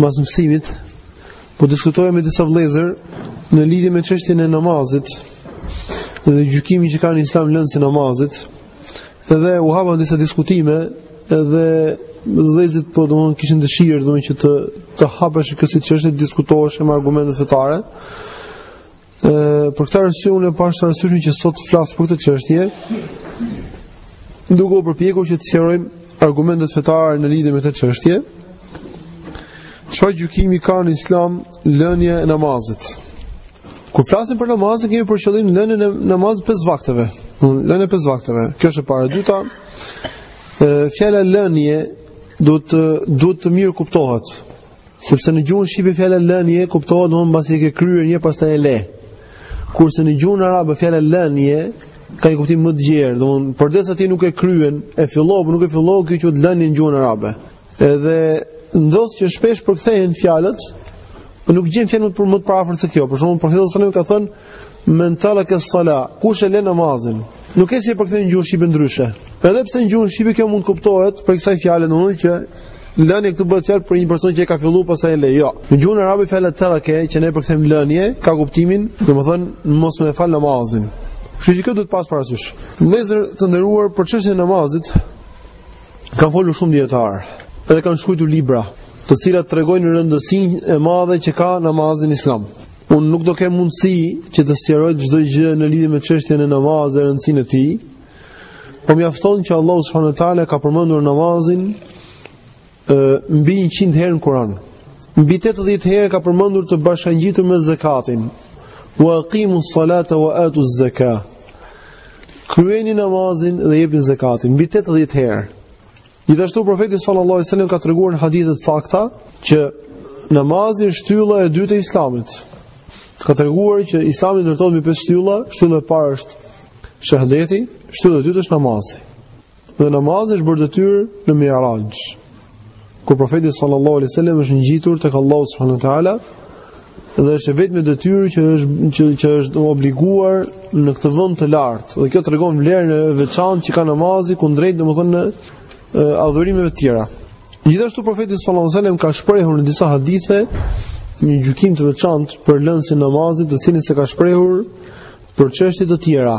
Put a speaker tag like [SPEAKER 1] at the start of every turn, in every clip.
[SPEAKER 1] Mas mësimit, po diskutojshe me disa vlezër në lidhje me çështjen e namazit dhe gjykimi që ka në islam lënësi i namazit edhe u hapën disa diskutime edhe vlezit po domethënë kishin dëshirë domethënë që të, të hapesh kjo si çështje diskutohesh me argumentet fetare Ë për këtë arsye unë e pashë të arsyeshme që sot flas për këtë çështje, duke u përpjekur që të sqarojmë argumentet fetare në lidhje me këtë çështje. Çfarë gjykimi ka në Islam lënia e namazit? Kur flasim për namazin, kemi për qëllim lënien e namazit pesë vakteve. Lënia e pesë vakteve. Kjo është e para, e dyta. Ë fjala lënie duhet, duhet të mirëkuptohet. Sepse në gjuhën shqipe fjala lënie kuptohet domthonë mbasi e ke kryer një pastaj e le. Kurse në gjuhën arabe fjala lënie ka një kuptim më të gjerë, domthonë përderisa ti nuk e kryen, e fillove apo nuk e fillove, kjo quhet lënie në gjuhën arabe. Edhe ndodh që shpesh përkthehen fjalët, po nuk gjen fjalë më të përafërt se kjo. Për shembull, profeti sallallahu alajhi wasallam ka thënë Men tarake sala, kush e le namazin. Nuk ke si e përkthen në gjuhë shqipe ndryshe. Edhe pse në gjuhë shqipe kjo mund kuptohet prej kësaj fjale domethënë që lënie këtu bëhet fjalë për një person që e ka filluar pastaj e le. Jo. Në gjuhën arabe fjala tarake që ne e përkthejmë lënie ka kuptimin, domethënë mos me fal namazin. Kështu që kjo duhet pas parasysh. Vëllezër të nderuar për çështjen e namazit kanë folur shumë dijetarë. Edhe kanë shkruar libra, të cilat tregojnë rëndësinë e madhe që ka namazi në Islam. Unë nuk do kem mundësi që të sqaroj çdo gjë në lidhje me çështjen e namazit dhe rëndësinë e tij. Po mjafton që Allahu subhanahu wa taala ka përmendur namazin ë mbi 100 herë në Kur'an. Mbi 80 herë ka përmendur të bashkangjitur me zakatin. Wa aqimu s-salata wa atu z-zakah. Kryeni namazin dhe jepni zakatin mbi 80 herë. Gjithashtu profeti sallallahu alajhi wasallam ka treguar në hadithe të sakta që namazi është shtylla e dytë e Islamit. Ka treguar që Islami ndërtohet mbi pesë shtylla, shtylla e parë është shahadeti, shtylla e dytë është namazi. Dhe namazi është bërë detyrë në Mi'raj, kur profeti sallallahu alajhi wasallam është ngjitur tek Allahu subhanahu wa taala dhe është e vetmja detyrë që është që, që është obliguar në këtë vend të lartë. Dhe kjo tregon vlerën e veçantë që ka namazi kundrejt domethënë adhurimeve të tjera. Gjithashtu profeti sallallahu alajhi wasallam ka shprehur në disa hadithe një gjykim të veçantë për lënësin e namazit, të cilin s'e ka shprehur për çështje të tjera.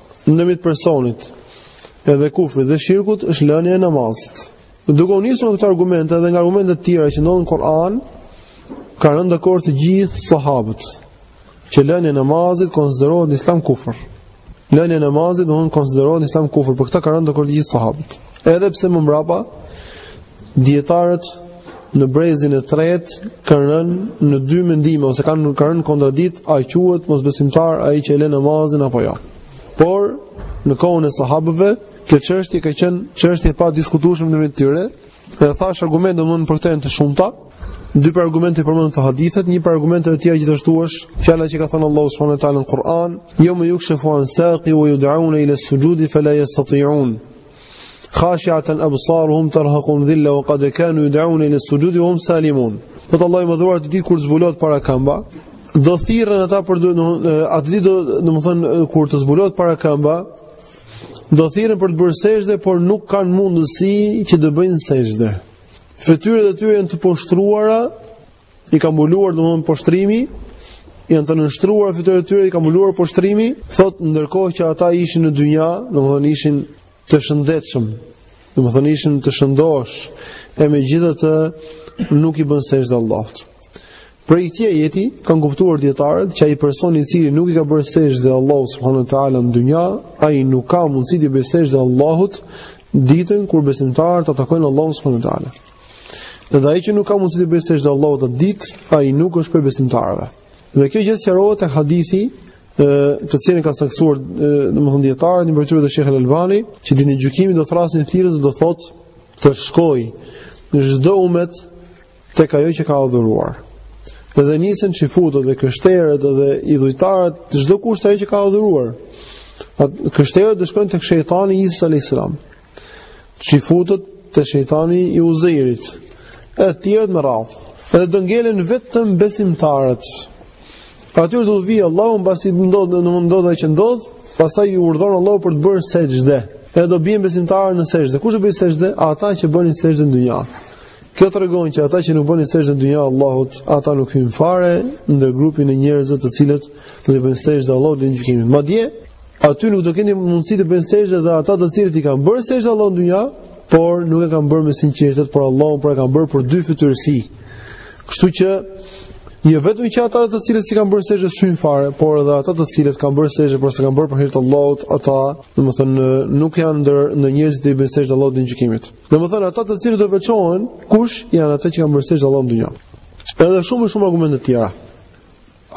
[SPEAKER 1] Ndërmjet personit edhe kufrit dhe shirkut është lënia e namazit. Duke u nisur nga këto argumente dhe nga argumente të tjera që ndodhen në Kur'an, kanë rënë dakord të gjithë sahabët që lënia e namazit konsiderohet në Islam kufër. Lënia e namazit domethënë konsiderohet në Islam kufër, për këtë kanë rënë dakord të gjithë sahabët. Edhe pse më mbrapa dijetarët në brezin e tretë kanë rënë në dy mendime ose kanë kanë rënë kontradikt, a quhet mosbesimtar ai që e lë namazin apo jo. Ja. Por në kohën e sahabëve, kjo çështje ka qenë çështje e padiskutueshme ndërmjet tyre. Dhe thash argumentet janë për këtë të shumta. Dy prej argumenteve përmendëm te hadithet, një prej argumenteve të tjera gjithashtu është fjala që ka thënë Allahu subhanahu wa taala në Kur'an, "Yawma yukshafu an saqin wa yud'awna ila sujudi fala yastati'un." Khashi'atan absaruhum tarhaquhum dhilla wa qad kanu yud'awna ila as-sujudi wa hum salimun. Thot Allahu i madhëruar atë ditë kur zbulohet parakëmba, do thirren ata për atë ditë domethën kur të zbulohet parakëmba, do thirren për të bërë sexhde, por nuk kanë mundësi që të bëjnë sexhde. Fytyrat e tyre janë të poshtruara i ka mbuluar domthon poshtrimi janë të nënshtruar fytyrat e tyre i ka mbuluar poshtrimi thot ndërkohë që ata ishin në dynja domthon ishin të shëndetshëm domthon ishin të shëndosh e megjithatë nuk i bënë sexhde Allahut. Prej këtij ajeti, kanë kuptuar dijetarët që ai person i cili nuk i ka bërë sexhde Allahut subhanahu ta'ala në dynja, ai nuk ka mundësi t'i bëjë sexhde Allahut ditën kur besimtarët e takojnë Allahun subhanahu ta'ala. Dhe ai që nuk ka mundësi t'i bëjë sexhde Allahut atë ditë, ai nuk është prej besimtarëve. Dhe kjo gjë sqarohet tek hadithi ë të cilin kanë saktësuar domethënë dijetarët ndërmjet tyre Sheikh Al-Albani, që ditën e gjykimit do thërrasë një thirrës do thotë të shkojnë çdo umet tek ajo që ka adhuruar. Dhe nisen çifutët dhe krishterët dhe idhujtarët çdokush te ajo që ka adhuruar. Krishterët do shkojnë tek shejtani Isa alayhis salam. Çifutët te shejtani i Uzeirit, e të tjerët me radhë. Edhe do ngelen vetëm besimtarët. Aty do të vijë Allahu mbasi ndodh në mund ndodha që ndodh, pastaj i urdhon Allahu për të bërë sexhde. Edhe do bien besimtarët në sexhde. Kush do bëjë sexhde? Ata që bënin sexhde në dynja. Kjo tregon që ata që nuk bënin sexhde në dynja Allahut, ata nuk hyjnë fare në grupin e njerëzve të cilët do t'i bëjnë sexhde Allahut ditën e gjykimit. Madje, Aty nuk do kenë mundësi të bëjnë sexhde dhe ata të cilët i kanë bërë sexhde Allahut në dynja, por nuk e kanë bërë me sinqeritet për Allahun, por e kanë bërë për dyfytyrësi. Kështu që jo vetëm që ata të cilët s'i kanë bërë sexhde s'hyn fare, por edhe ata të cilët kanë bërë sexhde por s'e kanë bërë për hir të Allahut, ata, domethënë, nuk janë ndër njerëzit që bëjnë sexhde Allahut ditën e gjykimit. Domethënë, ata të cilët do veçohen, kush janë ata që kanë bërë sexhde Allahut në dynja. Edhe shumë shumë argumente të tjera.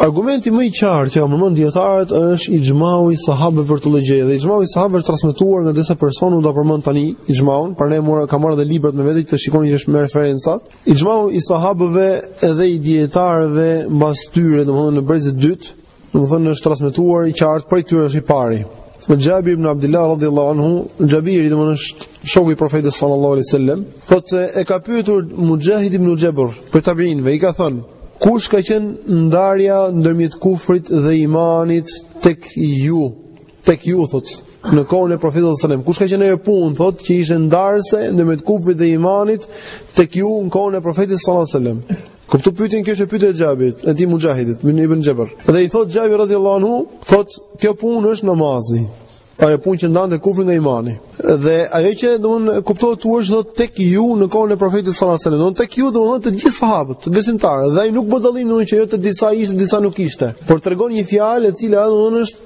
[SPEAKER 1] Argumenti më i qartë që kanë përmend dijetarët është ixhmau i sahabëve për këtë lloj gjëje. Dhe ixhmau i sahabëve është transmetuar nga disa persona, unë do përmend tani ixhmaun, prandaj kam marrë dhe librat me vete që të shikoni që është me referenca. Ixhmau i sahabëve edhe i dijetarëve mbas tyre, domethënë në brezin e dytë, domethënë është transmetuar i qartë prej tyre është i pari. Xhabir ibn Abdillah radhiyallahu anhu, Xhabiri domethënë është shoku i profetit sallallahu alaihi sallam, thot se e ka pytur Muxhahid ibn Xhebër prej tabiinëve i ka thënë, kush ka qenë ndarja ndërmjet kufrit dhe imanit tek ju, tek ju thot, në kohën e profetit sallallahu alaihi sallam, kush ka qenë ajo punë thot që ishte ndarëse ndërmjet kufrit dhe imanit tek ju në kohën e profetit sallallahu alaihi sallam. Kuptu pyetjen kjo është pyetja e Xhabit, e këtij Muxhahidit, ibn Xhebër. Dhe i thot Xhabir radhiyallahu anhu, thot, kjo punë është namazi. Ajo punë që ndante kufrin nga imani. Dhe ajo që domethënë kuptohet këtu është thot tek ju në kohën e profetit sallallahu alajhi wasallam, domethënë tek ju domethënë te të gjithë sahabët, besimtarë, dhe ai nuk bën dallim domethënë që jo te disa ishte, disa nuk ishte. Por tregon një fjalë e cila domethënë është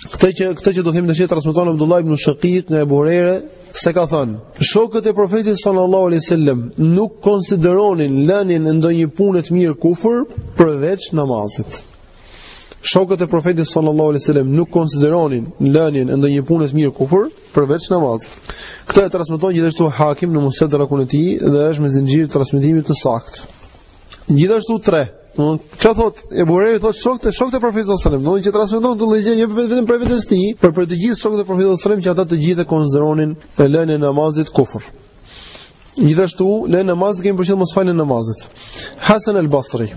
[SPEAKER 1] Këtë që këtë që do them tash e transmeton Abdullah ibn Shaqiq nga Abu Huraira se ka thënë, shokët e profetit sallallahu alaihi wasallam nuk konsideronin lënien e ndonjë pune të mirë kufër përveç namazit. Shokët e profetit sallallahu alaihi wasallam nuk konsideronin lënien e ndonjë pune të mirë kufër përveç namazit. Këtë e transmeton gjithashtu Hakim në Mustedrakun e tij dhe është me zinxhir transmetimi të saktë. Gjithashtu 3 Domethënë ça thot Ebu Hurejra thot shokët e shokët e Profetit sallallahu alajhi wasallam, që transmeton këtë gjë jo vetëm për veten e tij, por për të gjithë shokët e Profetit sallallahu alajhi wasallam që ata të gjithë e konsideronin lënien e namazit kufër. Gjithashtu lënien e namazit kemi për qëllim mosfaljen e namazit. Hasan al-Basri.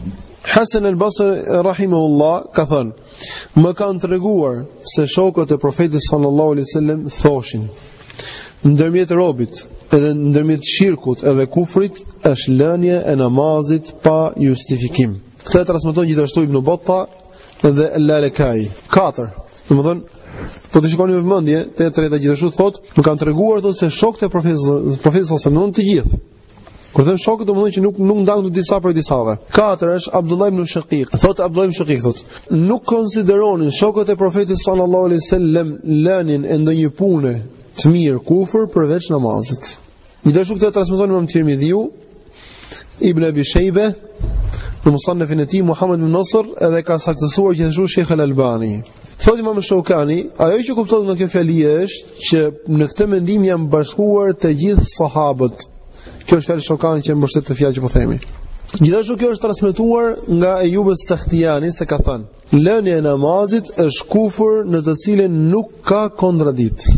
[SPEAKER 1] Hasan al-Basri rahimahullah ka thënë Më kanë treguar se shokët e Profetit sallallahu alaihi wasallam thoshin: Ndërmjet robit edhe ndërmjet shirkut edhe kufrit është lënia e namazit pa justifikim. Këtë e transmeton gjithashtu Ibn Batta dhe Al-Lalekai. 4. Domthon po të shikoni me vëmendje, te treta gjithashtu thotë, më kanë treguar thotë se shokët e profetit profetit sallallahu alajhi wasallam të gjithë Kur them shokët domethënë që nuk nuk ndan këtu disa prej disave. Katër është Abdullah ibn Shaqiq. Thot Abdullah ibn Shaqiq thot, nuk konsideronin shokët e profetit sallallahu alaihi wasallam lënien e ndonjë pune të mirë kufër përveç namazit. Gjithashtu këtë e transmeton Imam Tirmidhiu, Ibn Abi Shejbe, në Musanefin e tij, Muhammed bin Nasr, edhe e ka saktësuar gjithashtu Sheikh Al-Albani. Thotë Imam Shokani, ajo që kuptohet nga kjo fjali është që në këtë mendim janë bashkuar të gjithë sahabët. Kjo është fjala e Shokanit që e mbështet këtë fjalë që po themi. Gjithashtu kjo është transmetuar nga Ejub es-Sahtiani se ka thënë: Lënia e namazit është kufër në të cilën nuk ka kontradiktë.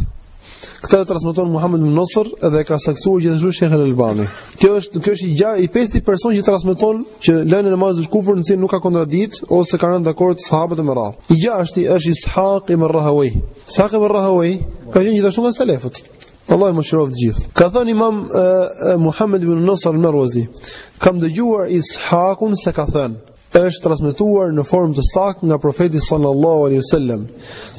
[SPEAKER 1] Këtë e transmeton Muhammed ibn Nasr dhe e ka saktësuar gjithashtu Sheikh Al-Albani. Kjo është kjo është gja i pesti person që transmeton që lënia e namazit kufur në cilën nuk ka kontradiktë ose kanë rënë dakord sahabët e me radhë. I gjashti është Ishaq ibn Rahawi. Ishaq ibn Rahawi ka qenë gjithashtu nga selefët. Allahu i mëshiroftë të gjithë. Ka thënë imam uh, Muhammed ibn Nasr al-Marwazi, kam dëgjuar Ishaqun se ka thënë është transmetuar në formë të saktë nga profeti sallallahu alaihi wasallam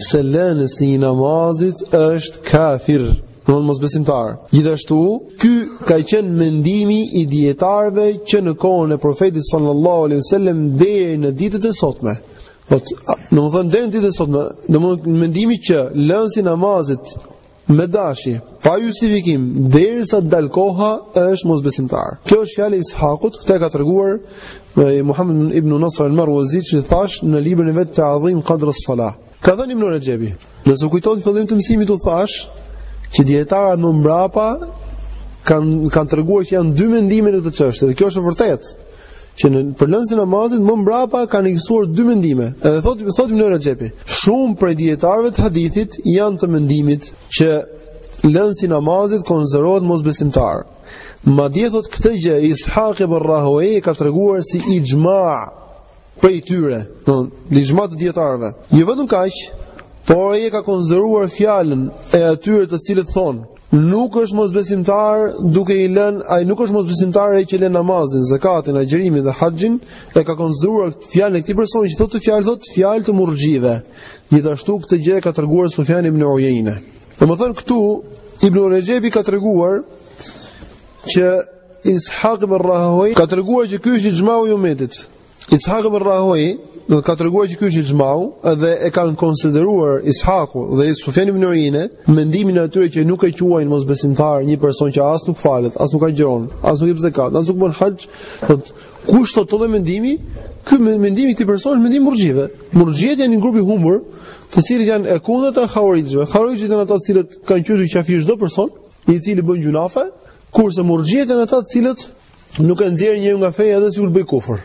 [SPEAKER 1] se lënësi i namazit është kafir, domethënë mosbesimtar. Gjithashtu, ky ka qenë mendimi i dijetarëve që në kohën e profetit sallallahu alaihi wasallam deri në ditët e sotme. Po, domethënë deri në ditët e sotme, domethënë mendimi që lënësi i namazit Me dashje, pa justifikim, derisa të dalë koha, është mosbesimtar. Kjo është fjala e Ishakut, këtë e ka treguar eh, Muhammed ibn Nasr al-Marwazi, që thash në librin e vet Tadhim Qadr as-Salah. Ka thënë Ibn Rexhebi, nëse u kujtohet fillim të mësimit u thash që dijetarët më mbrapa kanë kanë treguar që janë dy mendime në këtë çështje dhe kjo është e vërtetë. që për lënësin e namazit më mbrapa kanë ekzistuar dy mendime. Edhe thotë thotë Ibn Rexhebi, shumë prej dijetarëve të hadithit janë të mendimit që lënësi i namazit konsiderohet mosbesimtar. Madje thotë këtë gjë Ishaq ibn Rahowi e ka treguar si ixhma prej tyre, domethënë ixhma të dijetarëve. Jo vetëm kaq, por ai e ka konsideruar fjalën e atyre të cilët thonë Nuk është mosbesimtar duke i lënë, ai nuk është mosbesimtar ai që lën namazin, zakatin, agjërimin dhe haxhin, e ka konsideruar fjalën e këtij personi që thotë fjalë thotë fjalë të murxhive. Gjithashtu këtë gjë e ka treguar Sufjan ibn Uyeyne. Domethënë këtu Ibn Rexhebi ka treguar që Ishaq ibn Rahowi ka treguar që ky është ixhmau i umetit. Ishaq ibn Rahowi domethënë ka treguar që ky është ixhmau dhe e kanë konsideruar Ishaku dhe Sufjan ibn Uyeyne mendimin e atyre që nuk e quajnë mosbesimtar një person që as nuk falet, as nuk agjëron, as nuk jep zakat, as nuk bën haxh, domethënë kush thotë edhe mendimi, ky mendim i këtij personi është mendim i murxhive. Murxhiet janë një grup i humbur, të cilët janë e kundërta e Havarixhëve. Havarixhët janë ata të cilët kanë quajtur qafir çdo person, i cili bën gjynahe, kurse murxhiet janë ata të cilët nuk e nxjerrin njeriun nga feja edhe sikur të bëjë kufër.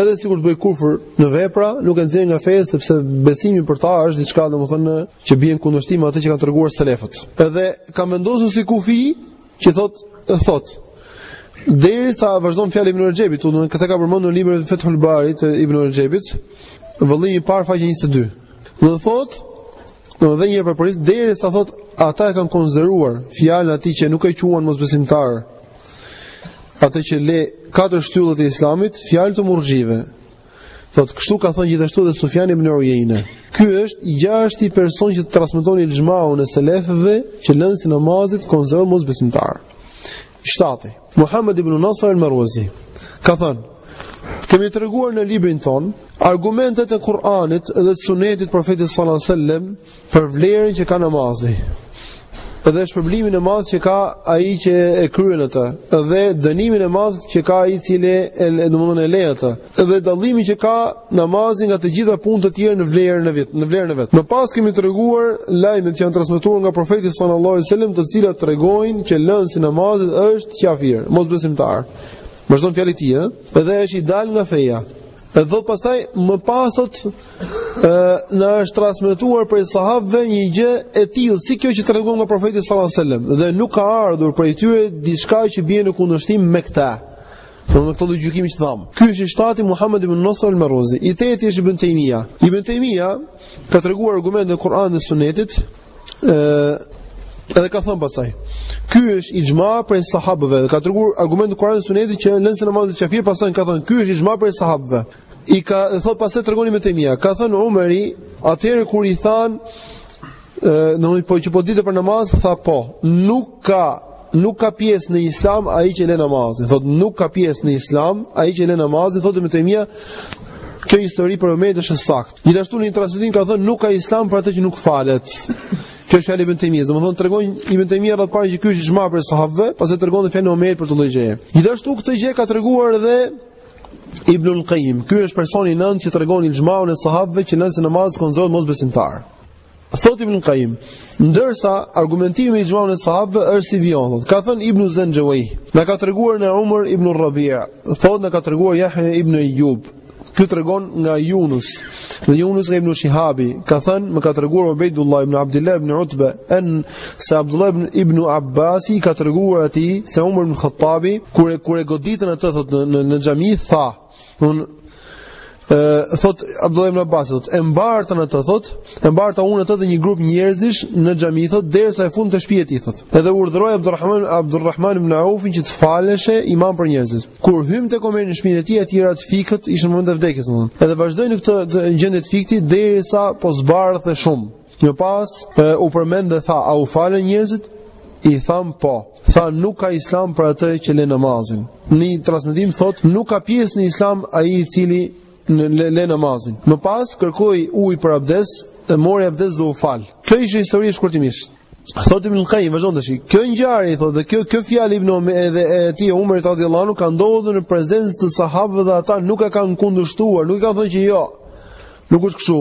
[SPEAKER 1] Edhe sikur të bëjë kufër në vepra, nuk e nxjerr nga feja sepse besimi për ta është diçka domethënë që bie në kundërshtim me atë që kanë treguar selefët. Edhe ka vendosur si kufi që thotë e thotë. Derisa vazhdon fjala e Ibn Rexhebit, domethënë këtë e ka përmendur në librin e Fethul Barit të Ibn Rexhebit, vëllimi i parë faqe 22. Domethënë Po edhe një herë përsëris derisa thotë ata e kanë konsideruar fjalën e atij që nuk e quan mosbesimtar. Atë që le katër shtyllat e Islamit, fjalë të murxhive. Thotë kështu ka thënë gjithashtu dhe Sufjan ibn Uyeyne. Ky është i gjashti person që transmeton ixhmaun e selefëve që lënësi i namazit konsiderohet mosbesimtar. 7. Muhammed ibn Nasr al-Marwazi ka thënë Kemi treguar në librin tonë Argumentet e Kur'anit dhe të sunetit të Profetit sallallahu alaihi wasallam Për vlerën që ka namazi Dhe shpërblimin e madh që ka ai që e kryen atë Dhe dënimin e madh që ka ai i cili domethënë e le atë dhe dallimi që ka namazi nga të gjitha punët e tjera në vlerën e vet, në vlerën e vet. Më pas kemi treguar lajmet që janë transmetuar nga profeti sallallahu alajhi wasallam, të cilat tregojnë që lënësi i namazit është kafir, mosbesimtar. Vazhdon fjala e tij, ë? Edhe është i dal nga feja. Edhe thot pastaj më pas thot ë na është transmetuar prej sahabëve një gjë e tillë, si kjo që treguam nga profeti sallallahu alajhi wasallam, dhe nuk ka ardhur prej tyre diçka që bie në kundërshtim me këtë. Do të thotë gjykimi që tham. Ky është i shtati Muhammed ibn Nasr al-Marwazi. I teti është Ibn Taymija. Ibn Taymija ka treguar argumentet e Kur'anit dhe Sunetit, ë edhe ka thënë pastaj. Ky është ixhma prej sahabëve. Ka treguar argumentet e Kur'anit dhe Sunetit që lënësi i namazit kafir pastaj ka thënë ky është ixhma prej sahabëve. I ka thot pastaj tregon Ibn Taymiyyah. Ka thënë Umeri, atëherë kur i than në një po që po ditë për namaz, tha po, nuk ka nuk ka pjesë në Islam ai që lë namazin. Thot nuk ka pjesë në Islam ai që lë namazin, thotë Ibn Taymiyyah. Kjo histori prej Omerit është e saktë. Gjithashtu në një transmetim ka thënë nuk ka Islam për atë që nuk falet. Kjo është fjala e Ibn Taymiyyah. Domethënë tregon Ibn Taymiyyah radhë të parë që ky është ixhma prej sahabëve, pastaj tregon fjalën e Omerit për këtë lloj. Gjithashtu këtë gjë ka treguar edhe Ibnul Qayyim, ky është personi i nëntë që tregon ixhmaun e sahabëve që lënësi i namazit konsiderohet mosbesimtar. Thot Ibn Qayyim, ndërsa argumentimi me ixhmaun e sahabëve është si vijon. Ka thënë Ibn Zanjawi, na ka treguar neve Umar ibn Rabi'a, thot na ka treguar Yahya ibn Ayyub, Ky tregon nga Yunus. Dhe Yunus nga Ibn Shihabi ka thënë, më ka treguar Ubaydullah ibn Abdullah ibn Utba an se Abdullah ibn Ibn Abbas i ka treguar atij se Umar ibn Khattabi kur e kur e goditën atë thot në në, në xhami tha, un ë thot Abdullah ibn Abbas thot e mbarta atë thot, e mbarta unë atë dhe një grup njerëzish në xhami thot derisa e futëm te shpia e tij thot. Edhe urdhëroi Abdulrahman Abdulrahman ibn Aufin që të faleshe imam për njerëzit. Kur hym tek Omeri në shpinë e tij aty ra të fikët ishte në moment të vdekjes domthonë. Edhe vazhdoi në këtë gjendje të fikti derisa po zbardhte shumë. Më pas u përmend dhe tha, a u falën njerëzit? I tham po. Tha nuk ka islam për atë që le namazin. Në një transmetim thot nuk ka pjesë në islam ai i cili në le, le namazin. Më pas kërkoi ujë për abdes, e mori abdes dhe u fal. Kjo ishte historia shkurtimisht. Thot Ibn Qayyim vazhdon tash. Kjo ngjarje thotë dhe kjo kjo fjalë Ibn Omer edhe e tij Omer radhiyallahu anhu ka ndodhur në prezencë të sahabëve dhe ata nuk e kanë kundërshtuar, nuk e kanë thënë që jo. Nuk është kështu.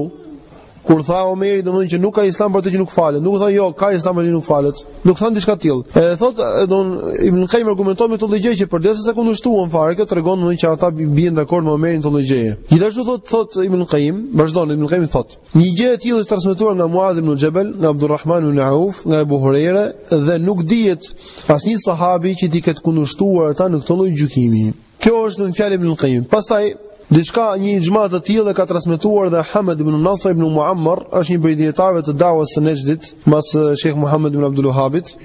[SPEAKER 1] Kur tha Omeri domethënë që nuk ka islam për atë që nuk falet. Nuk thanë jo, ka islam për atë që nuk falet. Nuk thanë diçka të tillë. Edhe thotë don Ibn Qayyim argumenton me këtë gjë që përderisa s'e kundërshtuan fare kjo tregon domethënë që ata bien dakord me Omerin në këtë gjë. Gjithashtu thotë thotë Ibn Qayyim, vazhdon Ibn Qayyim thotë, një gjë e tillë është transmetuar nga Muadh ibn Jabal, nga Abdulrahman ibn Auf, nga Abu Huraira dhe nuk dihet asnjë sahabi që t'i ketë kundërshtuar ata në këtë lloj gjykimi. Kjo është në fjalën e Ibn Qayyim. Pastaj diçka një ixhma të tillë e ka transmetuar dhe e Hamed ibn Nasr ibn Muammar, është një prej dietarëve të Dawes së Nejdit, mbas Sheikh Muhammed ibn Abdul Wahhabit.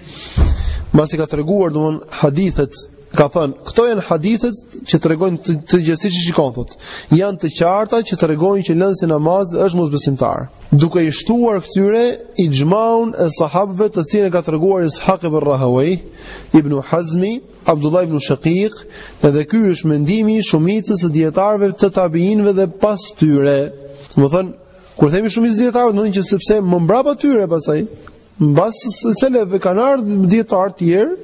[SPEAKER 1] Mbasi ka treguar domthon hadithet ka thënë, këto janë hadithet që tregojnë të, të gjithësi që shikon, thot. janë të qarta që tregojnë që lënësi i namazit është mosbesimtar. Duke i shtuar këtyre, ixhmaun e sahabëve të cilën e ka treguar Ishaq ibn Rahawaj, Ibn Hazmi, Abdullah ibn Shaqiq, edhe ky është mendimi i shumicës së dietarëve të tabiinëve dhe pas tyre. Do të thonë, kur themi shumicës dietarëve, do të thonë që sepse më mbrapa tyre pasaj, mbas selefëve kanë ardhur dietarë të tjerë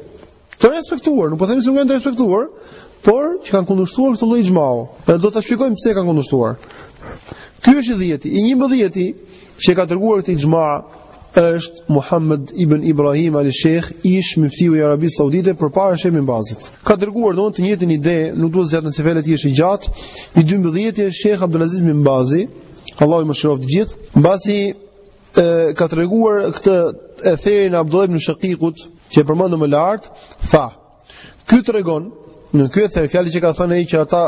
[SPEAKER 1] të respektuar, nuk po themi se nuk janë të respektuar, por që kanë kundërshtuar këtë lloj ixhmau. Edhe do ta shpjegojmë pse kanë kundërshtuar. Ky është i 10-ti, i 11-ti, Që e ka treguar këtë ixhma është Muhammed ibn Ibrahim al-Sheikh, ish myftiu i Arabisë Saudite përpara Sheikh ibn Bazit. Ka treguar domthon të njëjtën ide, nuk duhet zgjat se fjala e tij është i gjatë, i 12-ti është Sheikh Abdulaziz ibn Bazi, Allahu i mëshiroftë të gjithë, mbasi e ka treguar këtë etherin Abdullah ibn Shaqiqit, që e përmendëm më lart, tha: Ky tregon Në ky ether fjalë që ka thënë ai që ata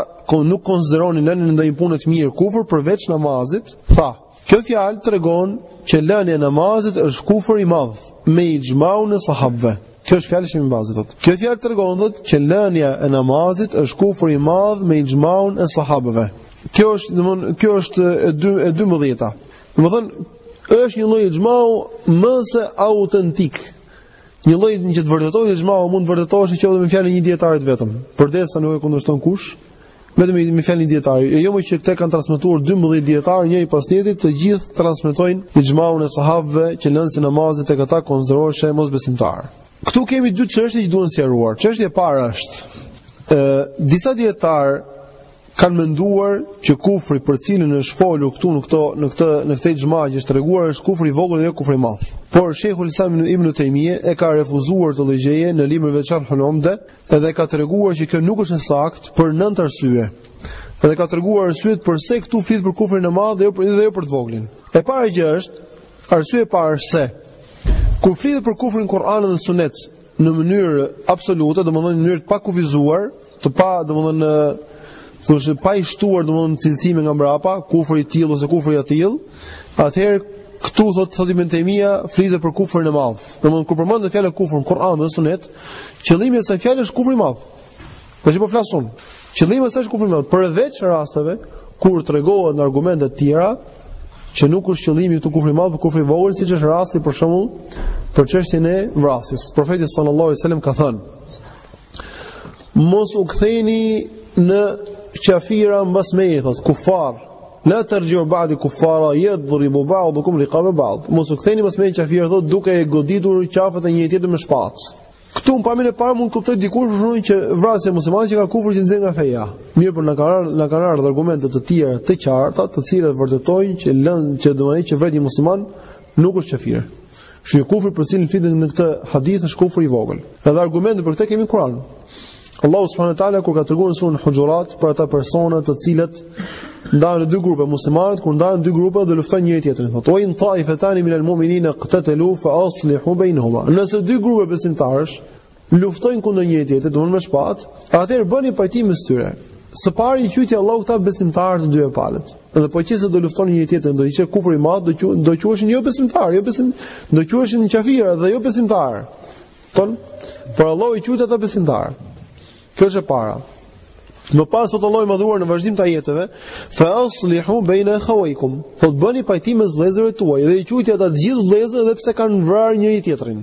[SPEAKER 1] nuk konsideronin lënien e ndonjë pune të mirë kufër përveç namazit, tha, kjo fjalë tregon që lënia e namazit është kufër i madh me ixhmaun e sahabëve. Kjo është fjalë e Sheh bin Bazit thotë. Kjo fjalë tregon thotë që lënia e namazit është kufër i madh me ixhmaun e sahabëve. Kjo është, domthon, kjo është e 2 e 12-ta. Domthon, është një lloj ixhmau më se autentik. Një lloj që të vërtetoj, ixhmau mund të vërtetohet qoftë me fjalën e një dietari të vetëm, përderisa nuk e kundërshton kush, vetëm me fjalën e një dietari. E jo më që këte e kanë transmetuar 12 dietarë njëri pas tjetrit, të gjithë transmetojnë ixhmaun e sahabëve që lënësi i namazit tek ata konsiderohesh mosbesimtar. Këtu kemi dy çështje që duhen sqaruar. Çështja e parë është ë disa dietarë kanë menduar që kufri për cilin është folur këtu në këto në këtë në këtë ixhma që është treguar është kufri i vogël dhe jo kufri i madh. Por Sheikhul Islam Ibn Taymije e ka refuzuar këtë gjë në librin e Sharh al-Umda dhe ka treguar që kjo nuk është e saktë për nëntë arsye. Dhe ka treguar arsyet përse këtu flitet për kufrin e madh dhe jo për dhe jo për të voglin. E para gjë është arsye e parë se kur flitet për kufrin në Kur'an dhe Sunet në mënyrë absolute, domethënë në mënyrë të pakufizuar, Të pa, domethënë, thoshë pa i shtuar domethënë cilësime nga mbrapa, kufër i tillë ose kufër i atillë, atëherë këtu thot thot Ibn Taymija flitet për kufrin e madh. Domethënë kur përmend fjalën kufër në Kur'an dhe Sunet, qëllimi i asaj fjalës është kufri i madh. Tash po flasun. Qëllimi i saj është kufri i madh, përveç rasteve kur tregohet në argumente të tjera që nuk është qëllimi këtu kufri i madh, por kufri i vogël, siç është rasti për shembull për çështjen e vrasjes. Profeti sallallahu alajhi wasallam ka thënë: Mos u ktheni në qafira mbas meje, thotë, kufar. La tarji'u ba'di kufara yadribu ba'dukum riqaba ba'd. Mos u ktheni mbas meje qafira thot duke e goditur qafët e njëri tjetrit me shpatë. Këtu në pamjen e parë mund të kuptoj dikush rrugën që vrasja e muslimanëve qenka kufër që nxjerr nga feja. Mirë, por na kanë ardhur na kanë ardhur argumente të tjera të qarta, të cilat vërtetojnë që njeriu që domethënë që vret një musliman Nuk është kafir. Kështu që kufri për cilin flitet në këtë hadith është kufri i vogël. Edhe argumente për këtë kemi në Kur'an. Allahu subhanahu wa taala kur ka treguar në surën Hujurat për ata persona të cilët ndahen në dy grupe muslimanët kur ndahen në dy grupe dhe luftojnë njëri tjetrin thotë wa in taifetani min almu'minina iqtatalu fa aslihu bainahuma nëse dy grupe besimtarësh luftojnë kundër njëri tjetrit, domthonë me shpatë, atëherë bëni pajtim mes tyre. Së pari i quajti Allahu ata besimtarë të dyja palët. Dhe po qe se do luftonin njëri tjetrin, do të qe kufri i madh, do të do quheshin jo besimtarë, jo besim, do quheshin kafira dhe jo besimtarë. Ton, por Allahu i quajti ata besimtarë. Kjo është e para. Më pas thotë Allahu i madhëruar në vazhdim të ajeteve, fa aslihu baina akhawaykum. Thot bëni pajtim mes vëllezërve tuaj dhe i quajti ata të gjithë vëllezër edhe pse kanë vrarë njëri tjetrin.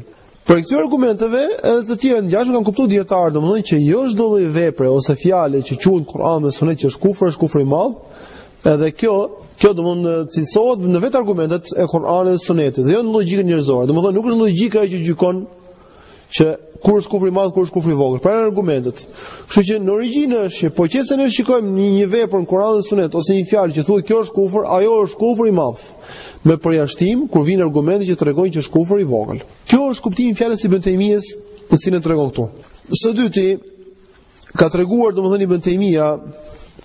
[SPEAKER 1] Prej këtyre argumenteve edhe të tjera ngjashme kanë kuptuar dijetarët, domethënë që jo çdo lloj vepre ose fjale që quhet në Kur'an dhe Sunet që është kufër, është kufër i madh. Edhe kjo, kjo domethënë cilësohet në vetë argumentet e Kur'anit dhe Sunetit, dhe jo në logjikën njerëzore. Domethënë nuk është logjika ajo që gjykon që kur është kufër i madh, kur është kufër i vogël. Por janë argumentet. Kështu që në origjinë është që po qe se ne shikojmë një, një vepër në Kur'an dhe Sunet ose një fjalë që thotë kjo është kufër, ajo është kufër i madh. Me përjashtim kur vijnë argumente që tregojnë që është kufër i vogël. Ky është kuptimi i fjalës Ibn Taymijes, të cilën e tregon këtu. Së dyti, ka treguar domethënë Ibn Taymija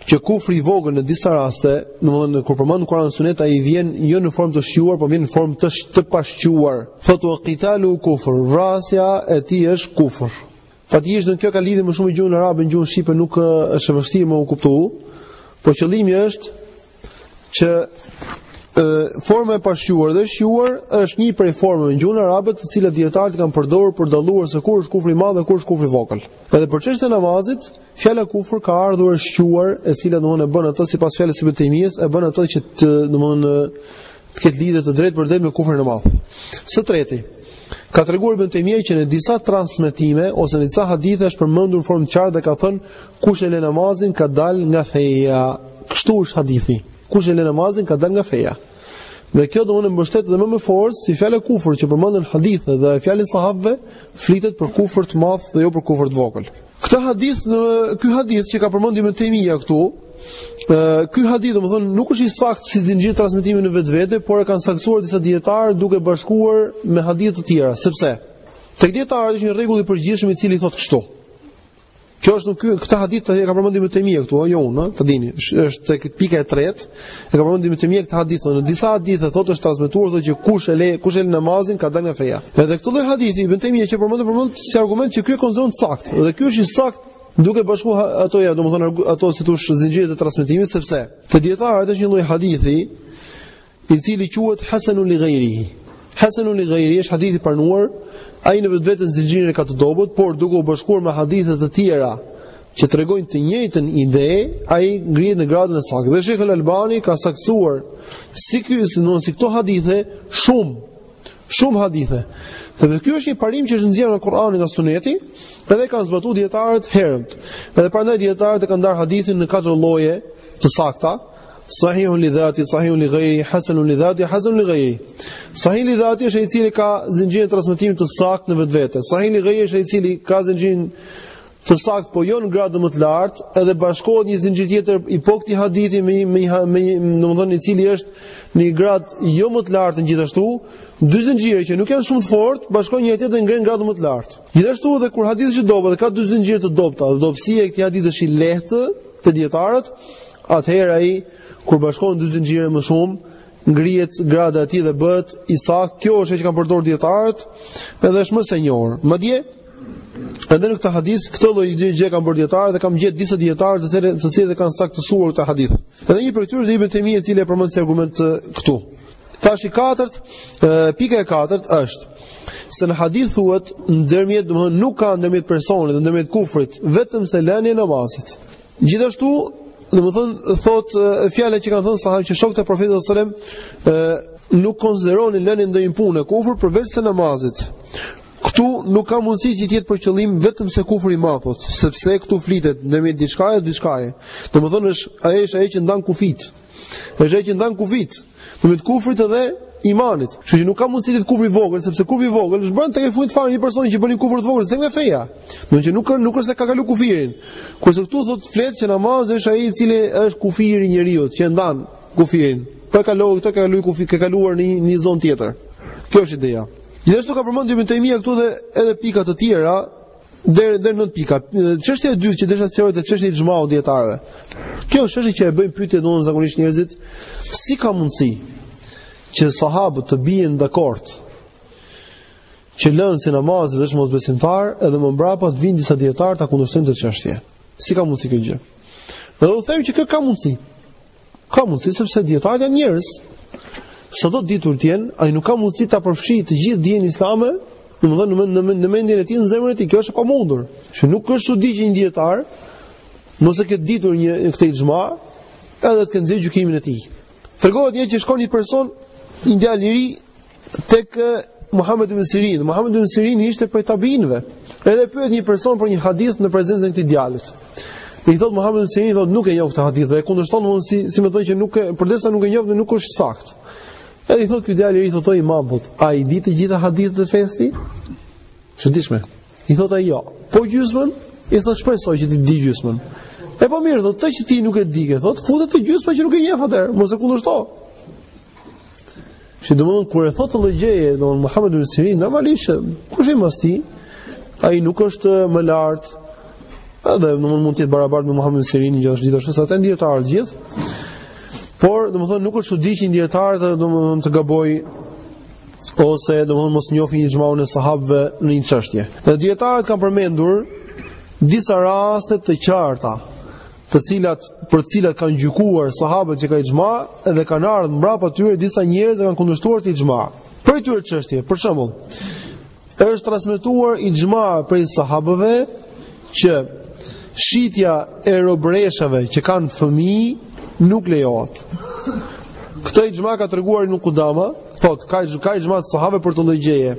[SPEAKER 1] që kufri i vogël në disa raste, domethënë kur përmendet në Kur'an e Sunet ai vjen jo në formë të shquar, por vjen në formë të të pashquar. Tha wa qitaluhu kufr, vrasja e tij është kufër. Faktikisht kjo ka lidhje më shumë me gjuhën arabe, në gjuhën shqipe nuk është e vështirë me u kuptu, por qëllimi është që e, forma e pashquar dhe shquar është një prej formave në gjuhën arabe të cilat dijetarët e kanë përdorur për të dalluar se kur është kufri i madh dhe kur është kufri i vogël. Edhe për çështjen e namazit, fjala kufër ka ardhur e shquar, e cila domthonë e bën atë sipas fjalës së Ibn Taymijes e bën atë që të domthonë të ketë lidhje të drejtpërdrejtë me kufrin e madh. Së treti, Ka treguar Ibn Taymija që në disa transmetime ose në disa hadithe është përmendur në formë të qartë dhe ka thënë kush e lë namazin ka dalë nga feja. Kështu është hadithi. Kush e lë namazin ka dalë nga feja. Dhe kjo domethënë e mbështet edhe më me forcë se fjala kufër që përmendet në hadithe dhe fjalët e sahabëve flitet për kufër të madh dhe jo për kufër të vogël. Këtë hadith në ky hadith që ka përmend Ibn Taymija këtu, ë ky hadith domethënë nuk është i saktë si zinxhir transmetimi në vetvete, por e kanë saktuar disa dietarë duke bashkuar me hadithe të tjera, sepse tek dietarët është një rregull i përgjithshëm i cili thotë kështu. Kjo është këtë hadith e ka përmendur Ibn Taymija këtu, jo unë, ta dini, është tek pika e tretë. E ka përmendur Ibn Taymija këtë hadith, në disa hadithe thotë është transmetuar se që kush e le, kush e le namazin ka dalë nga feja. Edhe këtë lloj hadithi Ibn Taymija që përmendën përmend si argument që ky e konsideron sakt. Dhe ky është i sakt duke bashku ato ja, domethënë ato si thosh zinxhiret e transmetimit sepse te dietarët është një lloj hadithi i cili quhet hasanun li ghairihi. Hasanun li ghairihi është hadith i pranuar, ai në vetvete zinxhirin e ka të dobët, por duke u bashkuar me hadithe të tjera që tregojnë të njëjtën ide, ai ngrihet në gradën e saktë. Dhe Sheikh Al-Albani ka saktuar si ky, si do si këto hadithe shumë shumë hadithe. Dhe ky është një parim që është nxjerrë nga Kur'ani nga Suneti, edhe kanë zbatuar dietarët herët. Edhe prandaj dietarët e kanë ndarë hadithin në katër lloje të sakta, Sahihu li dhati, sahihu li ghairi, hasanu li dhati, hasanu li ghairi. Sahihu li dhati është ai i cili ka zinxhirin e transmetimit të saktë në vetvete. Sahihu li ghairi është ai i cili ka zinxhirin Të saktë, po jo në gradë më të lartë, edhe bashkohet një zinxhir tjetër i po këtij hadithi me me me domethënë i cili është në gradë jo më të lartë gjithashtu, dy zinxhirë që nuk janë shumë të fortë, bashkohen me një tjetër ngrihen në gradë më të lartë. Gjithashtu edhe kur hadithi është i dobët dhe ka dy zinxhirë të dobëta, dhe dobësia e këtij hadithi është i lehtë te dietarët, atëherë ai kur bashkohen dy zinxhirë më shumë ngrihet grada e tij dhe bëhet i saktë. Kjo është ajo që kanë përdorur dietarët, edhe është më se e njohur. Madje Edhe në këtë hadith, këtë lloj gjëje kanë bërë dietarët dhe kam gjetë disa dietarë të cilët të cilët e kanë saktësuar këtë hadith. Edhe një prej tyre është Ibn Taymija i cili e përmend si argument këtu. Tash i katërt, pika e katërt është se në hadith thuhet ndërmjet, domthonë nuk ka ndërmjet personit dhe ndërmjet kufrit, vetëm se lënia e namazit. Gjithashtu, domthonë thot fjalët që kanë thënë sahabët që shokët e profetit sallallahu alajhi wasallam nuk konsideronin lënien e ndonjë pune kufur përveç se namazit. Këtu nuk ka mundësi që të jetë për qëllim vetëm se kufri i madh, sepse këtu flitet ndërmjet diçkaje dhe diçkaje. Domethënë është ai është ai që ndan kufitë. Është ai që ndan kufitë. Ndërmjet kufrit edhe imanit. Kështu që nuk ka mundësi të jetë kufri i vogël, sepse kufri i vogël është bën tek e fundit fare një person që bën kufër të vogël, s'del nga feja. Do të thotë nuk nuk është se ka kalu kufirin. Kurse këtu thotë flet që namazi është ai i cili është kufiri i njeriut, që ndan kufirin. Po e kaloi këtë, ka kaluar kufi, ka kaluar në një zonë tjetër. Kjo është ideja. Gjithashtu ka përmendur Ibn Tejmija këtu dhe edhe pika të tjera, deri deri në nëntë pika. Çështja e dytë që desha të sqaroj te çështja e ixhmaut dijetarëve. Kjo është çështja që e bëjnë pyetje domethënë zakonisht njerëzit, si ka mundësi që sahabët të bien dakord që lënësi namazit është mosbesimtar, edhe më mbrapa të vijnë disa dijetarë ta kundërshtojnë këtë çështje. Si ka mundësi kjo gjë? Dhe u them që kjo ka mundësi. Ka mundësi sepse dijetarët janë njerëz. Sado të ditur të jenë, ai nuk ka mundësi ta përfshijë të gjithë dijen islame, domethënë në në në mendjen e tij, në zemrën e tij, kjo është e pamundur. Që nuk është çudi që një dijetar mos e ketë ditur një këtë ixhma, edhe të kenë gjykimin e tij. Tregohet njëherë që shkon një person, një djalë i ri, tek Muhammed ibn Sirin. Muhammed ibn Sirin ishte prej tabiinëve. Edhe pyet një person për një hadith në prezencën e këtij djalit. I thotë Muhammed ibn Sirin, thotë nuk e njoh këtë hadith dhe e kundërshton unë si si domethënë që nuk e përderisa nuk e njoh dhe nuk është i saktë. Edhe i thotë ky djalë i ri thotë Imamut, a i di të gjitha hadithet e festi? Çuditshme. I thotë ai jo. Po gjysmën? I thotë shpresoj që t'i di gjysmën. E po mirë, thotë, atë që ti nuk e di, thotë, fute te gjysma që nuk e njeh atë. Mos e kundërshto. Që domethënë kur e thotë këtë lloj gjëje, domethënë Muhamedi ibn Sirin, normalisht kush vjen mbas tij, ai nuk është më lart. Edhe domethënë mund të jetë barabartë me Muhamedi ibn Sirin gjithashtu gjithashtu sa të ndjetar të gjithë. Por domethënë nuk është çudi që një dijetar të domethënë të gabojë ose domethënë mos njohë një ixhmaun e sahabëve në një çështje. Dhe dijetarët kanë përmendur disa raste të qarta të cilat për të cilat kanë gjykuar sahabët që ka ixhma dhe kanë ardhur mbrapa tyre disa njerëz që kanë kundërshtuar këtë ixhma. Prej këtyre çështje, për shembull, është transmetuar ixhma prej sahabëve që shitja e robreshave që kanë fëmijë nuk lejohet. Këtë ixhma ka treguar Ibn Kudama, thotë ka ka ixhma të sahabëve për këtë lloj gjëje.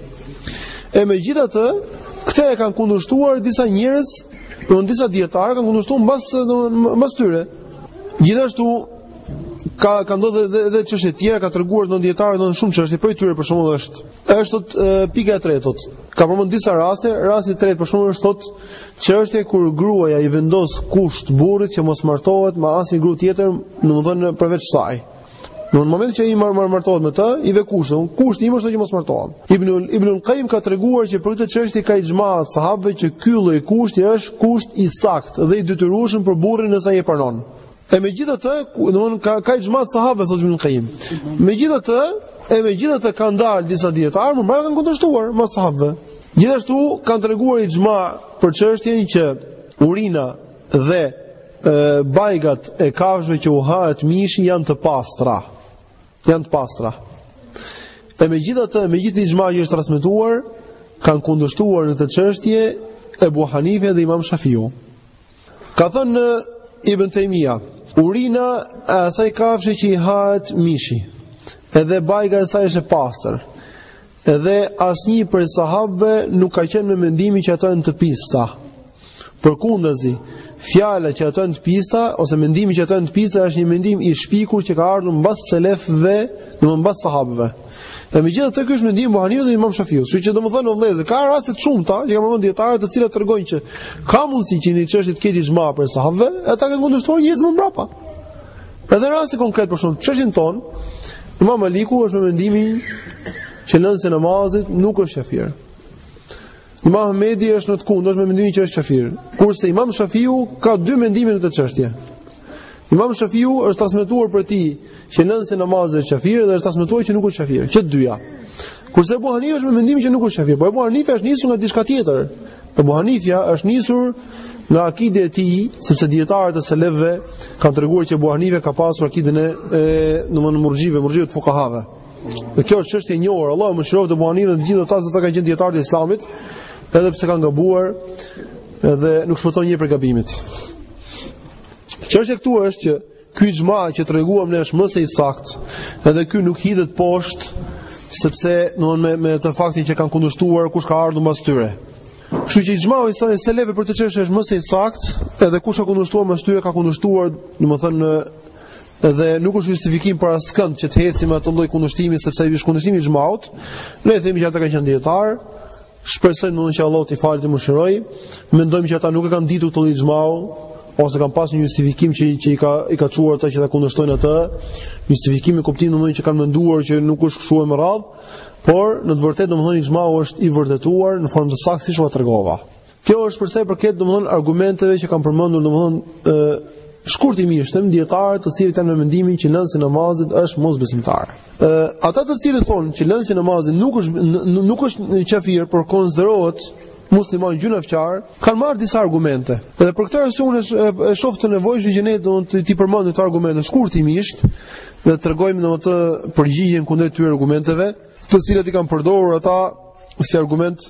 [SPEAKER 1] E megjithatë, këtë e kanë kundërshtuar disa njerëz Domethënë disa dijetarë kanë kundërshtuar mbas domethënë mbas tyre. Gjithashtu ka ka ndodhur edhe edhe çështje të tjera, ka treguar domethënë dijetarë domethënë shumë çështje, prej tyre për shembull është është thotë, pika e tretë. Ka përmend disa raste, rasti i tretë për shembull është thotë çështje kur gruaja i vendos kusht burrit që mos martohet me asnjë grua tjetër, domethënë përveç saj. Në në moment që i mar mar martohet me të, i vë kushtin, kushti im është që mos martohesh. Ibn, Ibnul Kajim ka treguar që për këtë çështje ka ixhma të sahabëve që ky lloj kushti është kusht i saktë dhe i detyrueshëm për burrin nëse ai e pranon. E megjithatë, domethënë ka, ka ixhma të sahabëve, thotë Ibn Kajim. Megjithatë, e megjithatë kanë dalë disa dijetarë, domethënë kanë kundërshtuar mbas sahabëve. Gjithashtu kanë treguar ixhma për çështjen që urina Dhe bajgat e kafshëve që u hahet mishi janë të pastra. Janë të pastra. E megjithatë, me gjithë ixhmanë që është transmituar, kanë kundërshtuar në këtë çështje Ebu Hanifja dhe imam shafiu. Ka thënë Ibn Tejmija, urina e asaj kafshe që i hahet mishi, edhe bajga e saj është e pastër, edhe asnjë prej sahabëve nuk ka qenë me mendimin që ato janë të pista. Përkundazi, fjala që ato janë të pista ose mendimi që ato janë të pista është një mendim i shpikur që ka ardhur mbas selefëve, domthonë mbas sahabëve. Dhe megjithatë ky është mendim i Ebu Hanifes dhe i Imam Shafiu. Kështu që domethënë vëllezër ka raste të shumta që kanë përmend dietarët të cilat tregojnë që ka mundësi që një çështje të ketë ixhma prej sahabëve, ata kanë kundërshtuar njerëz më mbrapa. Edhe rasti konkret për shembull çështjen tonë, Imam Maliku është me mendimin që lënësi i namazit nuk është qafir. Imam Ahmedi është në të kundërt me mendimin që është qafir. Kurse Imam Shafiu ka dy mendime në këtë çështje. Imam Shafiu është transmetuar prej tij që lënësi i namazit është qafir dhe është transmetuar që nuk është qafir. Që të dyja. Kurse Abu Hanifa është me mendimin që nuk është qafir, por Abu Hanifa është nisur nga diçka tjetër. Abu Hanifa është nisur nga akideja e tij, sepse dietarët e selefëve kanë treguar që Abu Hanifa ka pasur akiden e, domthonë murxhive, murxhive të fuqahave. Dhe kjo është çështje e njohur, Allahu mëshiroftë Abu Hanifën dhe të gjithë ata që kanë qenë dietarë të Islamit, edhe pse kanë gabuar, edhe nuk shpëton njeri prej gabimit. Çështja këtu është që ky ixhma që treguam ne është më se i saktë, edhe ky nuk hidhet poshtë sepse domthonë me me faktin që kanë kundërshtuar kush ka ardhur mbas tyre. Kështu që ixhmai i sa selefëve për këtë çështje është më se i saktë, edhe kush ka kundërshtuar mbas tyre ka kundërshtuar, domthonë dhe nuk është justifikim për askënd që të ecë me atë lloj kundërshtimi sepse ai është kundërshtim i ixhmaut, ne e themi që ata kanë qenë dietarë, shpresojmë që Allahu t'i falë t'i mëshirojë, mendojmë që ata nuk e kanë ditur këtë lloj ixhmau ose kanë pas një justifikim që që i ka i ka çuar ata që ta kundërshtojnë atë, justifikim me kuptim domethënë që kanë menduar që nuk është kështu e me radhë, por në të vërtetë domethënë ixhmau është i vërtetuar në formë të saktë siç u tregova. Kjo është përsa i përket domthon argumenteve që kanë përmendur domthon ë shkurtimisht them dietarët të cilët janë me mendimin që lënësi i namazit është mosbesimtar. Ë ata të cilët thonë që lënësi i namazit nuk është nuk është qafir, por konsiderohet musliman gjynahqar, kanë marrë disa argumente. Dhe për këtë arsye unë e shoh të nevojshme që ne t'i përmendim këto argumente shkurtimisht dhe tregojmë domethënë përgjigjen kundër këtyre argumenteve, të cilat i kanë përdorur ata si argument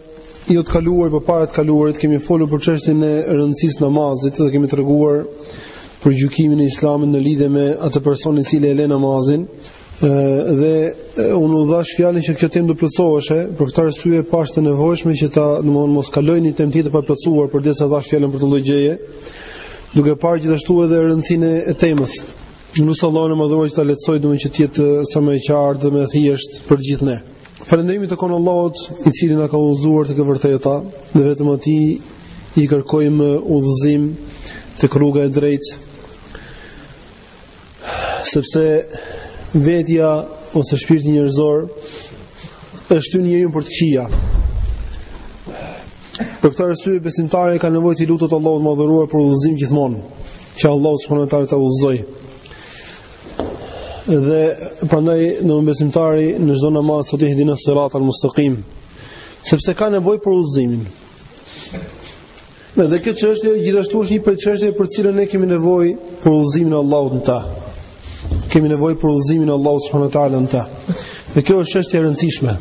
[SPEAKER 1] Jo të kaluar por para të kaluarit kemi folur për çështjen e rëndësisë së namazit dhe kemi treguar për gjykimin e Islamit në lidhje me atë person i cili e lë namazin dhe unë u dhash fjalën që kjo temë do plotësoheshe, për këtë arsye pashë të nevojshme që ta, domthonë mos kaloj në një temë tjetër pa plotësuar përderisa dhash fjalën për atë lloj gjëje, duke parë gjithashtu edhe rëndësinë e temës. Lus Allahun e madhëruar që ta lehtësojë domethënë që të jetë sa më e qartë dhe më e thjeshtë për gjithë ne. Falënderimi i takon Allahut, i cili na ka udhëzuar tek e vërteta, dhe vetëm atij i kërkojmë udhëzim tek rruga e drejtë, sepse vetja ose shpirti njerëzor e shtyn njeriun për të këqija. Për këtë arsye, besimtari ka nevojë t'i lutet Allahut të madhëruar për udhëzim gjithmonë, që Allahu subhanahu wa taala ta udhëzojë. Dhe prandaj dhe besimtari në çdo namaz thotë ihdina sirat al mustaqim, sepse ka nevojë për udhëzimin. Dhe kjo çështje gjithashtu është një prej çështjeve për të cilën ne kemi nevojë për udhëzimin e Allahut në ta. Kemi nevojë për udhëzimin e Allahut subhanahu wa taala në të. Dhe kjo është çështje e rëndësishme.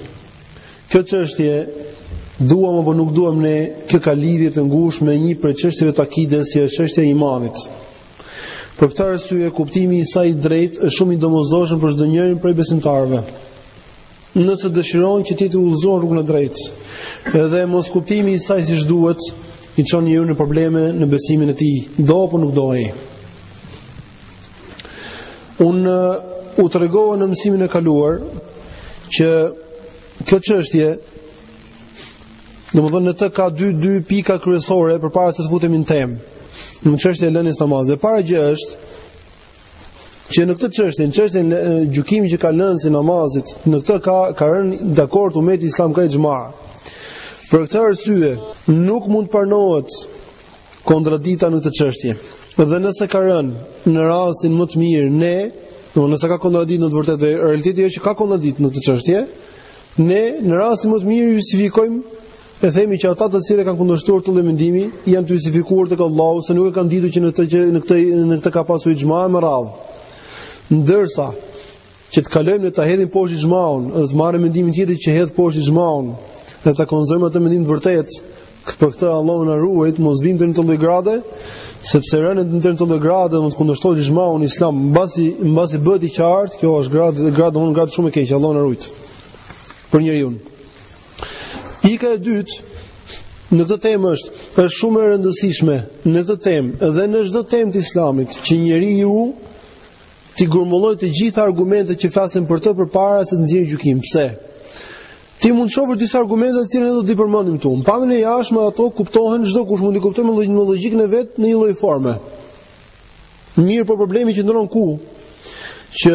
[SPEAKER 1] Kjo çështje duam apo nuk duam ne, kjo ka lidhje të ngushtë me një prej çështjeve të akides, siç është çështja e imanit. Për këtë arsye kuptimi i saj i drejtë është shumë i domosdoshëm për çdonjërin prej besimtarëve. Nëse dëshiron që të jetë i udhëzuar në rrugën e drejtë, dhe moskuptimi i saj siç duhet, e çon njeriun në probleme në besimin e tij, do apo nuk do ai. Unë u tregova në mësimin e kaluar që kjo çështje Domethënë në të ka dy dy pika kryesore përpara se të futemi në temë. Në çështjen e lënies së namazit. E para gjë është që në këtë çështje, në çështjen e gjykimit që ka lënësi i namazit, në këtë ka ka rënë dakord umeti islam ka ixhma. Për këtë arsye nuk mund të pranohet kontradikta në këtë çështje. Dhe nëse ka rënë në rastin më të mirë ne, do nëse ka kontradiktë në të vërtetë, realiteti është që ka kontradiktë në këtë çështje, Ne në rastin më të mirë i justifikojmë e themi që ata të cilët kanë kundërshtuar këtë lloj mendimi janë të justifikuar tek Allahu se nuk e kanë ditur që në këtë që në këtë në këtë ka pasur ixhma me radh. Ndërsa që të kalojmë ne ta hedhim poshtë ixhmaun dhe të marrim mendimin tjetër që hedh poshtë ixhmaun dhe ta konsiderojmë atë mendim të vërtetë, Për këtë Allahu na ruajt mos biem në atë lloj grade, sepse rënë në atë lloj grade do të kundërshtojë xhmaun islam, mbasi mbasi bëhet i qartë, kjo është gradë gradë domun gradë shumë e keq, Allahu na ruajt. Për njeriun. Pika e dytë në këtë temë është është shumë e rëndësishme në këtë temë dhe në çdo temë të islamit që njeriu t'i grumbullojë të gjitha argumentet që flasin për të përpara se të nxjerrë gjykim. Pse? Ti mund të shohësh disa argumente të cilat ne do t'i përmendim këtu. Në pamjen e jashtme ato kuptohen çdokush mund t'i kuptojë me logjikën e logjikën e vet në një lloj forme. Mirëpo problemi qëndron ku që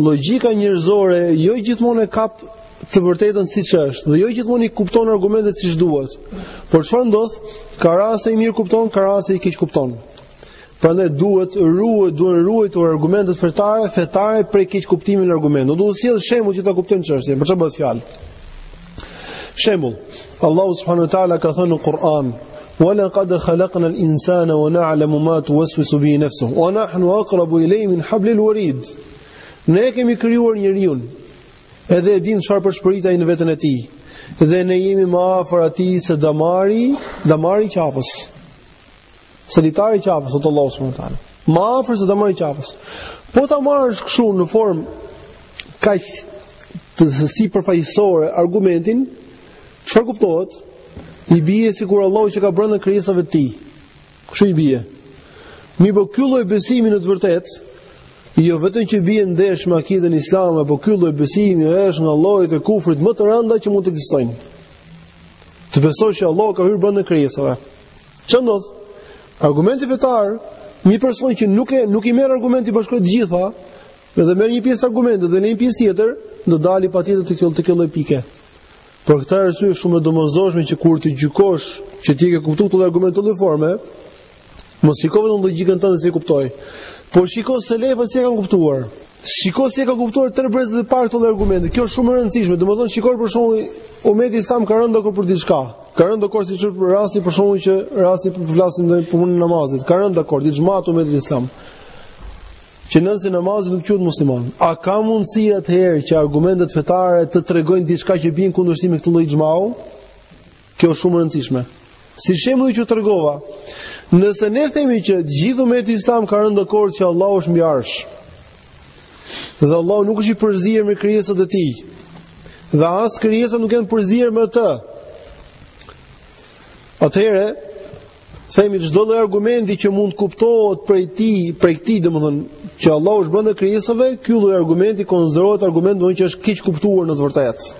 [SPEAKER 1] logjika njerëzore jo gjithmonë e kap të vërtetën siç është dhe jo gjithmonë i kupton argumentet siç duhet. Por çfarë ndodh? Ka raste i mirëkupton, ka raste i keqkupton. Prandaj duhet ruaj, duhen ruajtur argumentet fetare, fetare prej keqkuptimit të argumentit. Do të sjell shembull që ta kuptojmë çështjen, për çfarë bëhet fjalë. Shembull, Allahu subhanahu wa taala ka thënë në Kur'an: "Wa laqad khalaqna al-insana wa na'lamu ma tuwaswisu bihi nafsuhu wa nahnu aqrabu ilayhi min hablil warid." Ne kemi krijuar njeriun. Edhe e dimë çfarë pëshpërit ai në veten e tij. Dhe ne jemi më afër atij se damari, damari i qafës. Se damari i qafës, thotë Allahu subhanahu wa taala. Më afër se damari i qafës. Po ta marrësh kështu në formë kaq të sipërfaqësore argumentin, çfarë kuptohet? I bie sikur Allahu qenka brenda krijesave të tij. Kështu i bie. Mirëpo ky lloj besimi në të vërtetë, jo vetëm që bie ndesh me akiden islame, po ky lloj besimi është nga llojet e kufrit më të rënda që mund të ekzistojnë. Të besosh që Allahu ka hyrë brenda krijesave. Ça ndodh? Argumenti fetar, një person që nuk e nuk i merr argumentet bashkë të gjitha, dhe merr një pjesë argumente dhe lë një pjesë tjetër, do dali patjetër te kjo te kjo lloj pike. Për këtë arsye është shumë e domosdoshme që kur ti gjykosh që ti e ke kuptuar këtë argument në këtë lloj forme, mos shiko vetëm logjikën tënde si e kuptoi. Po shiko selefët si e kanë kuptuar. Shiko si e kanë kuptuar tre brezat e parë këto lloj argumente. Kjo është shumë e rëndësishme. Domethënë shiko për shembull Umeti Islam ka rënë dakord për diçka. Ka rënë dakord siç është rasti për shembull që rasti po flasim në punën e namazit. Ka rënë dakord ixhma Umeti Islam. Që lënësi i namazit nuk quhet musliman, a ka mundësi atëherë që argumentet fetare të tregojnë diçka që bie në kundërshtim me këtë lloj ixhmau? Kjo është shumë e rëndësishme. Si shembulli që u tregova, nëse ne themi që gjithë umeti islam ka rënë dakord që Allahu është mbi arsh. Dhe Allahu nuk është i përzier me krijesat e tij. Dhe as krijesat nuk janë përzier me të. Atëherë, Themi çdo lloj argumenti që mund të kuptohet prej ti, prej këtij, domethënë që Allahu është brenda krijesave, ky lloj argumenti konsiderohet argument domethënë që është keqkuptuar në të vërtetë.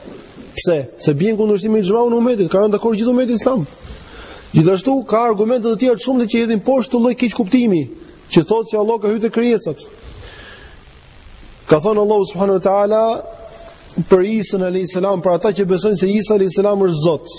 [SPEAKER 1] Pse? Se bie në kundërshtim me ixhmaun e umetit, ka rënë dakord gjithë umeti islam. Gjithashtu ka argumente të tjera shumë që hedhin poshtë këtë lloj keqkuptimi, që thotë se Allahu ka hyrë te krijesat. Ka thënë Allahu subhanahu wa taala për Isa alayhis salam, për ata që besojnë se Isa alayhis salam është Zot.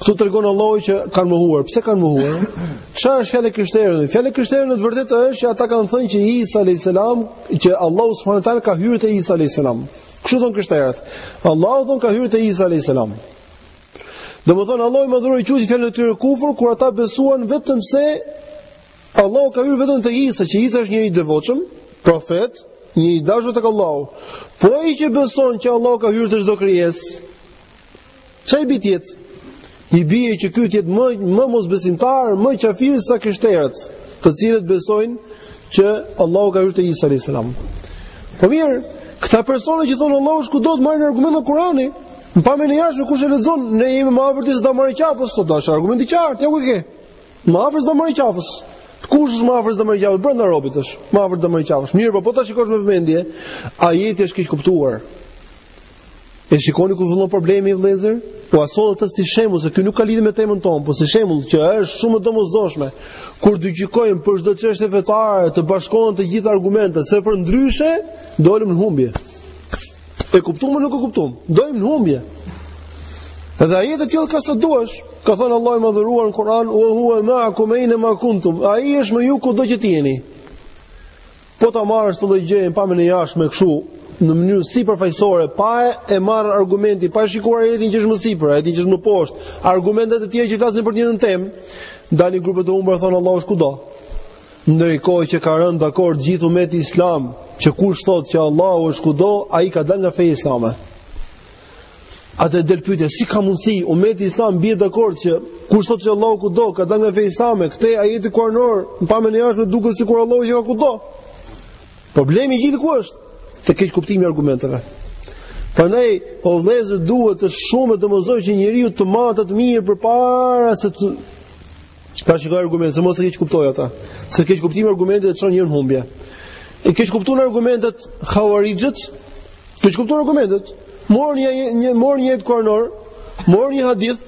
[SPEAKER 1] Këtu tregon Allahu që kanë mohuar. Pse kanë mohuar? Çfarë është fjala krishterëve? Fjala krishterëve në të vërtetë është që ata kanë thënë që Isa alayhis salam, që Allahu subhanahu teala ka hyrë te Isa alayhis salam. Kështu thon krishterët. Allahu thon ka hyrë te Isa alayhis salam. Domethënë Allahu madhëruar e quajti fjalën e tyre kufur kur ata besuan vetëm se Allahu ka hyrë vetëm te Isa, që Isa është një i devotshëm, profet, një i dashur tek Allahu. Po ai që beson që Allahu ka hyrë te çdo krijesë, Çfarë i bie të jetë? I bie që ky të jetë më më mosbesimtar, më kafir se krishterët, të cilët besojnë që Allahu ka hyrë te Isa alayhis salam. Po mirë, këta persona që thonë Allahu është kudo të marrin argument në Kur'ani, në pamjen e jashtëm kush e lexon, ne jemi më afër se damari i qafës, do thuash argument i qartë, ja ku ke. Më afër se damari i qafës. Kush është më afër se damari i qafës brenda robit është, më afër se damari i qafës. Mirë, po po ta shikosh me vëmendje, ajeti është keqkuptuar. E shikoni ku fillon problemi vëllezër? Po e sollëm atë si shembull se ky nuk ka lidhje me temën tonë, po si shembull që është shumë e domosdoshme kur të gjykojmë për çdo çështje fetare, të bashkohen të gjitha argumentet, se përndryshe dolim në humbje. E kuptuam apo nuk e kuptuam? Dolim në humbje. Edhe ajete të tillë ka sa duash, ka thënë Allahu i madhëruar në Kur'an, "Wa huwa ma'akum aina ma kuntum." Ai është me ju kudo që të jeni. Po ta marrësh këtë lloj gjëje në pamjen e jashtme kështu, në mënyrë sipërfaqësore, pa e marrë argumenti, pa shikuar ajetin që është më sipër, ajetin që është më poshtë, argumentet e tjera që flasin për të njëjtën temë, dalin grupet e humbura thonë Allahu është kudo. Ndërkohë që ka rënë dakord gjithë umeti islam, që kush thotë që Allahu është kudo, ai ka dalë nga feja islame. Atëherë del pyetja, si ka mundësi umeti islam bie dakord që kush thotë se Allahu kudo, ka dalë nga feja islame, ky ajeti kuranor, në pamjen e jashtme duket sikur Allahu qenka kudo. Problemi gjithë ku është? Te keqkuptimi i argumenteve. Prandaj, o vëllezër duhet, shumë e domosdoshme që njeriu të matet mirë përpara se të Të shikojë argument, se mos e keqkuptojë atë. Se keqkuptimi argumenteve e çon njeriun humbje. I keqkuptuan argumentet hauarixhët, keqkuptuan argumentet. Morën një një morën një ajet kuranor, morën një hadith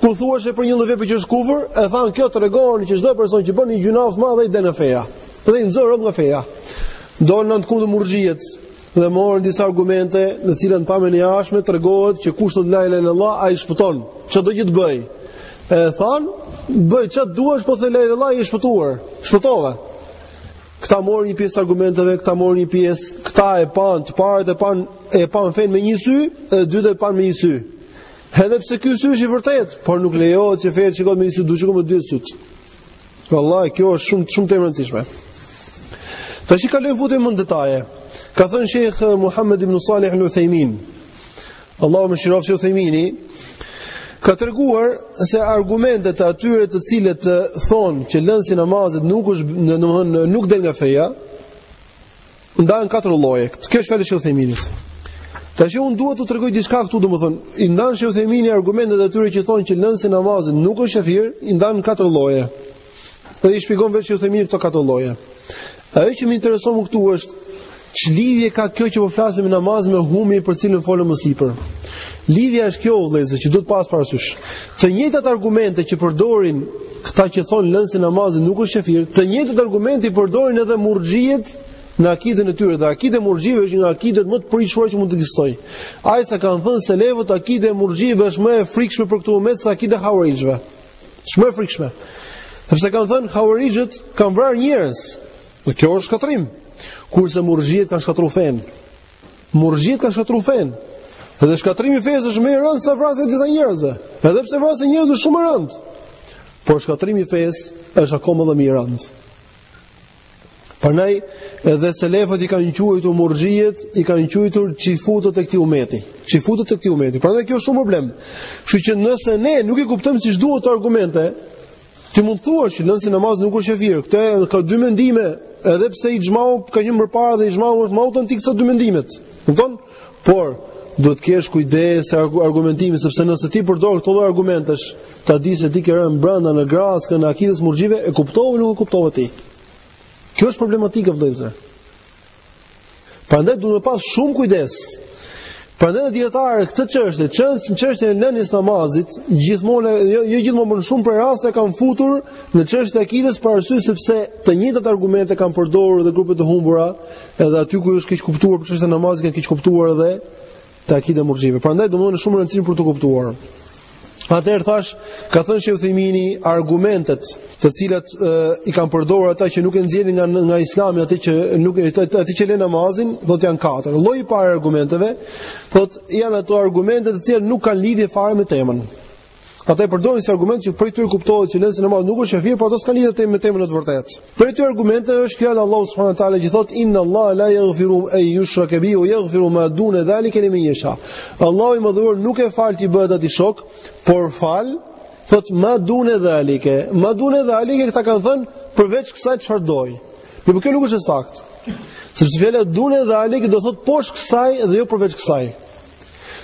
[SPEAKER 1] ku thuhej se për një vepër që është kufur, e thanë kjo tregon që çdo person që bën një gjynah të madh ai del nga feja. Dhe i nxorën nga feja. Dolën në të kundërt murxhiet, Dhe morën disa argumente në të cilat pamjen e jashtme tregohet që kush thotë la ilaha illallah ai shpëton. Çdo gjë të bëjë. E thonë, bëj ça të duash, po the la ilaha illallah i shpëtuar. Shpëtove. Këta morën një pjesë argumenteve, këta morën një pjesë, këta e panë, të parët e panë, e panë fenë me një sy, të dytët e panë me një sy. Edhe pse ky sy është i vërtetë, por nuk lejohet që feja të shikohet me një sy, duhet të shikohet me dy sy. Vallai kjo është shumë temë e rëndësishme. Tash i kalojmë futem në detaje. Ka thënë Sheikh Muhammed ibn Salih el-Uthejmin. Allahu e mëshiroftë. Sheh Uthejmini ka treguar se argumentet e atyre të cilët thonë që lënësi i namazit nuk është, domthonë nuk del nga feja, Ndahen në katër lloje. Kjo është fjalë e Uthejminit. Tash unë dua të tregoj diçka këtu, domethënë, i ndan Sheh Uthejmini argumentet e atyre që thonë që lënësi i namazit nuk është qafir, i ndan në katër lloje. Dhe i shpjegon vetë Sheh Uthejmini këto katër lloje. Ajo që më intereson mu këtu është ç'lidhje ka kjo që po flasim me namaz me humbjen për të cilën folëm më sipër. Lidhja është kjo vëllezër që duhet pas parasysh. Të njëjtat argumente që përdorin këta që thonë lënësi i namazit nuk është qafir, të njëjtat argumente i përdorin edhe murxhiet në akiden e tyre dhe akidja e murxhive është një nga akidet më të prishura që mund të ekzistojë. Aq sa kanë thënë selefët akidja e murxhive është më e frikshme për këtë umet se akidja e hauarixhve. Është më e frikshme. Sepse kanë thënë hauarixhët kanë vrarë njerëz. Dhe kjo është shkatrim. Kurse murxhiet kanë shkatru fen. Murxhiet kanë shkatru fen. Dhe shkatrimi i fesë është më i rëndë se vrasja e disa njerëzve. Edhe pse vrasja e njerëzve është shumë e rëndë. Por shkatrimi i fesë është akoma më i rëndë. Prandaj edhe selefët i kanë quajtur murxhiet, i kanë quajtur çifutët e këtij umeti. Çifutët e këtij umeti. Prandaj kjo shumë problem. Kështu që nëse ne nuk i kuptojmë siç duhet këto argumente, ti mund të thuash që lënësi i namazit nuk është qafir. Këtu ka dy mendime, edhe pse ixhmau ka qenë më parë dhe ixhmau është më autentik se dy mendimet. Kupton? Por, duhet të kesh kujdes te argumentimi, sepse nëse ti përdor këto lloj argumentesh, ta di se ti ke rënë brenda në grackën e akidës së murxhive, e kuptove nuk e kuptove ti. Kjo është problematika vëllezër. Prandaj duhet pas shumë kujdes. Prandaj dijetarët këtë çështje, çështjen e, çështjen e lënies së namazit, gjithmonë jo jo gjithmonë por në shumë raste e kanë futur në çështjen e akidës për arsye sepse të njëjtat argumente kanë përdorur dhe grupe të humbura Edhe aty kur është keqkuptuar për çështjen e namazit, kanë keqkuptuar edhe te akidja e murxhive. Prandaj domthonë është shumë e rëndësishme për t'u kuptuar. Atëherë thash, ka thënë Sheh Uthejmini, argumentet të cilat e, i kanë përdorur ata që nuk e nxjerrin nga nga Islami atë që nuk e atë që len namazin, thotë janë katër. Lloji i parë i argumenteve, thotë janë ato argumente të cilat nuk kanë lidhje fare me temën. Ata e përdorin si argument që prej tyre kuptohet që lënësi i namazit nuk është kafir, por ato s'kanë lidhje me temën në të vërtetë. Prej këtyre argumenteve është fjala e Allahut subhanahu wa taala që thotë inna Allah la yaghfiru ay yushraka bihi wa yaghfiru ma dun zalika liman yasha. Allahu i Madhëruar nuk e fal t'i bëhet Atij shok, por fal thotë ma dun zalika. Ma dun zalika këta kanë thënë përveç kësaj çfarë doj. Mirëpo kjo nuk është e saktë. Sepse fjala dun zalika do thotë poshtë kësaj dhe jo përveç kësaj.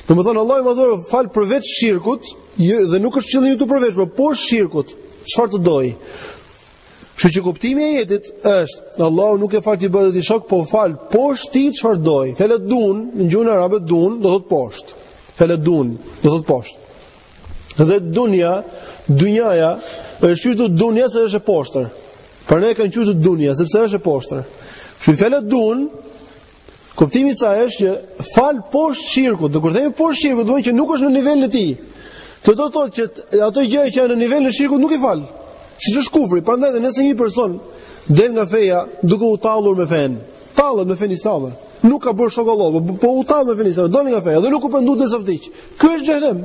[SPEAKER 1] Domethënë, Allahu i madhëruar fal përveç shirkut, dhe nuk është qëllimi këtu përveç, por poshtë shirkut, çfarë të dojë. Kështu që kuptimi i ajetit është, Allahu nuk e fal t'i bëhet Atij shok, po fal poshtë tij çfarë të dojë. Fjala dun, në gjuhën arabe dun, do të thotë poshtë. Fjala dun, do të thotë poshtë. Dhe dunja, dunjaja, është quajtur dunja se është e poshtër. Prandaj e kanë quajtur dunja, sepse është e poshtër. Kështu fjala dun, Kuptimi i saj është që fal poshtë shirkut, dhe kur themi poshtë shirkut, do të thotë që nuk është në nivelin e tij. Kjo do të thotë që ato gjë që janë në nivelin e shirkut nuk i fal. Siç është kufri, prandaj dhe nëse një person del nga feja duke u tallur me fenë, tallet me fenë islame, nuk ka bërë shok Allahut, po, po u tall me fenë islame, doli nga feja dhe nuk u pendu derisa vdiq. Ky është xhehenem.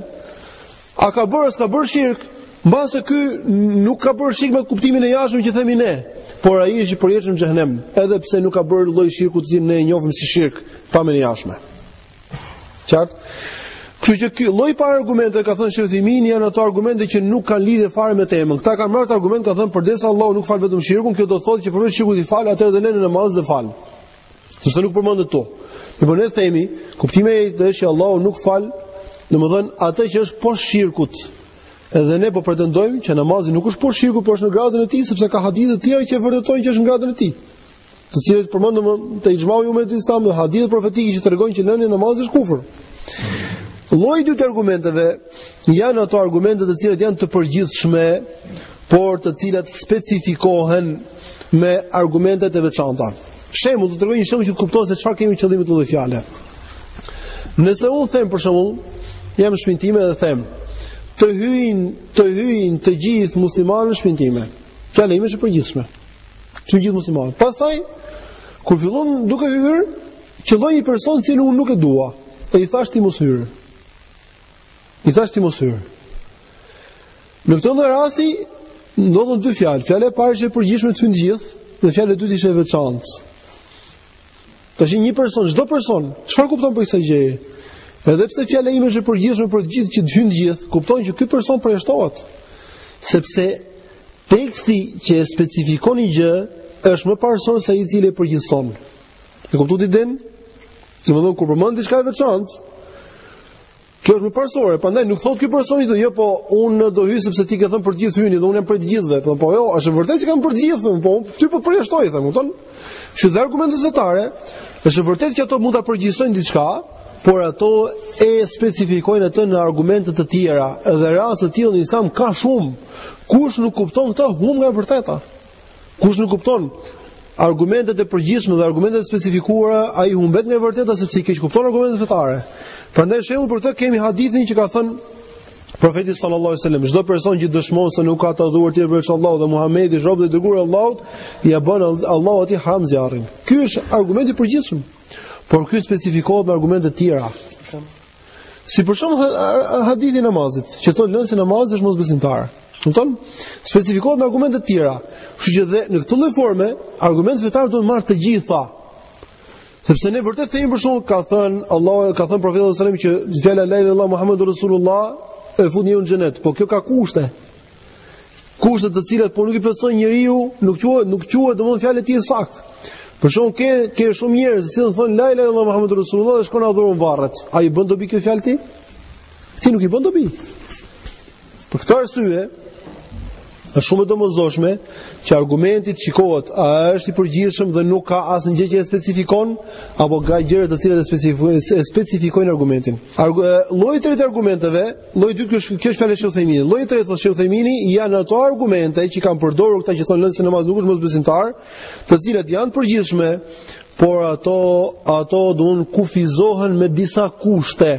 [SPEAKER 1] A ka bërë, s'ka bërë shirk? Mbase ky nuk ka bërë shirk me kuptimin e jashtëm që themi ne, por ai është i përjetshëm në xhehenem, edhe pse nuk ka bërë lloj shirku të cilin ne e njohim si shirk, pamje e jashtme. Qartë? Kështu që ky lloji i parë i argumenteve ka thënë Sheh Uthejmini janë ato argumente që nuk kanë lidhje fare me temën. Këta kanë marrë argument, kanë thënë përderisa Allahu nuk fal vetëm shirkun, kjo do të thotë që përveç shirkut i fal atë edhe lënien e namazit e fal. Sepse nuk përmendet këtu. Dhe po ne themi, kuptimi është që Allahu nuk fal, domethënë atë që është poshtë shirkut. Edhe ne po pretendojmë që namazi nuk është poshtë shirkut, por është në gradën e tij sepse ka hadithe të tjera që vërtetojnë që është në gradën e tij. Të cilët përmendëm te ixhmau i umetit islam dhe hadithe profetike që tregojnë që lënia e namazit është kufër. Lloji i dytë i argumenteve janë ato argumente të cilat janë të përgjithshme, por të cilat specifikohen me argumente të veçanta. Shembull, do të tregoj një shembull që të kuptohet se çfarë kemi qëllim me këtë lloj fjale. Nëse unë them për shembull, jam në shpinë time dhe them, të hyjnë, të hyjnë të gjithë muslimanët në shpinë time. Fjala ime është e përgjithshme. Të gjithë muslimanët. Pastaj kur fillon duke hyrë, qëllon një person të cilin unë nuk e dua, e i thashë ti mos hyr. I thashë ti mos hyr. Në këtë lloj rasti ndodhen dy fjalë. Fjala e parë është e përgjithshme të gjithë, dhe fjala e dytë është e veçantë. Tash një person, çdo person, çfarë kupton prej kësaj gjëje? Edhe pse fjala ime është e përgjithshme për të gjithë që të hyjnë të gjithë, kupton që ky person përjashtohet. Sepse teksti që e specifikon një gjë është më parësor se ai i cili e përgjithëson. E kuptuat idenë? Domethënë kur përmend diçka e veçantë, Kjo është më parësore, prandaj nuk thotë ky person që jo po unë do hyj sepse ti ke thënë për të gjithë hyni dhe unë jam prej të gjithëve, po po jo, është vërtet që kam për të gjithë, po ty po të përjashtoj them, kupton? Kështu dhe argumentet fetare, është e vërtetë që ato mund ta përgjithësojnë diçka, por ato e specifikojnë atë në argumente të tjera, edhe raste të tilla në Islam ka shumë. Kush nuk kupton këtë, humb nga e vërteta. Kush nuk kupton argumentet e përgjithshme dhe argumentet e specifikuara, ai humbet nga e vërteta sepse i keqkupton argumentet fetare. Prandaj shembull për këtë kemi hadithin që ka thënë Profeti sallallahu alajhi wasallam, çdo person që dëshmon se nuk ka të adhuruar tjetër veç Allahut dhe Muhamedi është rob dhe i dërguar i Allahut, ia bën Allahu atij haram zjarrin. Ky është argumenti i përgjithshëm. Por ky specifikohet me argumente të tjera. Si për shembull hadithi i namazit, që thonë lënësi i namazit është mosbesimtar. Kupton? Specifikohet me argumente të tjera. Kështu që dhe në këtë lloj forme, argumentet fetare duhen marrë të gjitha. Sepse ne vërtet themi për shembull, ka thënë Allahu, ka thënë Profeti sallallahu alajhi wasallam që fjala la ilaha illallah muhammedur rasulullah e fut njeriun në xhenet. Po kjo ka kushte. Kushtet të cilat po nuk i plotëson njeriu, nuk quhet nuk quhet domosdoshmë fjalë e tij e saktë. Për shkak se ke shumë njerëz që thonë thon la ilaha illallah muhammedur rasulullah dhe shkon adhuron varret. A i bën dobi kjo fjalë atij? Atij nuk i bën dobi. Për këtë arsye është shumë e domosdoshme që argumenti të shikohet a është i përgjithshëm dhe nuk ka asnjë gjë që e specifikon apo ka gjëra të cilat e specifikojnë e specifikojnë argumentin. Lloji i tretë i argumenteve Lloji i dytë kjo është kjo është fjala e Sheh Uthejminit. Lloji i tretë thotë Sheh Uthejmini janë ato argumente që kanë përdorur këta që thonë lënësi i namazit nuk është mosbesimtar, të cilat janë të përgjithshme, por ato ato duhen kufizohen me disa kushte.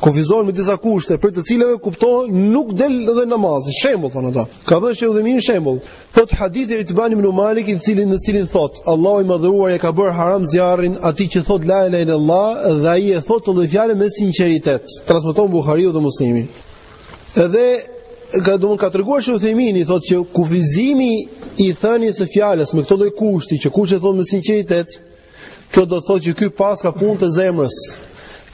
[SPEAKER 1] Kufizohen me disa kushte, prej të cilave kuptohet nuk del edhe namazi. Shembull thonë ato. Ka dhënë Sheh Uthejmini shembull. Thot hadithi i Itban ibn Malik i cili në të cilin thot Allahu i madhëruar e ka bërë haram zjarrin atij që thot la ilaha illallah dhe ai e thot këtë fjalë me sinqeritet. Transmeton Buhariu dhe Muslimi. Edhe ka domethënë ka treguar Sheh Uthejmini thot që kufizimi i thënies së fjalës me këtë lloj kushti që kush e thot me sinqeritet, kjo do të thotë që ky person ka punë të zemrës.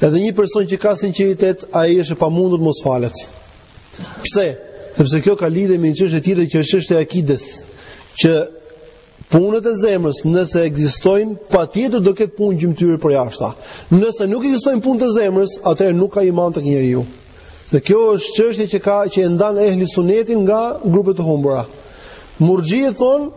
[SPEAKER 1] Edhe një person që ka sinqeritet, ai është e pamundur mos falet. Pse? Sepse kjo ka lidhje me një çështje tjetër që është çështja e akides, që punët e zemrës nëse ekzistojnë, patjetër do ketë punë gjymtyre përjashta. Nëse nuk ekzistojnë punët e zemrës, atëherë nuk ka iman tek njeriu. Dhe kjo është çështje që ka që e ndan ehli sunetin nga grupet e humbura. Murxhiet thon,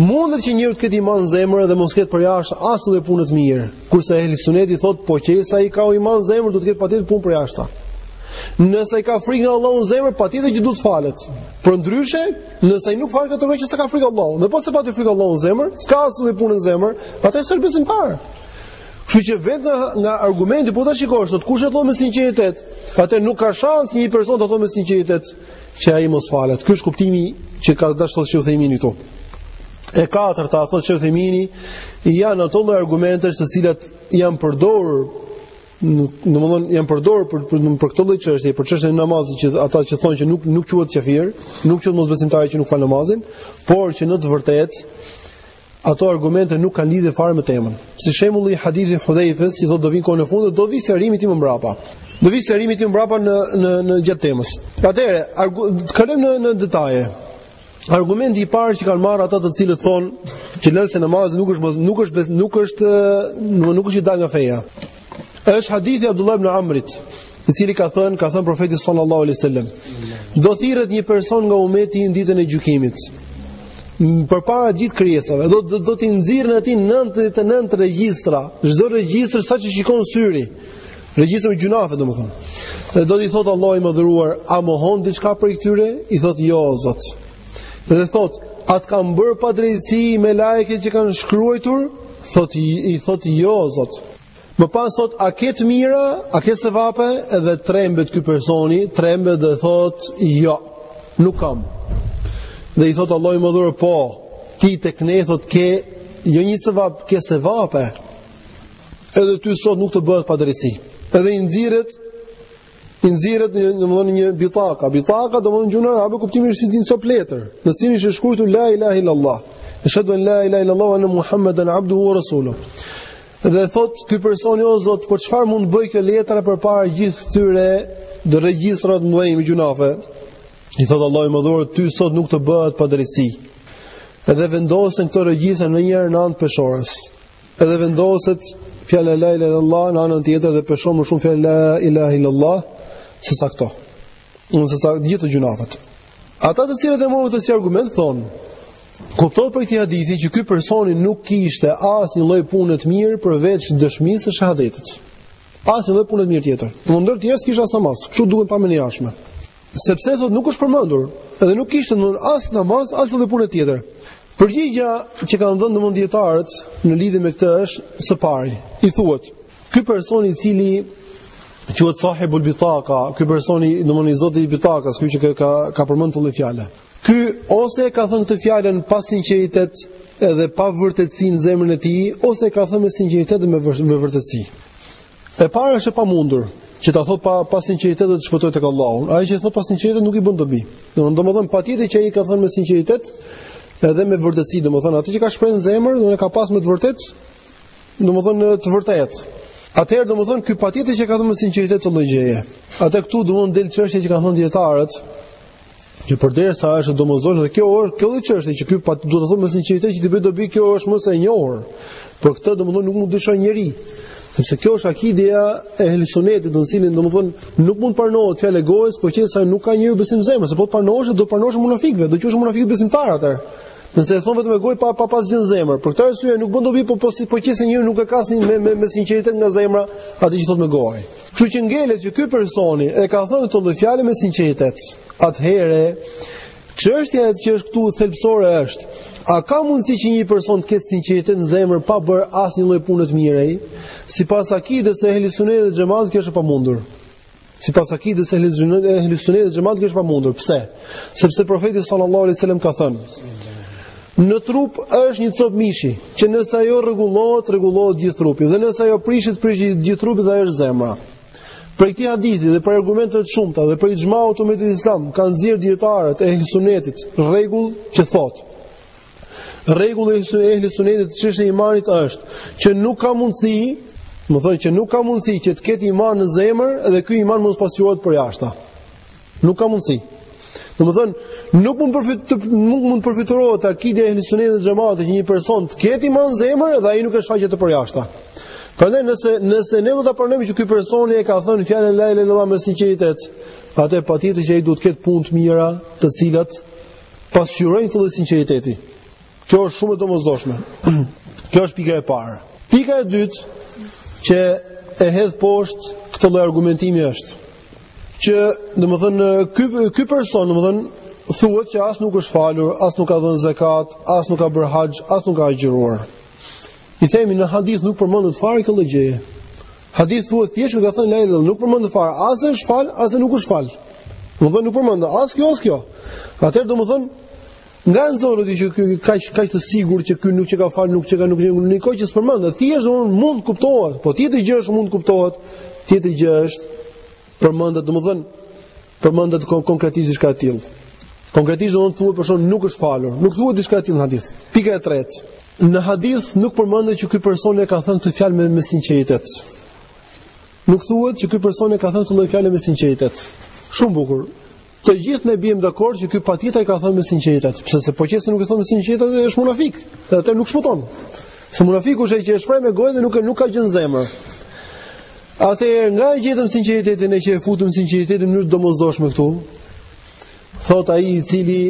[SPEAKER 1] mundet që njeriu të ketë iman në zemër dhe mos ketë përjashtë asnjë lloj pune të mirë. Kurse ehli suneti thot, po qe se ai ka iman në zemër do të ketë patjetër punë përjashta. Nëse ai ka frikë nga Allahu në zemër, patjetër që do të falet. Përndryshe, nëse ai nuk falet, tregon që s'ka frikë Allahun, dhe po s'e pati frikë Allahun në zemër, s'ka asnjë lloj pune në zemër, ai s'është besimtar. Kështu që vetë nga, nga argumenti po ta shikosh, thotë kush e thon me sinqeritet, atëherë nuk ka shans një person ta thotë me sinqeritet që ai mos falet. Ky është kuptimi që ka dashur të thotë Shejh Uthejmini këtu. E katërta, thotë Shejh Uthejmini janë ato lloj argumentesh të cilat janë përdorur domthon janë përdorur për për, për këtë lloj çështje, për çështjen e namazit që ata që thonë që nuk nuk quhet kafir, nuk quhet mosbesimtar ai që nuk fal namazin, por që në të vërtetë Ato argumente nuk kanë lidhje fare me temën. Si shembulli i hadithit të Hudhejfes, që thotë do vinë kohën e fundit, do vi sqarimi i tij më mbrapa. Do vi sqarimi i tij më mbrapa në në në gjatë temës. Atëherë, të kalojmë në në detaje. Argumenti i parë që kanë marrë ata të cilët thonë që lënësi i namazit nuk është nuk është nuk është nuk është i dalë nga feja. Është hadithi i Abdullah ibn Amrit, i cili ka thënë, ka thënë profeti sallallahu alaihi wasallam, do thirret një person nga ummeti im në ditën e gjykimit. Përpara të gjithë krijesave, do do, do t'i nxirren atij 99 regjistra, çdo regjistër sa ç'i shikon syri. Regjistër me gjynafe, domethënë. Dhe do t'i thotë Allahu i madhëruar, a mohon diçka prej këtyre? I thotë jo, Zot. Dhe thot, a të kanë bërë padrejtësi melaiket që kanë shkruajtur? Thot, i, i thot, jo, zot. Më pas thot, a ke të mira, a ke sevape? Edhe trembet ky personi, trembet dhe thot, jo, nuk kam. Dhe i thot, Allahu i madhëruar, po, ti tek ne, thot, ke, jo një sevap, ke sevape. Edhe ty sot nuk të bëhet padrejtësi. Edhe i nxirret, i nxirret një domthon një bitaka. Bitaka domthon në gjuhën arabe kuptimi është si tip copë letër. Në të cilën është shkruar la ilaha illallah. Eshhedu en la ilaha illallah wa anna muhammeden abduhu wa rasuluhu. Dhe thot ky personi o Zot, po çfarë mund të bëj kjo letra përpara gjithë këtyre regjistrave të mëdhenj me gjynafe? I thot Allahu i madhëruar, ty sot nuk të bëhet padrejtësi. Edhe vendosen këto regjistra në njërën anë të peshores. Edhe vendoset fjala la ilaha illallah në anën tjetër dhe peshon më shumë fjala la ilaha illallah se sa këto. Unë se sa të gjitha ato gjynafet. Ata të cilët e morën këtë si argument thonë Kuptohet prej këtij hadithi që ky personi nuk kishte asnjë lloj pune të mirë përveç dëshmisë së shahadetit. Asnjë lloj pune të mirë tjetër. Ndër të tjera s'kish as namaz. Kështu duket në pamjen e jashtme. Sepse thot nuk është përmendur, edhe nuk kishte as namaz, asnjë lloj pune tjetër. Përgjigja që kanë dhënë domethënë dijetarët në lidhje me këtë është së pari. I thuhet, ky person i cili quhet sahibul bitaka, ky personi domethënë i zoti i bitakas, ky që ka ka përmendur këtë fjalë. Ky ose e ka thënë këtë fjalën pa sinqeritet dhe pa vërtetësi në zemrën e tij, ose e ka thënë me sinqeritet dhe me vërtetësi. E para është e pamundur që ta thotë pa pa sinqeritet dhe të shpëtojë tek Allahu. Ai që thotë pa sinqeritet nuk i bën dobi. Domethënë, domethënë patjetër që ai ka thënë me sinqeritet edhe me vërtetësi, domethënë atë që ka shprehur në zemër, domethënë ka pas me të vërtetë, domethënë të vërtetë. Atëherë domethënë ky patjetër që ka thënë me sinqeritet këtë lloj gjëje. Atë këtu domethënë del çështja që kanë thënë dietarët, Që përderisa është domethënë dhe kjo është kjo lloj çështje që ky patjetër ta thotë me sinqeritet që t'i bëjë dobi kjo është mëse e njohur. Për këtë domethënë nuk mund të dyshojë njeri. Sepse kjo është akidia e ehli sunetit, domethënë domethënë nuk mund të pranohet fjala e gojës, përderisa nuk ka njeriu besim në zemër, se po të pranohesh do t'u pranohesh munafikëve, do të qenë munafikët besimtarë atëherë. Nëse e thonë vetëm me gojë pa pa pas gjë në zemër. Për këtë arsye nuk bën dobi po po si po qe se njeriu nuk e ka asnjë me me, me sinqeritet nga zemra atë që thotë me gojë. Kështu që ngelet që ky personi e ka thënë këtë lloj fjale me sinqeritet. Atëherë, çështja që është këtu thelbësore është, a ka mundësi që një person të ketë sinqeritet në zemër pa bërë asnjë lloj pune të mirë ai? Sipas akides së Ehli Sunnetit dhe Xhematit, kjo është e pamundur. Sipas akides së Ehli Sunnetit dhe Xhematit, kjo është e pamundur. Pse? Sepse profeti sallallahu alajhi wasallam ka thënë: Në trup është një copë mishi, që nëse ajo rregullohet, rregullohet gjithë trupi dhe nëse ajo prishet, prishet gjithë trupi dhe ajo është zemra. Prej këtij hadithi dhe prej argumenteve të shumta dhe prej ixhmaut të umetit islam kanë nxjerr dijetarët e ehli sunetit rregull që thotë Rregulli i ehli sunetit në çështjen e imanit është që nuk ka mundësi, domethënë që nuk ka mundësi që të ketë iman në zemër dhe ky iman mos pasqyrohet përjashta. Nuk ka mundësi. Domethënë, nuk mund përfit nuk mund të përfytyrohet në akiden e Ehli Sunetit dhe Xhematit që një person të ketë iman në zemër dhe ai nuk i shfaqet te përjashta. Prandaj nëse nëse ne do ta pranojmë që ky personi e ka thënë fjalën la ilaha illallah me sinqeritet, atë patjetër që ai duhet të ketë punë të mira, të cilat pasqyrojnë këtë lloj sinqeriteti. Kjo është shumë e domosdoshme. Kjo është pika e parë. Pika e dytë që e hedh poshtë këtë lloj argumentimi është Që, domethënë, ky ky person, domethënë, thuhet që as nuk është falur, as nuk ka dhënë zekat, as nuk ka bërë haxh, as nuk ka agjëruar. I themi në hadith nuk përmendet fare kjo lloj gjëje. Në hadith thuhet thjesht që ka thënë la ilaha nuk përmendet fare, as është fal, as nuk është fal. Domethënë nuk përmendet as kjo as kjo. Atëherë domethënë Nga e nxorët ti që ky kaq kaq të sigurt që ky nuk qenka fal nuk qenka në një kohë që s'përmend, thjesht un mund të kuptohet, po tjetër gjë është mund të kuptohet, tjetër gjë është përmendet, domethën përmendet kon konkretisht diçka e tillë. Konkretisht domethënë të thuhet për shembull nuk është falur, nuk thuhet diçka e tillë në hadith. Pika e tretë. Në hadith nuk përmendet që ky person e ka thënë këtë fjalë me, me sinqeritet. Nuk thuhet që ky person e ka thënë këtë lloj fjale me sinqeritet. Shumë bukur. Të gjithë ne biem dakord që ky patjetër e ka thënë me sinqeritet, sepse se po qe se nuk e thon me sinqeritet, është munafik. Dhe atë nuk e shpëton. Se munafiku është ai që e shpreh me gojë dhe nuk e nuk ka gjë në zemër. Atëherë nga e gjetëm sinqeritetin e që e futëm sinqeritetin në mënyrë domosdoshme këtu. Thot ai i cili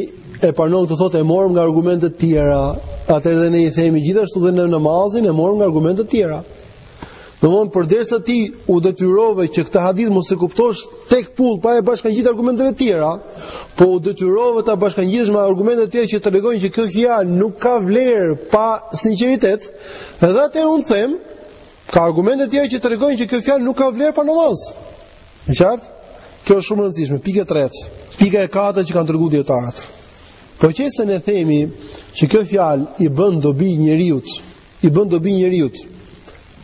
[SPEAKER 1] e pranon të thotë e morëm nga argumente të tjera. Atëherë dhe ne i themi gjithashtu dhe ne namazin e morëm nga argumente të tjera. Domethënë përderisa ti u detyrove që këtë hadith mos e kuptosh tek pull pa e bashkangjitur argumenteve të tjera, po u detyrove ta bashkangjish me argumente të tjera që tregojnë që kjo fjalë nuk ka vlerë pa sinqeritet, edhe atëherë un them ka argumente të tjera që tregojnë që kjo fjalë nuk ka vlerë pa namaz. E qartë? Kjo është shumë e rëndësishme. Pika e tretë, pika e katërt që kanë treguar dietarët. Po qe se ne themi që kjo fjalë i bën dobi njeriut i bën dobi njeriut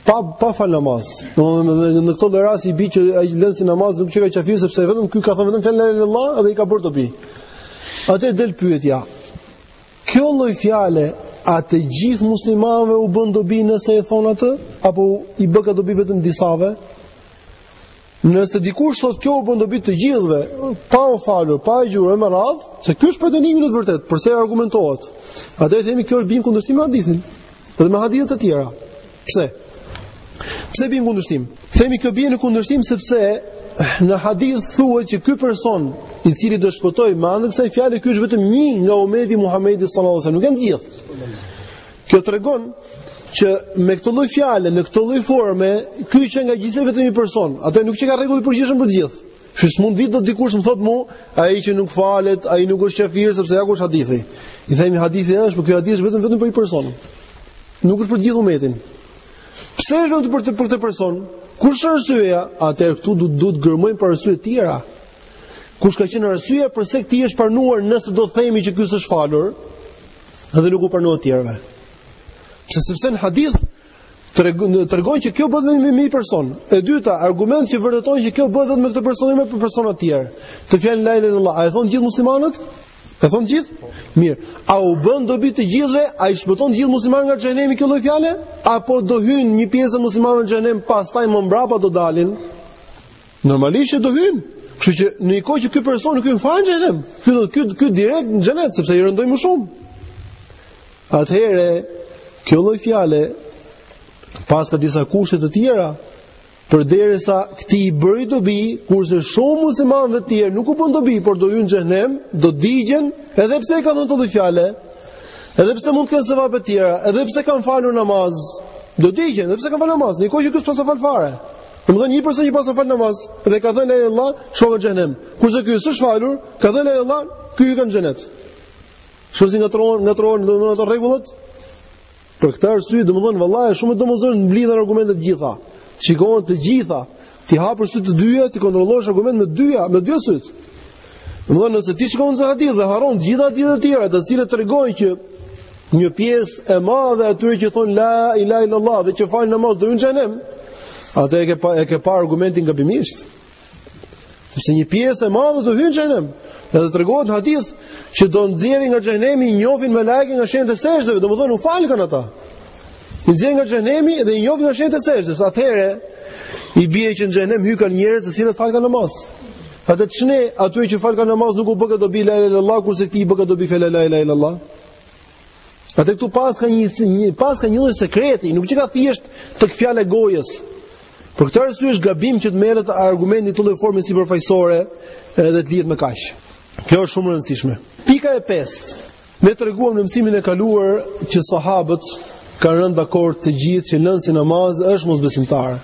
[SPEAKER 1] pa pa fal namaz. Domethënë në këtë rast i bi që ai lënësi i namazit nuk qenka kafir sepse vetëm ky ka thënë vetëm fjalën la ilaha illallah dhe i ka bërë dobi. Atëherë del pyetja. Kjo lloj fjale a të gjithë muslimanëve u bën dobi nëse e thon atë apo i bëka dobi vetëm disave? Nëse dikush thotë kjo u bën dobi të gjithëve, pa u falur, pa agjëruar e me radh, se ky është pretendimi në të vërtetë, përse argumentohet? Atëherë i themi kjo është bie në kundërshtim me hadithin, edhe me hadithe të tjera. Pse? Pse bie në kundërshtim? Themi kjo bie në kundërshtim sepse në hadith thuhet që ky person i cili do shpëtoj me anë të kësaj fjale ky është vetëm një nga umeti i Muhamedit sallallahu alaihi wasallam, nuk janë të gjithë. Kjo tregon që me këtë lloj fjale, në këtë lloj forme, ky qenka gjithë vetëm një person, atëherë nuk qenka rregull i përgjithshëm për të gjithë. Kështu s'mund të vijë dikush të më thotë mua, ai që nuk falet, ai nuk është kafir sepse ja ku është hadithi. I themi hadithi është, por ky hadith është vetëm vetëm për një person. Nuk është për gjithë umetin. Pse është vetëm për të për këtë person? Kush është arsyeja? Atëherë këtu duhet duhet gërmojmë për arsye të tjera. Kush ka qenë arsyeja përse këtij i është pranuar nëse do të themi që ky s'është falur? Edhe nuk u pranohet të tjerëve. Pse sepse në hadith tregon tregon që kjo bëhet vetëm me një person. E dyta, argument që vërteton që kjo bëhet vetëm me këtë person dhe jo me persona të tjerë. Këtë fjalën la ilaha illallah, a e thon gjithë muslimanët? E thon gjithë? Mirë. A u bën dobi të gjithëve? A i shpëton gjithë muslimanët nga xhenemi kjo lloj fjale? Apo do hyjnë një pjesë e muslimanëve në xhenem, pastaj më mbrapa do dalin? Normalisht që do hyjnë. Kështu që në një kohë që ky person nuk hyn fare në xhenem, ky do hyj ky direkt në xhenet sepse i rëndoi më shumë. Atëherë, kjo lloj fjale paska disa kushte të tjera përderisa këti i bëri dobi, kurse shumë muslimanëve të tjerë nuk u bën dobi, por do hyjnë në xhenem, do digjen, edhe pse kanë thënë këtë fjalë. Edhe pse mund të kenë sevape të tjera, edhe pse kanë falur namaz, do digjen, edhe pse kanë falur namaz, në një kohë që ky s'paska fal fare. Domethënë një person që paska fal namaz dhe ka thënë la ilaha illallah, shkon në xhehenem. Kurse ky s'është falur, ka thënë la ilaha illallah, ky hyn në xhenet. Shih që si ngatrrohen, ngatrrohen domethënë ato rregullat. Për këtë arsye domethënë vallahi është shumë e domosdoshme të mblidhen argumentet të gjitha. Shikohen të gjitha. T'i hapësh sytë të dyja, t'i kontrollosh argumentet me dyja, me dy sytë. Domthonë nëse ti shikon këtë hadith dhe harron gjithë hadithet e tjera të cilët tregojnë që një pjesë e madhe e atyre që thonë la ilaha illallah dhe që falin namaz do hyjnë në xhehenem, atëherë e ke pa, e ke pa argumentin gabimisht. Sepse një pjesë e madhe do hyjnë në xhehenem. Edhe tregohet në hadith që do nxjerrin nga xhehenemi, i njofin melaiket nga shenjat e sexhdeve, domthonë u falkan ata. I nxjerrin nga xhehenemi dhe i njofin nga shenjat e sexhdes. Atëherë i bie që në xhehenem hyjnë njerëz të cilët falën namaz. Atëherë çne, atyre që falkan namaz nuk u bëka dobi la ilaha illallah kurse këtij i bëka dobi fjala la ilaha illallah. Atëherë këtu paska një një paska një lloj sekreti, nuk qenka thjesht tek fjala e gojës. Për këtë arsye është gabim që të merret argumenti në këtë lloj forme sipërfaqësore edhe të lihet me kaq. Kjo është shumë e rëndësishme. Pika e pestë, Ne treguam në mësimin e kaluar që sahabët kanë rënë dakord të gjithë që lënësi i namazit është mosbesimtar.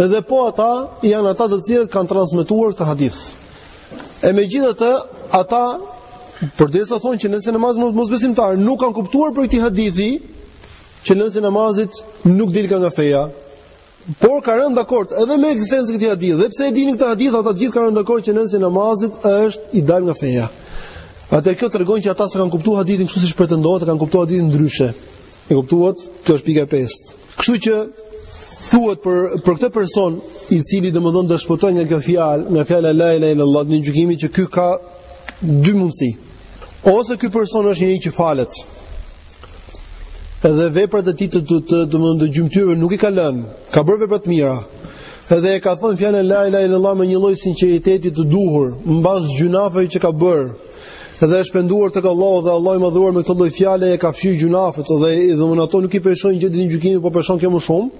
[SPEAKER 1] Edhe po ata janë ata të cilët kanë transmetuar këtë hadith. E megjithatë, ata përderisa thonë që lënësi i namazit mosbesimtar nuk kanë kuptuar prej këtij hadithi që lënësi i namazit nuk dilka nga feja, Por kanë rënë dakord edhe me ekzistencën e këtij hadithi, edhe pse e dinin këtë hadith, ata të gjithë kanë rënë dakord që lënësi i namazit është i dalë nga feja. Atëherë kjo tregon që ata s'e kanë kuptuar hadithin kështu siç pretendohet, e kanë kuptuar hadithin ndryshe. E kuptuat? Kjo është pika e pestë. Kështu që thuhet për për këtë person i cili domethënë do shpëtojë nga kjo fjalë, nga fjala la ilaha illallah, ditën e gjykimit që ky ka dy mundësi. Ose ky person është njeri që falet, Edhe veprat e tij të të të të të gjymtyrëve nuk i ka lënë. Ka bërë vepra të mira. Edhe e ka thënë fjalën la ilaha illallah me një lloj sinqeriteti të duhur, mbas gjynafeve që ka bërë. Edhe është penduar tek Allahu dhe Allahu i madhëruar me këtë lloj fjale ia ka fshirë gjynafet dhe domethënë ato nuk i peshojnë gjë ditën e gjykimit, po peshon kjo më shumë.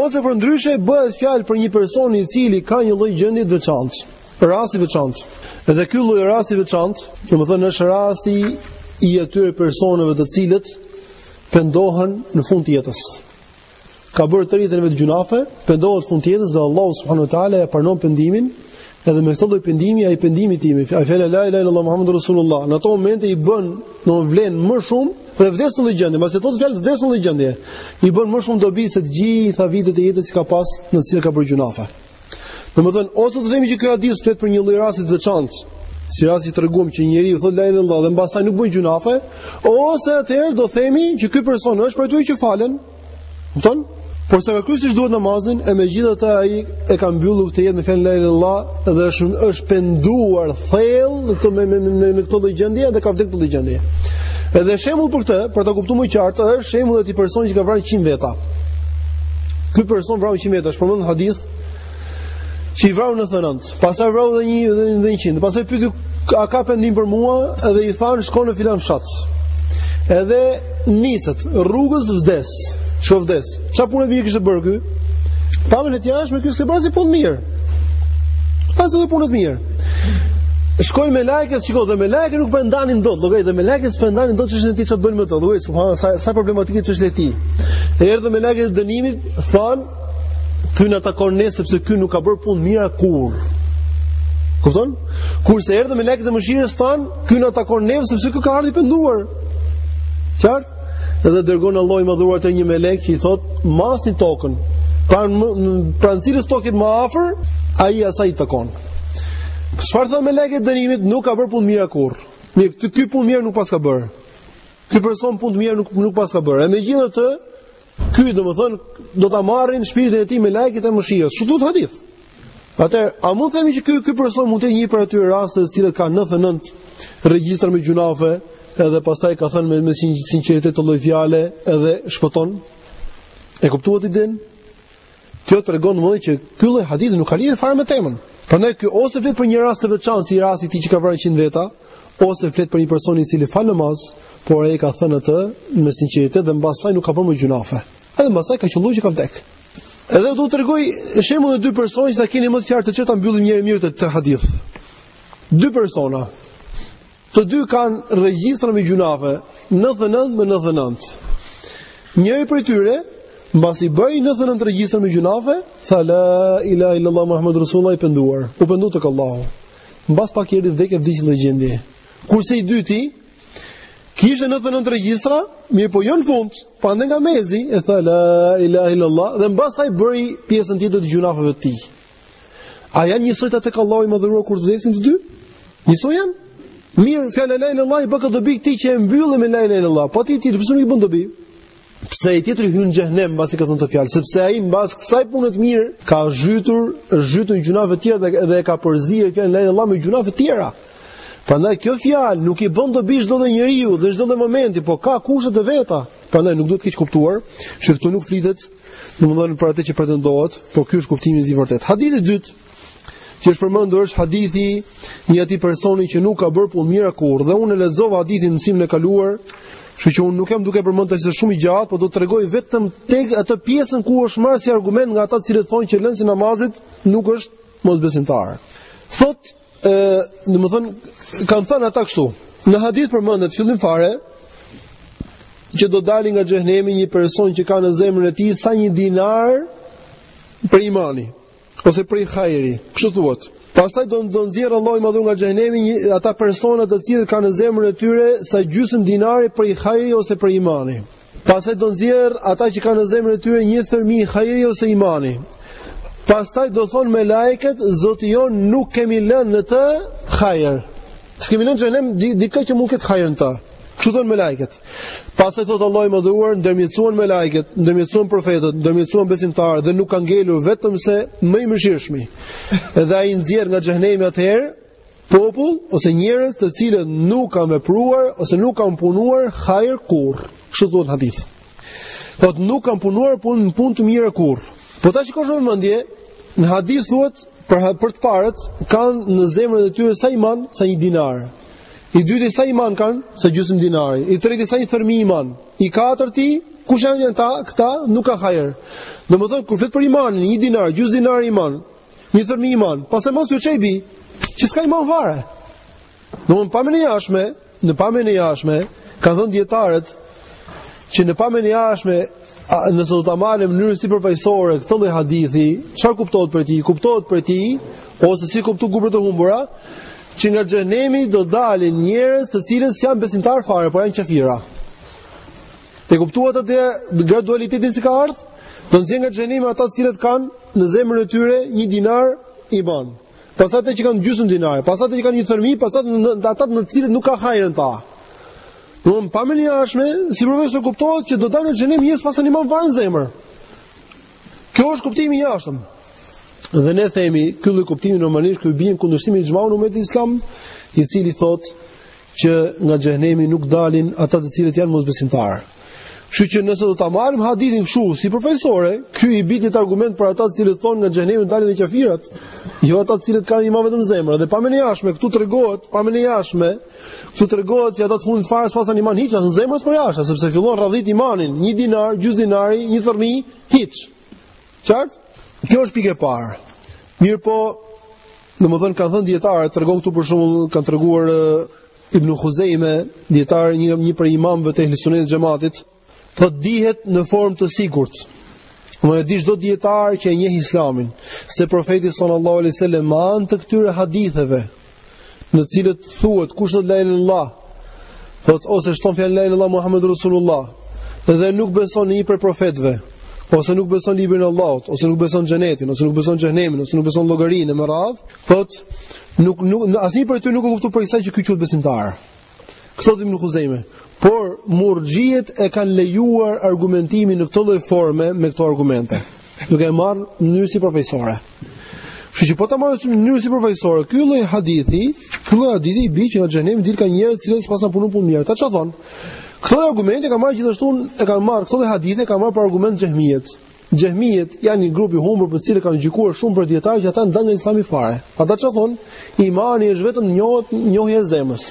[SPEAKER 1] Ose përndryshe bëhet fjalë për një person i cili ka një lloj gjendje të veçantë. Rast i veçantë. Dhe ky lloj rasti i veçantë, domethënë është rasti i atyre personave të cilët pendohen në fund të jetës. Ka bërë tërë jetën e vet gjynafe, pendohet në fund të jetës dhe Allah subhanehu ue teala ia pranon pendimin, edhe me këtë lloj pendimi, ai pendimi i tij, ajo fjala la ilaha illallah Muhammed Rasulullah, në ato momente i bën, domethënë vlen më shumë, dhe vdes në këtë gjendje, mbasi thotë këtë fjalë vdes në këtë gjendje, i bën më shumë dobi se të gjitha vitet e jetës që ka pas në të cilat ka bërë gjynafe. Domethënë, ose do themi që ky hadith flet për një lloj rasti të veçantë, si rasti që treguam që njeriu thotë la ilaha illallah dhe mbasaj nuk bën gjynahe, ose atëherë do themi që ky person është për ato që falen. Kupton? Por sa ka kryer siç duhet namazin, e megjithatë ai e ka mbyllur këtë jetë me fjalën la ilaha illallah dhe është është penduar thellë në këtë me, me, me, në këtë lloj gjendje dhe ka vdekur në këtë lloj gjendje. Edhe shembull për këtë, për ta kuptuar më qartë, është shembulli i atij personi që ka vrarë 100 veta. Ky person vrau 100 veta, është përmendur në hadith. Që i vrau nëntëdhjetë e nëntë. Pastaj vrau edhe një dhe njëqind. Pastaj pyeti a ka pendim për mua dhe i thanë shko në filan fshat. Edhe niset rrugës vdes. Ço vdes? Ça punë të mirë kishte bërë ky? Pamën e tjashtë me ky s'ka bërë asnjë punë të mirë. As edhe punë të mirë. Shikoji melaiket, shikoji dhe melaiket nuk po e ndanin dot, llogarit dhe melaiket s'po e ndanin dot çështjen e tij çfarë të bëjnë me to. Llogarit subhanallah sa sa problematike çështja e tij. Erdhën melaiket e dënimit, thanë ky na takon ne sepse ky nuk ka bër punë të mira kurr. Kupton? Kurse erdhën melaiket e mëshirës thanë ky na takon ne sepse ky ka ardh i penduar. Qart? Dhe dërgon Allahu i madhëruar një melek që i thotë, "Masni tokën, pranë pranë cilës tokë më afër, ai asaj i takon." Çfarë thonë melekët e dënimit? Nuk ka bërë punë të mira kurrë. Mirë, këtë ky punë të mirë nuk paska bërë. Ky person punë të mirë nuk nuk paska bërë. E megjithatë, Ky domethënë do ta marrin shpirtin e tij melaiket e mëshirës. Siç thotë hadithi? Atëherë, a mund të themi që ky ky person mund të jetë një prej atyre rasteve të cilët kanë 99 regjistra me gjynahe, edhe pastaj ka thënë me, me sinqeritet këtë lloj fjale edhe shpëton? E kuptuat idenë? Kjo tregon më që ky lloj hadithi nuk ka lidhje fare me temën. Prandaj ky ose flet për një rast të veçantë, si rasti i atij që ka vrarë 100 veta, ose flet për një person i cili fal namaz, por ai ka thënë atë me sinqeritet dhe mbas saj nuk ka bërë më gjynahe. Edhe mbas saj ka qelluar që ka vdek. Edhe do të tregoj shembullin e dy personave që ta keni më të qartë edhe ta mbyllim një herë e mirë këtë, këtë hadith. Dy persona. Të dy kanë regjistra me gjynahe, 99 me 99. Njëri prej tyre, mbasi bëri 99 regjistra me gjynahe, tha la ilaha illallah muhammedur rasulullah i penduar. U pendu tek Allahu. Mbas pak erdhi vdekja vdiq në atë gjendje. Kurse i dyti, kishte 99 regjistra, mirëpo jo në fund, po andej nga mesi, e tha la ilahe illallah, dhe mbasaj bëri pjesën tjetër të gjynaheve të tij. A janë njësoj këta tek Allahu i madhëruar kur të vdesin të dy? Njësoj janë? Mirë, fjala la ilaha illallah i bëka dobi atij që e mbylli me la ilaha illallah. Po tjetrit pse nuk i bën dobi? Pse ai tjetri hyn në xhehenem mbasi ka thënë këtë fjalë, sepse ai mbas kësaj pune të mirë ka zhytur, zhytur gjynahe të tjera dhe, dhe e ka përzier fjalën la ilaha illallah me gjynahe të tjera. Prandaj kjo fjalë nuk i bën dobi çdo lloj njeriu dhe çdo lloj momenti, po ka kushte të veta. Prandaj nuk duhet të keqkuptuar, që këtu nuk flitet Domethënë për atë që pretendohet, por ky është kuptimi i vërtetë. Hadithi i dytë që është përmendur është hadithi i atij personi që nuk ka bërë punë mira kurrë dhe unë lexova hadithin mësimin e kaluar, kështu që unë nuk jam duke përmendur tash se është shumë i gjatë, por do të tregoj vetëm tek atë pjesën ku është marrë si argument nga ata të cilët thonë që lënësi i namazit nuk është mosbesimtar. Thotë Ë, domethënë kanë thënë ata kështu. Në hadith përmendet fillim fare që do dalin nga xhehenemi një person që ka në zemrën e tij sa një dinar prej imani ose prej hajri. Kështu thuhet. Pastaj do nxjerrë Allahu i madhëruar nga xhehenemi ata persona të cilët kanë në zemrën e tyre sa gjysmë dinari prej hajri ose prej imani. Pastaj do nxjerrë ata që kanë në zemrën e tyre një thërmi hajri ose imani. Pastaj do thonë melaiket, Zoti jonë nuk kemi lënë në të hajr. S'kemi lënë xhehenem di, dikë që mund të ketë hajr në ta. Kështu thonë melaiket. Pastaj thotë Allahu i madhëruar, ndërmjetësuan melaiket, ndërmjetësuan profetët, ndërmjetësuan besimtarët dhe nuk ka ngelur vetëm se më i mëshirshmi. Edhe ai nxjerr nga xhehenemi atëherë, Popull ose njerëz të cilët nuk kanë vepruar ose nuk kanë punuar hajër kurrë. Kështu thuhet në hadith. Po nuk kanë punuar punë, punë të mira kurr. Po ta shikosh me mendje, në hadith thuhet për për të parët kanë në zemrën e tyre sa iman, sa një dinar. I dyti sa iman kanë, sa gjysmë dinari. I treti sa një thërmi iman. I katërti Kush janë, janë ata, këta nuk ka hajër. Domethënë kur flet për imanin, një dinar, gjysmë dinar iman, Një thërmi iman, pastaj më së keqi, që s'ka iman fare. Domethënë në pamjen e jashtme, në pamjen e jashtme, kanë thënë dijetarët, që në pamjen e jashtme, nëse do ta marrim në mënyrë sipërfaqësore këtë lloj hadithi, çfarë kuptohet prej tij? Kuptohet prej tij ose siç e kuptojnë grupet e humbura, që nga xhenemi do dalin njerëz të cilët s'janë besimtarë fare, por janë qafira. E kuptuat atë gradualitetin si ka ardhur? Do nxjerr nga xhenemi ata të cilët kanë në zemrën e tyre një dinar iman. Pastaj ata që kanë gjysmë dinari, pastaj ata që kanë një thërmi, pastaj ata në të cilët nuk ka hajër në ta. Domethënë në pamje të jashtme, sipërfaqësore kuptohet që do dalë nga xhenemi njerëz që s'kanë iman fare në zemër. Ky është kuptimi i jashtëm. Dhe ne themi, ky lloj kuptimi normalisht ky bie në kundërshtim ixhmaun e umetit islam, i cili thotë që nga xhehenemi nuk dalin ata të cilët janë mosbesimtarë. Kështu që nëse do ta marrim hadithin kështu sipërfaqësore, ky i bie të jetë argument për ata të cilët thonë nga xhehenemi dalin dhe qafirat, jo ata të cilët kanë iman vetëm në zemër. Dhe në pamje të jashtme, këtu tregohet, në pamje të jashtme Këtu tregohet që ata të fundit fare s'paskan iman hiç as në zemër as përjashta, sepse fillon radhit imanin, një dinar, gjysmë dinari, një thërmi, hiç. Qartë? Kjo është pika e parë. Mirëpo, domethënë kanë thënë dijetarët, tregon këtu për shembull kanë treguar Ibnu Huzejme, dijetar një një prej imamëve të Ehli Sunetit e Xhematit, Po dihet në formë të sigurt. Thot e di çdo dietar që e njeh Islamin, se profeti sallallahu alaihi wasallam me anë të këtyre haditheve, në të cilët thuhet kush thot la ilahe illallah, thot ose shton fjalën la ilahe illallah Muhammed Rasulullah, dhe nuk beson në një prej profetëve, ose nuk beson në librin e Allahut, ose nuk beson xhenetin, ose nuk beson xhenemin, ose nuk beson llogarinë me radh, thot nuk nuk asnjë prej tyre nuk e kupton prej kësaj që ky quhet besimtar. Kështu thotë Ibn Khuzaime. Por murxhiet e kanë lejuar argumentimin në këtë lloj forme me këto argumente, duke e marrë në mënyrë sipërfaqësore. Kështu që po ta marrësh në mënyrë sipërfaqësore, ky lloj hadithi, ky lloj hadithi i bie që në xhenet hyn ka njerëz që s'paskan punuar punë mirë. Ata çfarë thonë? Këto argumente kanë marrë gjithashtu, e kanë marrë këto hadithe, kanë marrë për argument xehmiet. Xhehmijet janë një grup i humbur për të cilët kanë gjykuar shumë prej dietarve që ata kan dal nga Islami fare. Ata çfarë thon? Imani është vetëm njoh njohja e zemrës.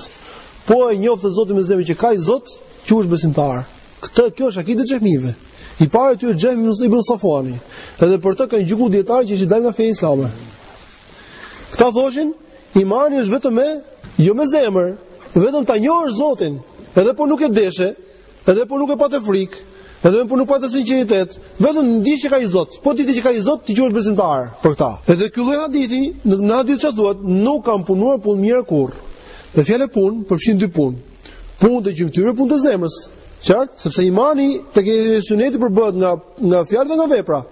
[SPEAKER 1] Po e njofte Zotin me zemër që ka i Zot, quhesh besimtar. Këtë kjo është akideja e xhehmive. I pari tyre është Xhehm ibn Safuani. Edhe për të kanë gjykuar dietar që është dal nga feja islame. Këta thoshin imani është vetëm me jo me zemër, vetëm ta njohësh Zotin. Edhe po nuk e deshe, Edhe po nuk e pate frikë, edhe po nuk pate sinqeritet, vetëm di që ka një Zot. Po ti di që ka një Zot, ti quhesh besimtar për këta. Edhe ky lloj hadithi, në hadith çfarë thuhet, nuk kam punuar punë mirë kurr. Dhe fjala punë përfshin dy punë. Punët e gjymtyrëve, punët e zemrës. Qartë? Sepse imani tek suneti përbëhet nga nga fjalë dhe nga vepra.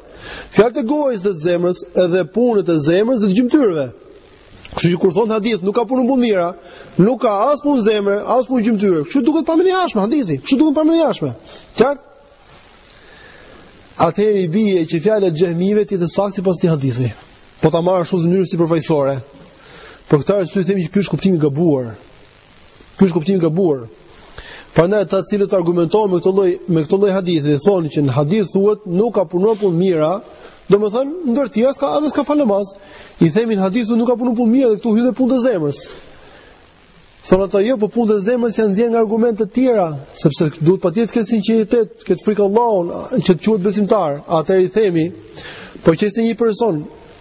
[SPEAKER 1] Fjalët e gojës dhe të zemrës, edhe punët e zemrës dhe të gjymtyrëve. Kështu që kur thon hadith, nuk ka punu punë mira, nuk ka as punë zemre, as punë gjymtyre. Kështu duket në pamje të jashtme hadithi. Kështu duket në pamje të jashtme. Qartë? Atëherë i bie që fjala e xhehmive të jetë e saktë sipas këtij hadithi. Po ta marrësh në mënyrë sipërfaqësore. Për këtë arsye themi që ky është kuptim i gabuar. Ky është kuptim i gabuar. Prandaj ata të cilët argumentojnë me këtë lloj me këtë lloj hadithi thonë që në hadith thuhet nuk ka punuar punë mira, domethënë ndër tjera s'ka as ka falë namaz. I themi në hadith thuhet nuk ka punuar punë mira dhe këtu hyn dhe punët e zemrës. Thonë ata jo, po punët e zemrës janë nxjerrë nga argumente të tjera, sepse duhet patjetër të ketë sinqeritet, të ketë frikë Allahun, që të quhet besimtar. Atëherë i themi, po që nëse një person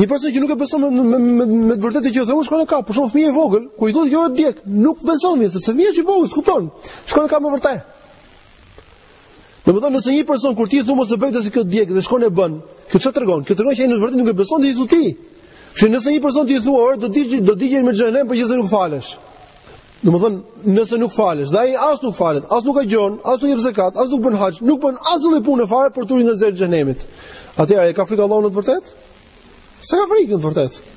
[SPEAKER 1] Një person që nuk e beson me me me, me të vërtetë që thonë shkon e kap, për shembull fëmijë i vogël, kur i thotë jo djeg, nuk beson mirë sepse fëmija është i vogël s'kupton. Shkon e kap me vërtet. Domethënë nëse një person kur t'i thua mos e bëj se kjo të djeg dhe shkon e bën, kjo çfarë tregon? Kjo tregon që ai në vërtetë nuk e beson atë që i thua ti. Që nëse një person t'i thua, "Ore, do digj do digjesh në xhenem, po qe se nuk falesh." Domethënë, nëse nuk falesh, dhe ai as nuk falet, as nuk agjon, as nuk jep zekat, as nuk bën haxh, nuk bën asnjë punë fare për t'u ruajtur nga zjarri i xhehenemit. Atëherë e ka frikë Allahun në të vërtetë? S'e ka frikë në të vërtetë?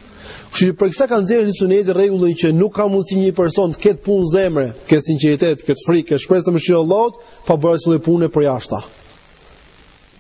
[SPEAKER 1] Kështu që për këtë e ka nxjerrë ehli suneti rregullin që nuk ka mundësi një person të ketë punë zemre, të ketë sinqeritet, të ketë frikë, të ketë shpresë te mëshira e Allahut, pa bërë asnjë punë për së jashtmi.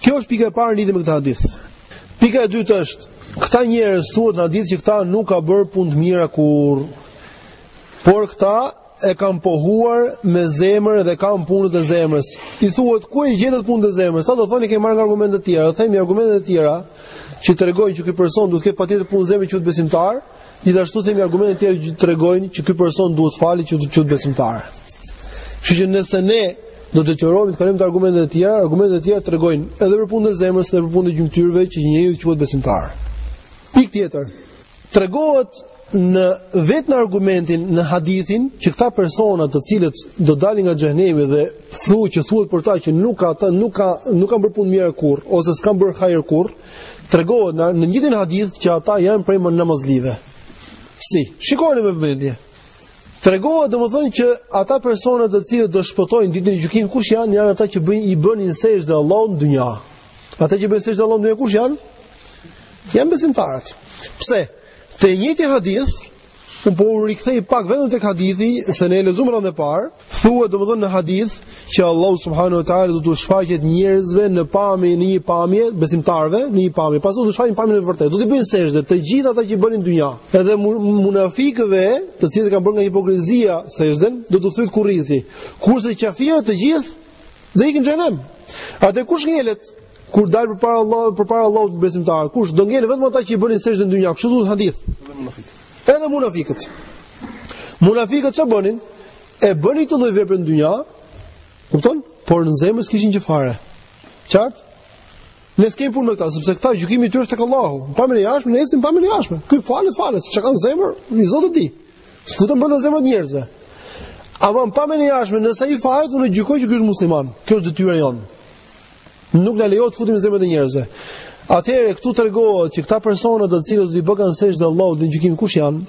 [SPEAKER 1] Kjo është pika e parë në lidhje me këtë hadith. Pika e dytë është, këta njerëz thuhet në hadith që këta nuk ka bërë punë të mira kurrë por këta e kanë pohuar me zemër dhe kanë punët e zemrës. I thuhet ku i gjetët punët e zemrës? Ata do thonë i kemi marrë nga argumente të tjera, e themi argumentet e tjera që tregojnë që ky person duhet të ketë patjetër punë zemre që të jetë besimtar. Gjithashtu themi argumentet e tjera tregojnë që ky person duhet të falet që të quhet besimtar. Kështu që nëse ne do të detyrohemi të kalojmë te argumentet e tjera, argumentet e tjera tregojnë edhe për punën e zemrës dhe për punën e gjymtyrëve që një njeri të quhet besimtar. Pikë tjetër. Tregohet në vetë argumentin në hadithin që këta persona të cilët do dalin nga xhehenemi dhe thuhet që thuhet për ta që nuk ka ata nuk ka nuk kanë bërë punë të mirë kurrë ose s'kanë bërë hajër kurrë, Tregohet në në të njëjtin hadith që ata janë prej namazlinjve. Si, shikoni me vëmendje. Tregohet domethënë që ata persona të cilët do shpëtojnë ditën e gjykimit kush janë? Janë ata që bëjnë i bënin sexhde Allahut në dynja. Ata që bëjnë sexhde Allahut në dynja kush janë? Janë besimtarët. Pse? Te njëjti hadith Unë po i rikthehem pak vetëm tek hadithi, se ne e lexuam herën e parë, thuhet domethënë në hadith që Allahu subhanahu wa taala do t'u shfaqet njerëzve në pamje, në një pamje besimtarëve, në një pamje, pastaj do t'u shfaqet në pamjen e vërtetë. Do t'i bëjnë sexhde të gjithë ata që i bënin në dynja. Edhe munafikëve, të cilët kanë bërë nga hipokrizia sexhden, do t'u thyhet kurrizi. Kurse qafirët të gjithë do ikin në xhehenem. Atëherë kush ngjelet? Kur dalin përpara Allahut, përpara Allahut besimtarët, kush do ngelet vetëm ata që i bënin sexhde në dynja, kështu thuhet në hadith. Edhe munafikët. Munafikët çfarë bënin? E bënin këtë lloj vepre në dynja, kupton? Por në zemër s'kishin gjë fare. Qartë? Ne s'kemi punë me këta, sepse këta gjykimi i tyre është tek Allahu. Në pamjen e jashtme, ne ecim me pamjen e jashtme. Ky falet, falet, çka ka në zemër, një Zot e di. S'futemi brenda zemrës së njerëzve. Ama në pamjen e jashtme, nëse ai falet, unë gjykoj që ky është musliman. Kjo është detyra jonë. Nuk na lejohet të futemi në zemrat e njerëzve. Atëherë këtu tregohet që këta persona të cilët do t'i bëkan sexhde Allahut ditën e gjykimit kush janë?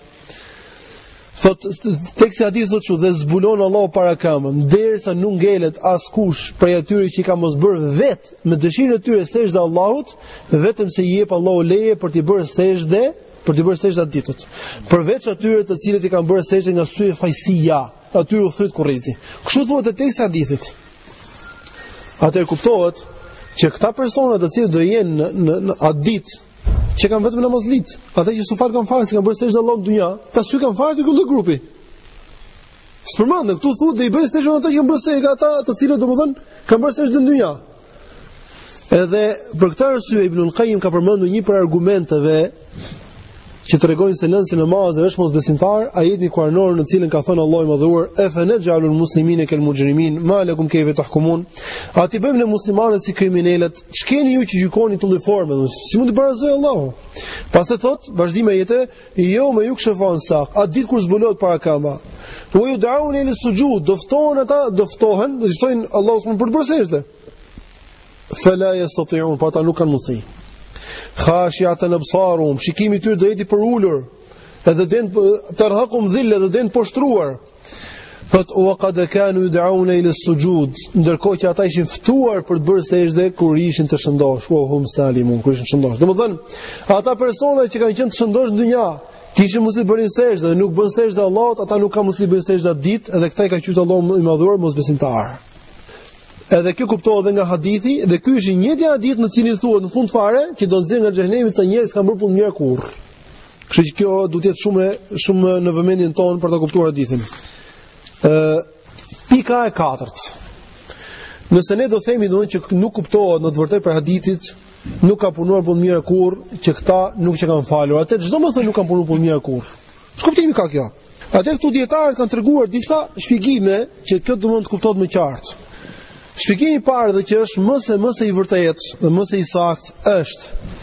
[SPEAKER 1] Thotë teksti i hadithit thotë dhe zbulon Allahu parakëmbën, derisa nuk ngelet askush prej atyre që i kanë pas bërë vetë me dëshirën e tyre sexhde Allahut, vetëm se i jep Allahu leje për të bërë sexhde, për t'i bërë sexhde atë ditë. Përveç atyre të cilët i kanë bërë sexhde nga syefaqësia, Atyre u thyhet kurrizi. Kështu thuhet te teksti i hadithit. Atëherë kuptohet që këta persona të cilët do jenë në në, në atë ditë që kanë vetëm namazlit, ata që s'u fal kanë fal, kanë bërë sexhde Allahut në dynja, ata s'i kanë fare te ky lloj grupi. S'përmend, këtu thuhet dhe i bëjnë sexhde ata që kanë bërë sexhde ata të cilët domethënë kanë bërë sexhde në dynja. Edhe për këtë arsye Ibn al-Qayyim ka përmendur një prej argumenteve që tregojnë se lënësi i namazit është mosbesimtar, ajetin kuranor në cilën ka thënë Allahu i madhëruar, efe nexh'alul muslimine kel muxhrimin, ma lekum kejfe tahkumun, a t'i bëjmë ne muslimanët si kriminelët, ç'keni ju që gjykoni këtë lloj forme, si mund t'i barazojë Allahu? Pastaj thotë, vazhdim ajeti, Yawma yukshafu an saq, atë ditë kur zbulohet parakëmba. Wa yud'aun ila sujud, do ftohen ata, do ftohen, do t'i ftojë Allahu subhanahu për të bërë sexhde. Fala yastati'un, por ata nuk kanë mundësi. Khashi'atan absaruhum, shikimi i tyre do jetë i përulur. Edhe do jenë, tarhaquhum dhilla, edhe do jenë të poshtruar. Thotë wa qad kanu yud'auna ila sujud, ndërkohë që ata ishin ftuar për të bërë sexhde kur ishin të shëndosh, wa hum salimun, kur ishin të shëndosh. Domethën, ata persona që kanë qenë të shëndosh në dynja, kishin mundësi të bënin sexhde dhe nuk bënë sexhde Allahut, ata nuk kanë mundësi të bëjnë sexhde atë ditë, edhe këta i ka quajtur Allahu i madhëruar mosbesimtarë. Edhe kjo kuptohet edhe nga hadithi dhe ky është i njëjti hadith në cilin thuhet në fund fare që do nxjerr nga xhehenemi disa njerëz s'kanë bërë punë mirë kurrë. Kështu që kjo duhet të jetë shumë shumë në vëmendjen tonë për ta kuptuar hadithin. Ë pika e katërt. Nëse ne do themi domethënë që nuk kuptohet në të vërtetë prej hadithit, nuk ka punuar punë mirë kurrë, që këta nuk qenkan falur. Atëherë ç'do me thënë nuk kanë punuar punë mirë kurrë. Ç'kuptim ka kjo? Atëherë këtu dijetarët kanë treguar disa shpjegime që kjo domethënë të kuptohet më qartë. Shpjegimi i parë dhe që është më se më se i vërtetë dhe më se i saktë është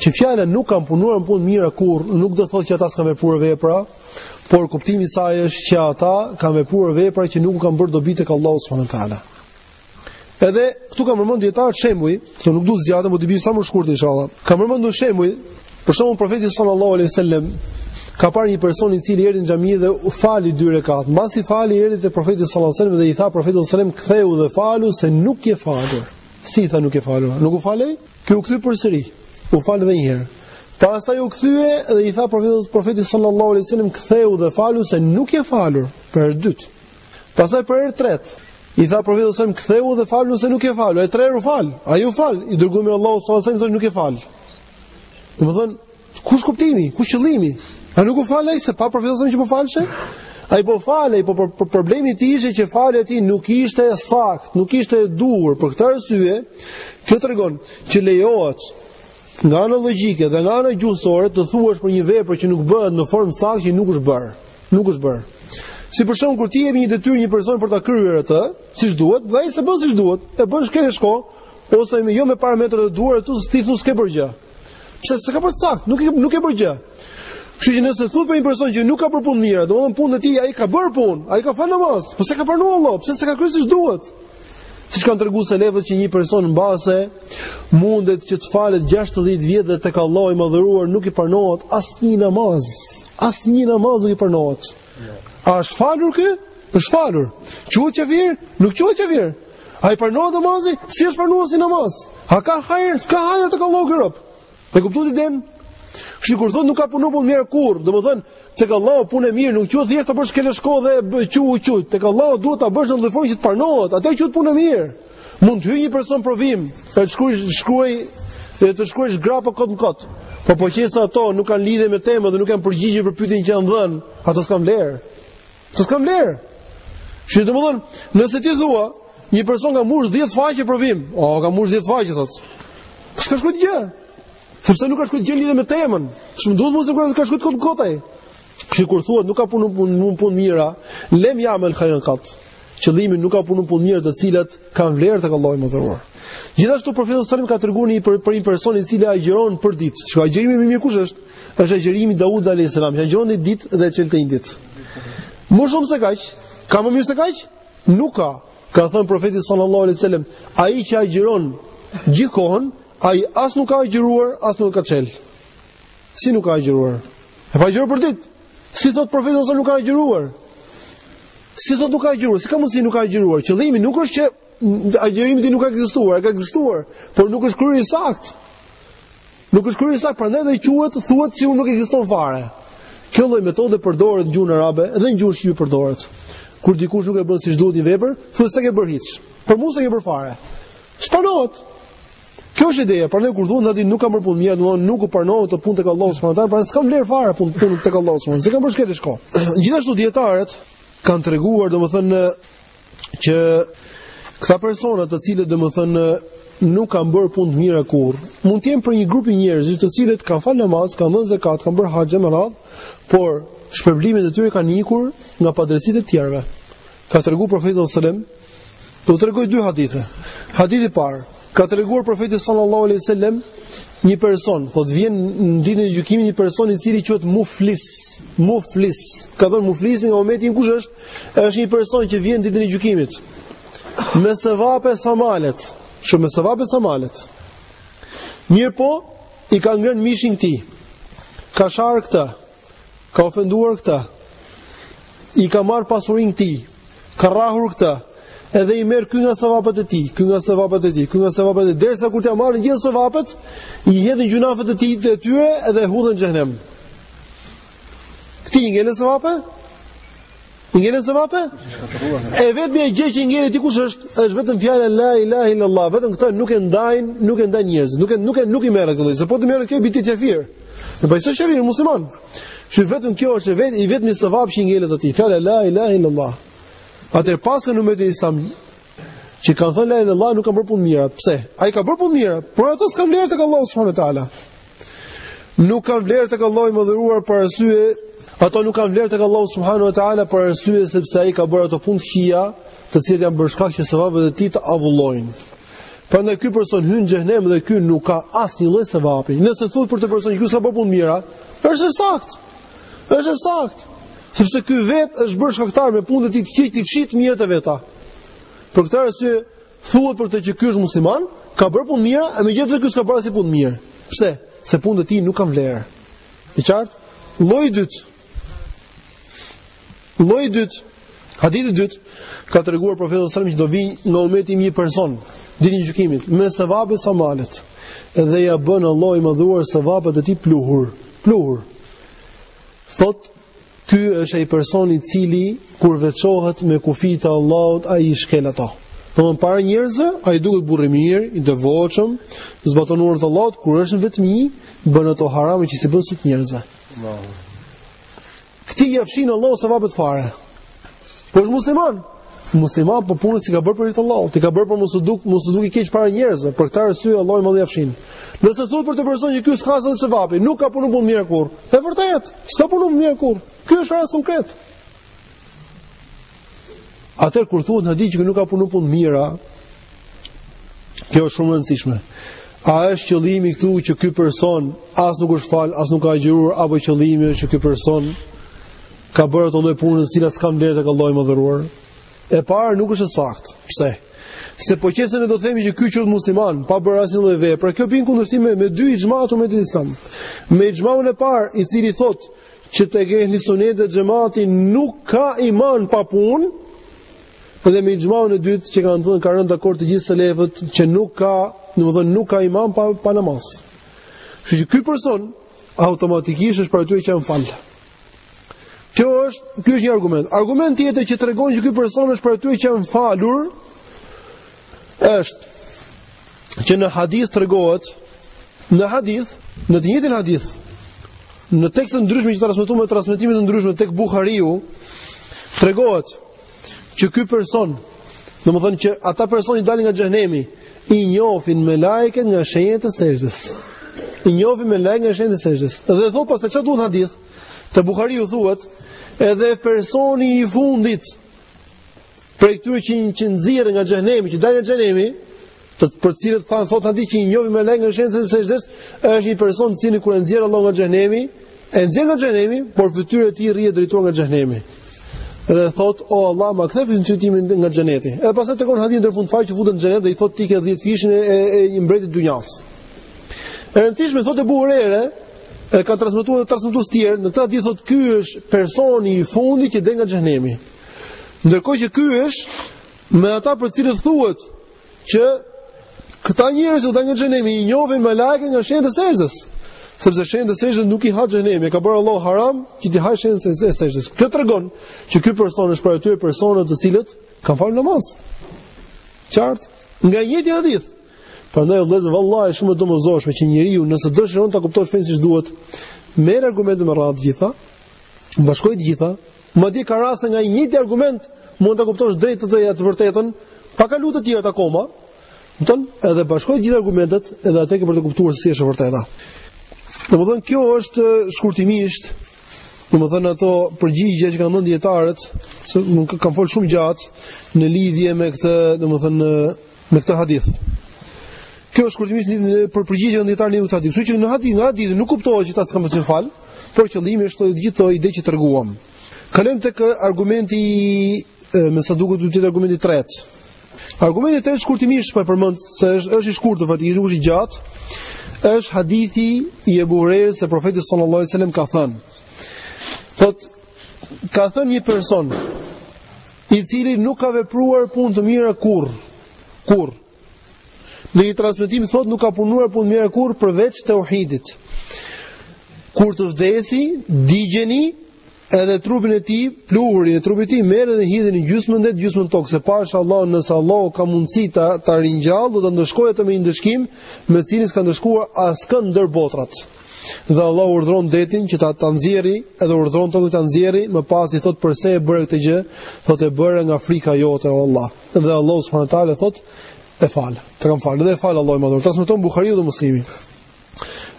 [SPEAKER 1] Që fjala nuk kanë punuar punë mirë kurrë, nuk do thotë që ata s'kanë vepruar vepra, por kuptimi i saj është që ata kanë vepruar vepra që nuk u kanë bërë dobi tek Allahu subhanahu wa taala. Edhe këtu kanë përmendur dijetarët shembuj, se nuk do të zgjatem, do t'i bie sa më shkurt inshallah. Kanë përmendur shembuj, për shembull profeti sallallahu alaihi wasallam ka parë një person i cili erdhi në xhami dhe u fali dy rekat. Mbasi fali erdhi te profeti sallallahu alaihi wasallam dhe i tha profeti sallallahu alaihi wasallam kthehu dhe falu se nuk je falur. Si i tha nuk je falur? Nuk u fal ai? Ky u kthye përsëri, u fal edhe një herë. Pastaj u kthye dhe i tha profeti, profeti sallallahu alaihi wasallam, kthehu dhe falu se nuk je falur për herë dytë. Pastaj për herë tretë, i tha profeti sallallahu alaihi wasallam, kthehu dhe falu se nuk je falur. E tre herë u fal, ai u fal, i dërguari i Allahut sallallahu alaihi wasallam thotë nuk je fal. Domethënë, Ku është kuptimi? Ku është qëllimi? A nuk u fal ai s'e pa profeti që po falej? Ai po fal, ai po për, për problemi i tij ishte që falja e tij nuk ishte e saktë, nuk ishte e duhur. Për këtë arsye, kjo tregon që lejohet nga ana logjike dhe nga ana gjuhësore të thuash për një vepër që nuk bëhet në formë saktë që nuk është bërë. Nuk është bërë. Si për shkakun kur ti jep një detyrë një person për ta kryer atë, siç duhet, dhe ai s'e bën siç duhet, e bën shkel e shko, ose me jo me parametrat e duhura, ti i thua s'ke bërë gjë. Pse s'e ka bërë saktë, nuk ke nuk ke bërë gjë. Kështu që nëse thuhet për një person që nuk ka bërë punë mirë, domethënë punën e tij ai ka bërë punë, ai ka fal namaz, po s'e ka pranuar Allahu, pse s'e ka kryer siç duhet? Siç kanë treguar selefët që një person mbase mundet që të falet 60 vjet dhe tek Allahu i madhëruar nuk i pranohet asnjë namaz, asnjë namaz nuk i pranohet. A është falur ky? është falur. Quhet qafir? Nuk quhet qafir. A i pranohet namazi? S'i është pranuar si namaz? A ka hajr? S'ka hajr tek Allahu prapë. E kuptuat idenë? Kështu kur thotë nuk ka punu punë mirë kurrë, domethënë, tek Allahu punë e mirë, nuk quhet thjesht ta bësh shkel e shko dhe që u që, tek Allahu duhet ta bësh në atë lloj forme që të pranohet, atëherë quhet punë e mirë. Mund të hyjë një person provim, të shkruaj, shkruaj, të shkruaj gra po kot në kot. Po po qe se ato nuk kanë lidhje me temën dhe nuk kanë përgjigje për pyetjet që janë dhënë, ato s'kan vlerë. Ato s'kan vlerë. Shi domthon, nëse ti thua, një person ka mbush 10 faqe provim, o ka mbush 10 faqe thotë. Po s'ka shkruaj gjë. Sepse nuk ka shkruaj gjë lidhje me temën. Ç'më duhet mu se ka shkruaj kot në kot ai. Kështu kur thuhet nuk ka punë punë punë mira, lem ja'mel khajran kat. Qëllimi nuk ka punu punë mirë të cilat kanë vlerë tek Allahu i madhëruar. Gjithashtu profeti sallallahu alajhi ka treguar një për, për një person i cili agjëron për ditë. Çka agjërimi më i mirë kush është? Është agjërimi i Daud alayhis salam, që agjëronte një ditë dhe çelte një ditë. Më shumë se kaq, ka më mirë se kaq? Nuk ka. Ka thënë profeti sallallahu alajhi wasallam, ai që agjëron gjithë kohën, ai as nuk ka agjëruar, as nuk ka çel. Si nuk ka agjëruar? E pa ka agjëruar për ditë. Si thot profeti as nuk ka agjëruar? Si thot nuk ka agjëruar? Si ka mundsi nuk ka agjëruar? Qëllimi nuk është që agjërimi i tij nuk ka ekzistuar, ka ekzistuar, por nuk është kryer i saktë. Nuk është kryer i saktë, prandaj dhe quhet thuhet sikur nuk ekziston fare. Kjo lloj metode përdoret në gjuhën arabe dhe në gjuhën shqipe përdoret. Kur dikush nuk e bën siç duhet një vepër, thuhet s'e ke bërë hiç. Për mua s'e ke bërë fare. S'pranohet. Kjo është ideja, prandaj kur thonë aty nuk ka bërë punë mirë, domethënë nuk u pranohet ajo punë tek Allahu subhanahu wa taala, prandaj s'ka vlerë fare punë punë tek Allahu subhanahu wa taala. Se e kanë bërë shkel e shko. Gjithashtu dietarët kanë treguar domethënë që këta persona të cilët domethënë nuk kanë bërë punë të mira kurr, mund të jenë për një grup njerëzish të cilët kanë falë namaz, kanë dhënë zakat, kanë bërë haxh me radh, por shpërblimet e tyre kanë ikur nga padrejtësitë e të tjerëve. Ka treguar profeti sallallahu alajhi wasallam, do të tregoj dy hadithe. Hadithi i parë, ka treguar profeti sallallahu alajhi wasallam një person, thotë vjen në ditën e gjykimit një person i cili quhet Muflis. Muflis, ka thënë Muflisi nga ummeti im kush është? Është një person që vjen ditën e gjykimit me sevape sa malet, shumë me sevape sa malet. Mirëpo, i ka ngrën mishin këtij, ka sharë këtë, Ka ofenduar këtë. I ka marrë pasurinë këtij. Ka rrahur këtë. Edhe i merr ky nga sevapet e tij, ky nga sevapet e tij, ky nga sevapet e tij, derisa kur t'ia marrin gjithë sevapet, i hedhin gjynahet e tij e tyre edhe hudhen në xhehnem. Këtij i ngelen sevape? I ngelen sevape? E vetmja gjë që ngelet atij kush është? Është vetëm fjala la ilaha illa allah. Vetëm këtë nuk e ndajn, nuk e ndajn njerëzit. Nuk e nuk e nuk i merret këtë. Se po të merret kjo bie ti qafir. Në po ishte shëri musliman. Që vetëm kjo është vetë i vetmi sevap që ngelet atij. Fjala la ilaha illa allah. Ata paska në umetin islam që kanë thënë la ilaha illa allah nuk kanë bërë punë mira. Pse? Ai ka bërë punë mira, por ato s'kan vlerë tek Allahu subhanahu wa taala. Nuk kanë vlerë tek Allahu i madhëruar për arsye Ato nuk kanë vlerë tek Allahu subhanahu wa taala për arsye sepse ai ka bërë ato punë të këqija, të cilat janë bërë shkak që sevapet e tij të avullojnë. Prandaj ky person hyn në xhehnem dhe ky nuk ka asnjë lloj sevapi. Nëse thuhet për këtë person që s'ka bërë punë mira, është e saktë. Është e saktë. Sepse ky vetë është bërë shkaktar me punët e tij të këqija, të fshijë mirësitë e veta. Për këtë arsye Thuhet për të që ky është musliman, ka bërë punë mira, e megjithëse ky s'ka bërë asnjë punë mirë. Pse? Se punët e tij nuk kanë vlerë. E qartë? Lloji i dytë. Lloji i dytë. Hadithi i dytë ka treguar profeti sallallahu alajhi wasallam që do vijë nga ummeti im një person ditën e gjykimit me sevape sa malet. Dhe ia bën Allahu i madhëruar sevapet e tij pluhur, pluhur. Thot Ky është ai person i cili kur veçohet me kufijtë e Allahut, ai i shkel ato. Domthon para njerëzve, ai duket burrë i mirë, i devotshëm, zbaton urdhrat e Allahut, kur është në vetmi, bën ato harame që s'i bën n'sy t'njerëzve. Allahu. Këtij ia fshin Allahu sevapet fare. Po është musliman. Musliman po punët s'i ka bërë për hir t'Allahut, i ka bërë për mos u duk, mos u duk i keq para njerëzve. Për këtë arsye Allahu i madh ia fshin. Nëse thuhet për këtë person që ky s'ka asnjë sevap, nuk ka punu punë mira kurr. Është vërtet, s'ka punë mira kurr. Ky është rast konkret. Atëherë kur thuhet në hadith që nuk ka punu punë mira, Kjo është shumë e rëndësishme. A është qëllimi këtu që ky person as nuk është fal, as nuk ka agjëruar apo qëllimi është që ky person ka bërë ato lloj punësh që s'kanë vlerë tek Allahu i madhëruar? E para nuk është e saktë. Pse? Se po qe se ne do themi që ky qe musliman, pa bërë asnjë lloj vepre, kjo bën kundërshtim me, me dy ixhma të umetit Islam. Me ixhmaun e parë, i cili thotë që tek ehli suneti dhe xhemati nuk ka iman pa punë, Dhe me ixhmaun e dytë që kanë thënë kanë rënë dakord të gjithë selefët që nuk ka, domethënë nuk ka iman pa pa namaz. Kështu që ky person automatikisht është prej atyre që janë fal. Kjo është, ky është një argument. Argument tjetër që tregon që ky person është prej atyre që janë falur është që në hadith tregohet në hadith, në të njëjtin hadith, në tekste të ndryshme që transmetohen me transmetime të ndryshme tek Buhariu, tregohet që ky person, domethënë që ata persona që dalin nga xhehnemi, i njofin melaiket nga shenjat e sexhdes. I njofin melaiket nga shenjat e sexhdes. Dhe thot pastaj ça thuhet në hadith, te Buhariu thuhet, edhe personi i fundit prej këtyre që që nxirren nga xhehnemi, që dalin nga xhehnemi, të për cilët thamë thotë aty që i njohin melaiket nga shenjat e sexhdes, është një person i cili kur e nxjerr Allahu nga xhehnemi, e nxjerr nga xhehnemi, por fytyra e tij rri e drejtuar nga xhehnemi. Dhe thotë, "O Allah, ma kthe fytyrën time nga xheneti." E pastaj tregon hadithi në fund fare që futet në xhenet dhe i thotë ti ke 10 fishin e, e, e një mbreti të dynjasë. E rëndësishme thotë Ebu Hurejre, e ka transmetuar dhe transmetues të tjerë, në këtë hadith thotë ky është personi i fundit që del nga xhehnemi. Ndërkohë që ky është me ata për të cilët thuhet që këta njerëz që do dalin nga xhehnemi i njohin melaiket nga shenjat e sexhdes. Sepse shenjat e sexhdes nuk i ha xhehnemi, e ka bërë Allahu haram që t'i hajë shenjat e sexhdes. Kjo tregon që ky person është prej ato personave të cilët kanë falë namaz. Qartë, nga i njëjti hadith. Prandaj vëllezër vallahi shumë e domosdoshme që njeriu nëse dëshiron ta kuptojë fenë siç duhet, merri argumentet me radhë të gjitha, bashkoji të gjitha, Madje ka raste nga i njëjti argument mund ta kuptosh drejt atë të vërtetën, pa kalu te të tjerat akoma, kupton? Edhe bashkoji të gjitha argumentet, edhe atë ke për ta kuptuar se si është e vërteta. Domethënë kjo është shkurtimisht, domethënë ato përgjigje që kanë dhënë dijetarët, se kanë fol shumë gjatë në lidhje me këtë, domethënë me këtë hadith. Kjo është shkurtimisht një prej përgjigjeve të dijetarëve në këtë hadith. Kështu që në hadith, në hadith nuk kuptohet që këta s'kanë pas u fal, por qëllimi është te gjithë ajo që treguam. Kalojmë tek argumenti me sa duket duhet të jetë argumenti i tretë. Argumenti i tretë shkurtimisht po e përmend se është është i shkurtër faktikisht, nuk është i gjatë. Është hadithi i Ebu Hurejrës se profeti sallallahu alajhi wasallam ka thënë. Thot Ka thënë një person i cili nuk ka vepruar punë të mira kurr. Kurr. Në një transmetim thotë nuk ka punuar punë të mira kurr përveç tauhidit. Kur të vdes, digjeni edhe trupin e tij, pluhurin e trupit të tij merre dhe hidheni gjysmën në det gjysmën në tokë, se pasha Allahun nëse Allahu ka mundësi ta ta ringjallë, do ta ndëshkojë atë me një ndëshkim, me të cilin s'ka ndëshkuar askënd ndër botrat. Dhe Allahu urdhron detin që ta ta nxjerrë, edhe urdhron tokën ta nxjerrë, më pas i thot përse e bëre këtë gjë? Thot e bëra nga frika jote o Allah. Dhe Allahu subhanahu ue teala thot e fal. Të kam fal. Dhe e fal Allahu i madhëruar. Transmeton Buhariu dhe Muslimi.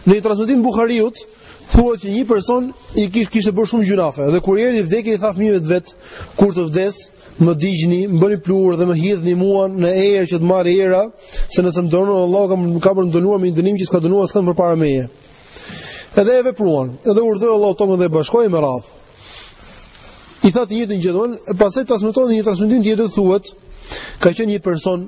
[SPEAKER 1] Në një transmetim të Buhariut thuhet që një person i cili kish kishte bërë shumë gjynahe dhe kur erdhi vdekja i tha fëmijëve të vet, kur të vdes, më digjni, më bëni pluhur dhe më hidhni mua në erë që të më marrë era. se nëse më dënon Allahu kam më ka për të dënuar me një dënim që s'ka dënuar askënd përpara meje. Edhe e vepruan, edhe urdhëroi Allahu tokën dhe e bashkoi me radhë. I tha të njëjtën gjë domethënë, pastaj transmeton në një transmetim tjetër thuhet, ka qenë një person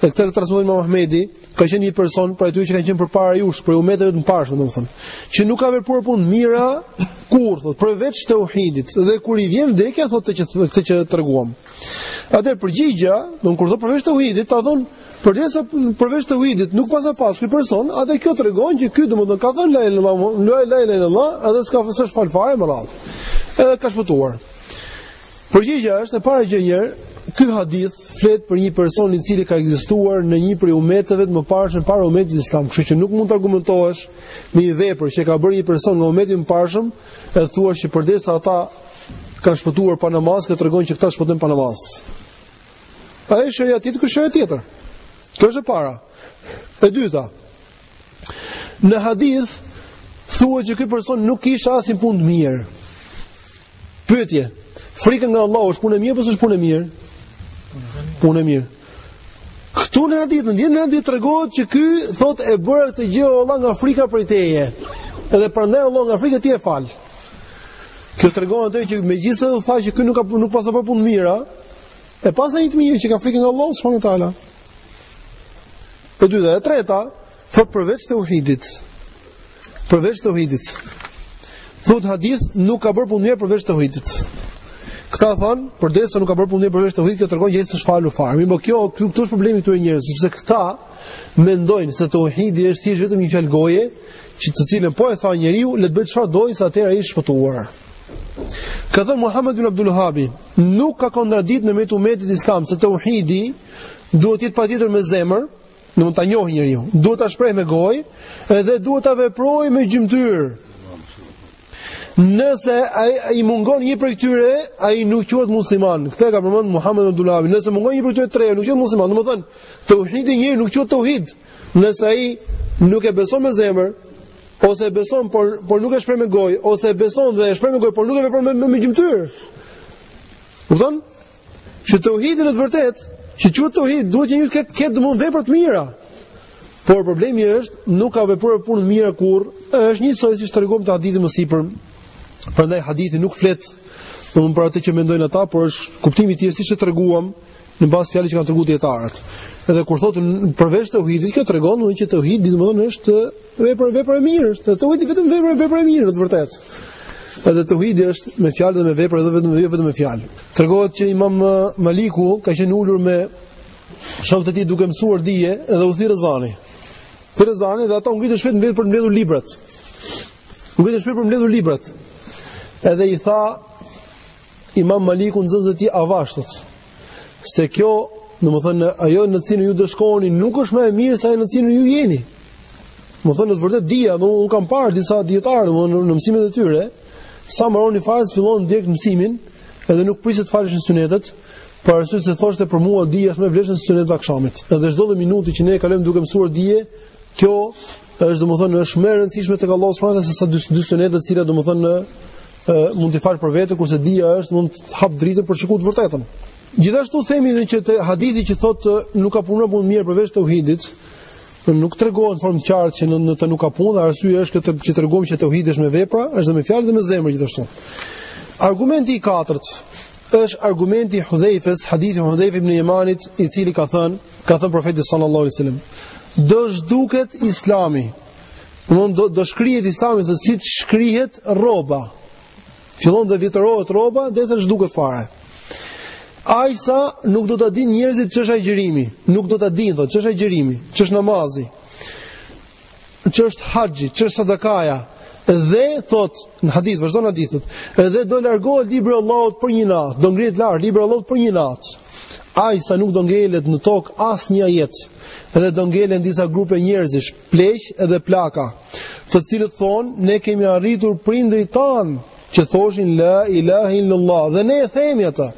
[SPEAKER 1] e këtë e transmeton Imam Ahmedi, ka qenë një person prej atyre që kanë qenë përpara jush, prej umeteve të parë, domethënë, që nuk ka vepruar punë të mira kurrë, thotë, përveç tauhidit. Dhe kur i vjen vdekja, thotë atë që këtë që treguam. Atëherë përgjigja, domethënë kur thotë përveç tauhidit, këta thonë përderisa përveç tauhidit nuk paska pas ky person, atëherë kjo tregon që ky domethënë ka thënë la ilaha illallah, la ilaha illallah, edhe s'ka s'është fal fare me radhë. Edhe ka shpëtuar. Përgjigja është e para gjë njëherë, ky hadith flet për një person i cili ka ekzistuar në një prej umeteve të mëparshëm para umetit islam, kështu që nuk mund të argumentohesh me një vepër që ka bërë një person nga umeti i mëparshëm Edhe thua që përderisa ata kanë shpëtuar pa namaz, kjo tregon që këta shpëtojnë pa namaz. Ai sheriat tjetër, ky sheriat tjetër. Kjo është e para. E dyta, në hadith, thuhet që ky person nuk kishte asnjë punë të mirë. Pyetje, frika nga Allahu është punë e mirë, apo s'është punë e mirë? Punë e mirë. Këtu në hadith, në po njëjtë në hadith tregohet që ky thot e bëra këtë gjë o Allah nga frika prej teje. Edhe prandaj Allahu nga frika e tij e fal. Kjo tregon atëherë që megjithëse u tha që ky nuk, ka, nuk paska bërë punë të mira, e paska një të mirë që ka frikë nga Allahu, subhanehu ue teala. E dyta dhe e treta, Thot përveç tauhidit, përveç tauhidit, thot hadithi nuk ka bërë punë të mira përveç tauhidit. Këta thon, përderisa nuk ka bërë punë të mira përveç tauhidit, kjo tregon që ai s'është falur fare. Mirëpo kjo, kjo këtu është problemi i këtyre njerëzve, sepse këta mendojnë se tauhidi është thjesht vetëm një fjalë goje, që të cilën po e tha njeriu, le të bëjë çfarë të dojë se atëherë është i shpëtuar. Ka thënë Muhammed ibn Abdul Wahhabi, nuk ka kontradikt në mes umetit islam se tauhidi duhet të jetë patjetër me zemër, Domethënë ta njohë njeriu. Duhet ta shprehë me gojë, edhe duhet ta veprojë me gjymtyrë. Nëse ai, ai i mungon një prej këtyre, ai nuk quhet musliman. Këtë ka përmend Muhammed ibn Abdulvehab. Nëse mungon një prej këtyre tre, nuk quhet musliman. Domethënë, teuhidi i tij nuk quhet teuhid. Nëse ai nuk e beson me zemër, ose e beson por por nuk e shpreh me gojë, ose e beson dhe e shpreh me gojë, por nuk e vepron me me, me gjymtyrë. Kupton? Që teuhidi në të vërtetë, që quhet teuhid, duhet që njeriu të ketë domethënë vepra të mira. Por problemi është, nuk ka vepruar punë të mira kurrë, është njësoj siç treguam te hadithi më sipër, prandaj hadithi nuk flet, domethënë për atë që mendojnë ata, por është kuptimi i tij siç e treguam, në bazë fjalës që kanë treguar dijetarët. Edhe kur thotë përveç teuhidit, kjo tregon edhe që teuhidi domethënë është Vepër vepër e mirë është, teuhidi vetëm vepër vepër e mirë në të vërtetë. Edhe teuhidi është me fjalë dhe me vepër edhe vetëm jo vetëm me fjalë. Tregohet që Imam Maliku ka qenë ulur me shokët e tij duke mësuar dije edhe u thirr ezani. Thirr ezani dhe ata u ngritën shpejt mbledh për të mbledhur librat. U ngritën shpejt për të mbledhur librat. Edhe i tha Imam Maliku merreni avash thotë, se kjo, domethënë, ajo në të cilën ju do shkoni, nuk është më e mirë sa ajo në të cilën ju jeni. Domethënë, në të vërtetë dija, dhe unë kam parë disa dijetarë në, në, në mësimet e tyre, sa mbaronin farzin, fillonin direkt mësimin, edhe nuk priste të faleshin sunetet, për arsye se thoshte për mua dija është më e vlefshme se sunetet e akshamit. Edhe çdo dy minuta që ne e kalojmë duke mësuar dije, kjo është, domethënë, është më e rëndësishme tek Allahu subhanehu ve teala, se sa dy, dy sunetet të cilat, domethënë, ë mund t'i falë për vete kurse dija është mund të hap dritën për të shikuar të vërtetën. Gjithashtu themi edhe që te hadithi që thotë nuk ka punuar mirë përveç tauhidit, nuk tregon në formë të qartë që në, në të nuk ka punë, arsyeja është kjo që treguam që tauhidi është me vepra, është dhe me fjalë dhe me zemër gjithashtu. Argumenti i katërt është argumenti i Hudhaifes, hadithi i Hudhaife ibn Yamanit, i cili ka thënë, ka thënë profeti sallallahu alaihi wasallam, do zhduket Islami, Do do, do shkrihet Islami thotë si shkrihet rroba. Fillon të vjetërohet rroba derisa zhduket fare. Aq sa nuk do ta dinë njerëzit ç'është agjërimi, nuk do ta dinë thotë ç'është agjërimi, ç'është namazi, ç'është haxhi, ç'është sadakaja. Dhe thotë në hadith vazhdon hadithi thotë, edhe do largohet libri i Allahut për një natë, do ngrihet lart libri i Allahut për një natë. Aq sa nuk do ngelet në tokë asnjë ajet. dhe do ngelen disa grupe njerëzish, pleq dhe plaka, të cilët thonë, ne kemi arritur prindërit tanë, që thoshin, la ilahe illallah, dhe ne e themi atë.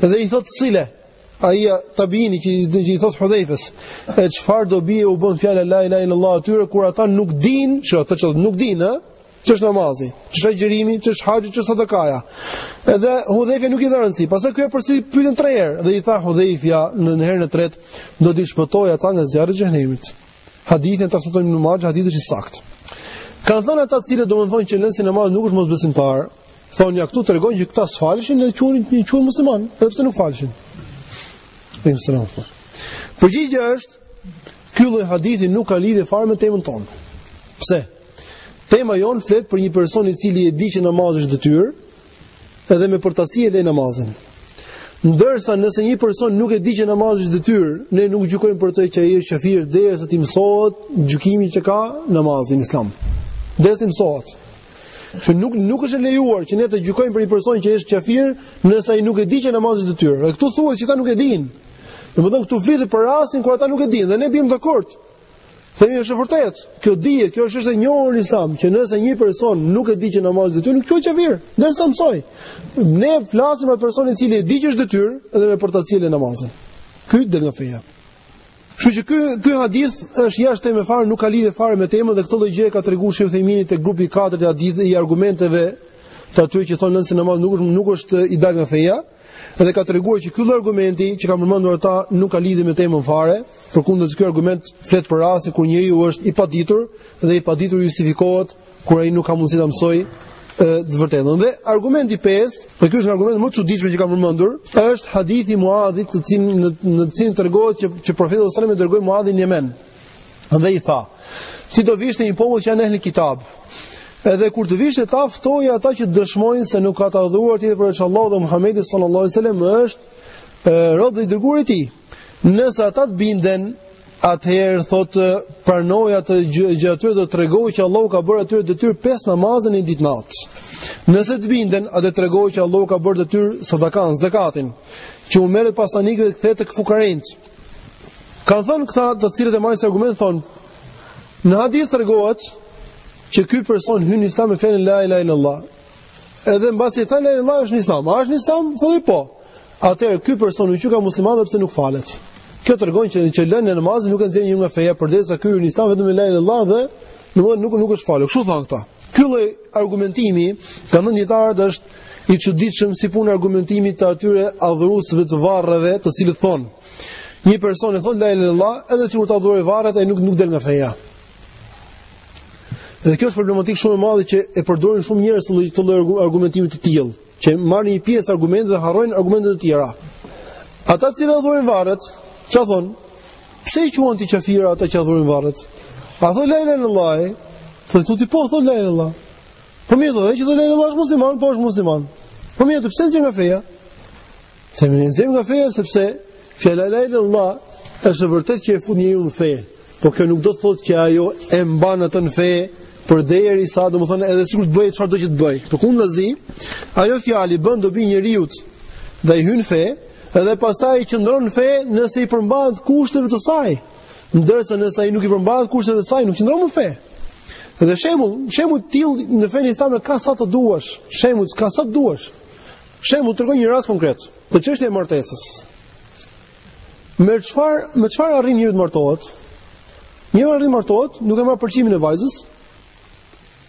[SPEAKER 1] dhe i thotë Sile, ai tabiini që, që i thotë Hudhejfes, e çfarë dobie u bën fjala la ilahe illallah atyre, kur ata nuk dinë, siç thotë që nuk dinë, e, ç'është namazi, ç'është agjërimi, ç'është haxhi, ç'është sadakaja. Edhe Hudhefja nuk i dha rëndësi. Pastaj ky e përsëriti pyetjen tre herë dhe i tha Hudhefja në herën e tretë, do t'i shpëtojë ata nga zjarri i xhehenemit. Hadithin e transmeton Ibn Majah, hadithi është i saktë. Kan thënë ata të cilët thonë që lënësi i namazit nuk është mosbesimtar, thonë ja këtu tregon që këta s'falëshin dhe quhen njëlloj quhen musliman, edhe pse nuk falëshin. Në Islam. Përgjigja është ky lloj hadithi nuk ka lidhje fare me temën tonë. Pse? Tema jonë flet për një person i cili e di që namazi është detyrë, edhe me përtaci e lë namazin. Ndërsa nëse një person nuk e di që namazi është detyrë, ne nuk gjykojmë për të që ai është kafir derisa të mësohet gjykimi që ka namazi në Islam. Derisa të mësohet. Që nuk nuk është e lejuar që ne të gjykojmë për një person që është kafir nëse ai nuk e di që namazi është detyrë. Dhe këtu thuhet që ata nuk e dinë. Domethënë këtu flitet për rastin kur ata nuk e dinë dhe ne biem dakord. Themi është e vërtetë. Kjo dihet, kjo është është e njohur në Islam, që nëse një person nuk e di që namazi detyrë, nuk quhet kafir. Derisa ta mësojë. Ne flasim për personin i cili e di që është detyrë dhe me përtaci e lë namazin. Ky del nga feja. Kështu që ky ky hadith është jashtë teme fare, nuk ka lidhje fare me temën dhe këtë gjë e ka treguar Sheikh Uthejmini te grupi i katërt i hadithit i argumenteve të atyre që thonë lënësi i namazit nuk është nuk është i dalë nga feja, Dhe ka treguar që ky lloj argumenti që kanë përmendur ata nuk ka lidhje me temën fare, për shkak se ky argument flet për rastin kur njeriu është i paditur dhe i padituri justifikohet kur ai nuk ka mundësi ta mësojë të vërtetën. Dhe argumenti 5, dhe ky është argumenti më i çuditshëm që kanë përmendur, është hadithi i Muadhit, të cilin në në të cilin tregohet që që profeti sallallahu alajhi wasallam e dërgoi Muadhin në Yemen. Dhe i tha, ti do vish te një popull që janë ehli kitab. Edhe kur të vish te ta ftoji ata që të dëshmojnë se nuk ka të adhuruar tjetër përveç Allahut dhe Muhamedi sallallahu alaihi wasallam është rob dhe i dërguar i tij. Nëse ata të binden, atëherë thotë pranoja atë gjë atyre dhe tregoju që Allahu ka bërë atyre detyrë pesë namaze në ditë natë. Nëse të binden, atëherë tregoju që Allahu ka bërë detyrë sadakan, zekatin, që u merret pasanikëve dhe kthehet tek fukarenjtë. Kanë thënë këta të cilët e marrin si argument thonë në hadith tregohet që ky person hyn në Islam me thënë la ilaha illallah. Edhe mbasi tha la ilaha illallah është në Islam, a është në Islam? Thonë po. Atëherë ky person u quajt musliman dhe pse nuk falet. Kjo tregon që që lënia e namazit nuk e nxjerr njeriun nga feja përderisa ky hyn në Islam vetëm me la ilaha illallah dhe domethënë nuk nuk është falë. Kështu thonë këta. Ky lloj argumentimi, kanë thënë dietarët është i çuditshëm si puna e argumentimit të atyre adhuruesve të varreve, të cilët thonë një person e thotë la ilaha illallah, edhe sikur t'i adhurojë varret, ai nuk nuk del nga feja. Dhe kjo është problematikë shumë e madhe që e përdorin shumë njerëz këtë lloj argumentimi të tillë, që marrin një pjesë argumentesh dhe harrojnë argumente të tjera. Ata që adhurojnë varret, çfarë thonë? Pse i quan ti qafira ata që adhurojnë varret? A thon la ilaha illallah? Po thot ti po thon la ilaha illallah. Po mirë, ai që thon la ilaha illallah është musliman, po është musliman. Po mirë, pse e nxjerr nga feja? Se e nxjerr nga feja sepse fjala la ilaha illallah është e vërtet që e fut njeriun në fe. Po kjo nuk do të thotë që ajo e mban atë në fe përderisa do ta thonë edhe sikur të bëjë çfarëdo që të bëjë. Përkundazi, ajo fjalë i bën dobi njeriut dhe ai hyn në fe, Edhe pastaj qëndron në fe nëse i përmbahet kushteve të saj, ndërsa nëse ai nuk i përmbahet kushteve të saj, nuk qëndron në fe. Dhe shembull, shembull të till në fenë islame ka sa të duash, shembull ka sa të duash. Shembull tregoj një rast konkret, për çështjen e martesës. Me çfarë me çfarë arrin njeriu të martohet? Njeriu arrin të martohet, duke marr pëlqimin e vajzës,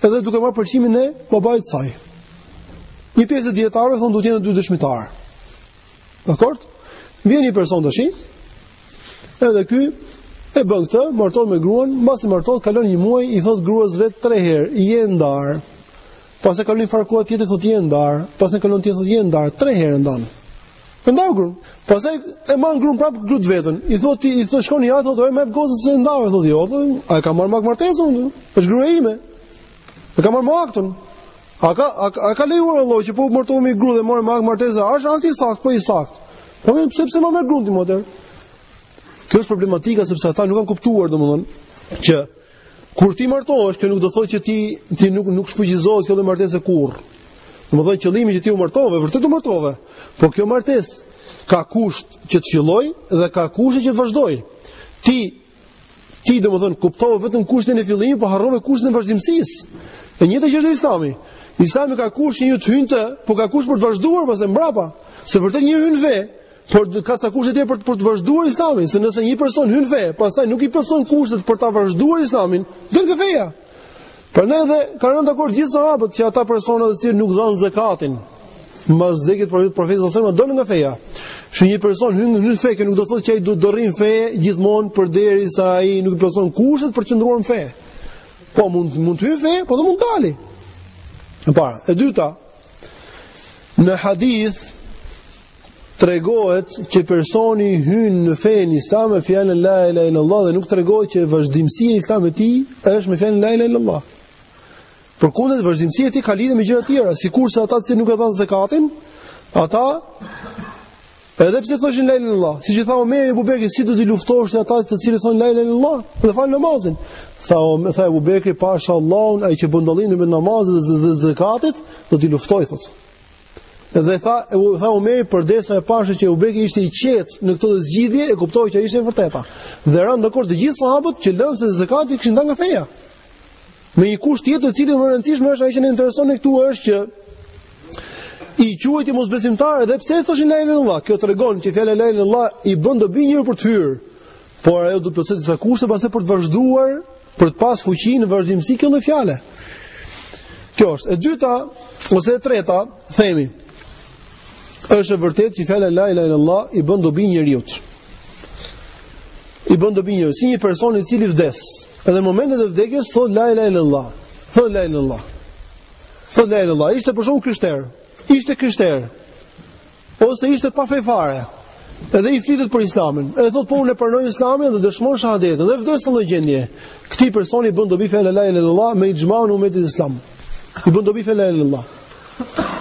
[SPEAKER 1] edhe duke marrë pëlqimin e babait të saj. Një pjesë e dietarëve thonë duhet të jenë dy dëshmitarë. Dakor? Vjen një person tash. Edhe ky e bën këtë, martohet me gruan, mbasi martohet kalon një muaj, i thot gruas vet tre herë, je ndar. Pasi kalon një farë kohë tjetër thot je ndar, pasi kalon tjetër thot je ndar, tre herë e ndan. E ndau grun. Pastaj e mban grun prap gru t'vetën. I thotë ti, i thotë shkon i thotë oj më hap gojën se e ndau, thotë jo, thotë, a e kam marr me akt martesën unë? Është gruaja ime. E kam marr me akt unë. A ka a, a ka lejuar Allahu që po u martova me grua dhe e mora me akt martesë, a është akti i saktë, po i saktë. Po më pse pse më merr grun ti më atë? Kjo është problematika sepse ata nuk kanë kuptuar domthon që Kur ti martohesh, kjo nuk do të thotë që ti ti nuk nuk shfuqizohet kjo martesë kurr. Domethënë qëllimi që ti u martove, vërtet u martove. Po kjo martesë ka kusht që të filloj dhe ka kusht që të vazhdoj. Ti ti domethënë kuptove vetëm kushtin e fillimit, po harrove kushtin e vazhdimësisë. E njëjta gjë është Islami. Islami ka kusht që njeriu të hyn te, po ka kusht për të vazhduar masi mbrapa, se vërtet njeriu hyn fe, Por ka disa kushte tjera për të për të vazhduar Islamin, se nëse një person hyn në fe, pastaj nuk i plotëson kushtet për ta vazhduar Islamin, del nga feja. Prandaj edhe kanë rënë dakord gjithë sahabët që ata persona të cilët nuk dhanë zekatin, mbas vdekjes profetit sallallahu alajhi wasallam dolën nga feja. Që një person hyn në fe kjo nuk do të thotë që ai do të rrin në fe gjithmonë përderisa ai nuk i plotëson kushtet për të qëndruar në fe. Po mund mund të hyjë në fe, po dhe mund të dali. E para, e dyta, në hadith tregohet që personi hyn në fenë islam me fjalën la ilaha illallah dhe nuk tregohet që vazhdimësia e islamit të tij është me fjalën la ilaha illallah. Përkundër vazhdimësia e tij ka lidhje me gjëra të tjera, sikurse ata që nuk e dhanë zekatin, ata edhe pse thoshin la ilaha illallah, siç i tha Omeri Ebu Bekrit, si do t'i luftosh ti ata të cilët thonë la ilaha illallah, dhe falin namazin. Tha Omer, tha Ebu Bekri, pasha Allahun ai që bën dallimin mes namazit dhe zekatit, do ta luftoj thotë. Dhe tha, u tha Omeri përderisa e pashë që Ebu Bekri ishte i qetë në këtë zgjidhje, e kuptova që ishte e vërteta. Dhe ranë dakord të gjithë sahabët që lënësit e zekatit kishin dalë nga feja. Me një kusht tjetër i cili më i rëndësishmi është ai që ne intereson këtu është që i quajti mosbesimtarë edhe pse thoshin la ilaha illallah. Kjo tregon që fjala la ilaha illallah i bën dobi njeriut për të hyrë Por ajo do të plotësojë disa kushte pastaj për të vazhduar, për të pas fuqinë në vazhdimësi kjo lloj fjale. Kjo është e dyta ose e treta, themi. Është e vërtetë që fjala la ilaha illallah i bën dobi njeriut. I bën dobi njeriut si një person i cili vdes. Edhe në momentet e vdekjes thot la ilaha illallah. Thot la ilaha illallah. Thot la ilaha illallah. Ishte për shembull krishter. Ishte krishter. Ose ishte pa fe fare. Edhe i flitet për Islamin. Edhe thotë po unë pranoj Islamin dhe dëshmon shahadetën. Dhe vdes në këtë gjendje. Këtij personi i bën dobi fjala la ilaha illallah me ixhmaun e umetit islam. I bën dobi fjala la ilaha illallah.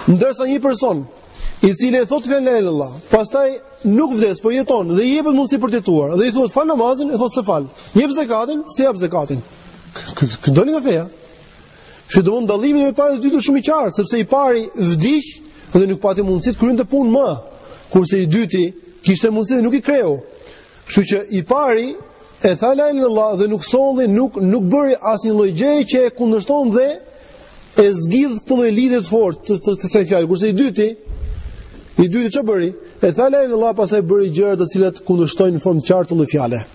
[SPEAKER 1] Ndërsa një person i cili e thot fjalën la ilaha illallah, pastaj nuk vdes, po jeton dhe i jepet mundësi për të jetuar dhe i thotë fal namazin, e thotë s'e fal. Jep zakatin, s'e jep zakatin. Ky del nga feja. Kështu që dallimi mes të parit dhe të dytit është shumë i qartë, sepse i pari vdiq dhe nuk pati mundësi të kryente punë më, kurse i dyti kishte mundësi dhe nuk i kreu. Kështu që i pari e tha la ilaha illallah dhe nuk solli, nuk nuk bëri asnjë lloj gjëje që e kundërshton dhe e zgjidh këtë lloj lidhje të fortë të të kësaj fjale. Kurse i dyti, i dyti çfarë bëri? E tha la ilaha illallah pastaj bëri gjëra të cilat kundërshtojnë në formë të qartë këtë lloj fjale.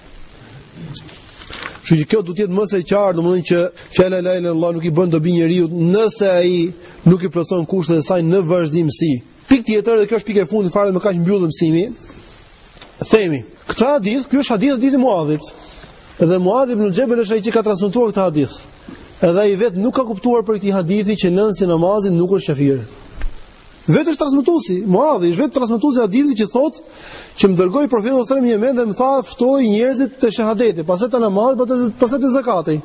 [SPEAKER 1] Kështu që kjo duhet të jetë më se e qartë, domethënë që fjala la ilaha illallah nuk i bën dobi njeriut nëse ai nuk i plotëson kushtet e saj në vazhdimsi. Pikë tjetër, dhe kjo është pikë e fundit fare me kaq mbyllim mësimin. Themi, këtë hadith, ky është hadithi i Muadhit. Dhe Muadh ibn Jabal është ai që ka transmetuar këtë hadith. Edhe ai vetë nuk ka kuptuar prej këtij hadithi që lënësi i namazit nuk është kafir. Vetë është transmetuesi, Muadhi, është vetë transmetuesi i hadithit që thotë që më dërgoi profeti sallallahu alajhi wasallam në Yemen dhe më tha ftoji njerëzit te shahadeti, pastaj te namazi, pastaj te zakati.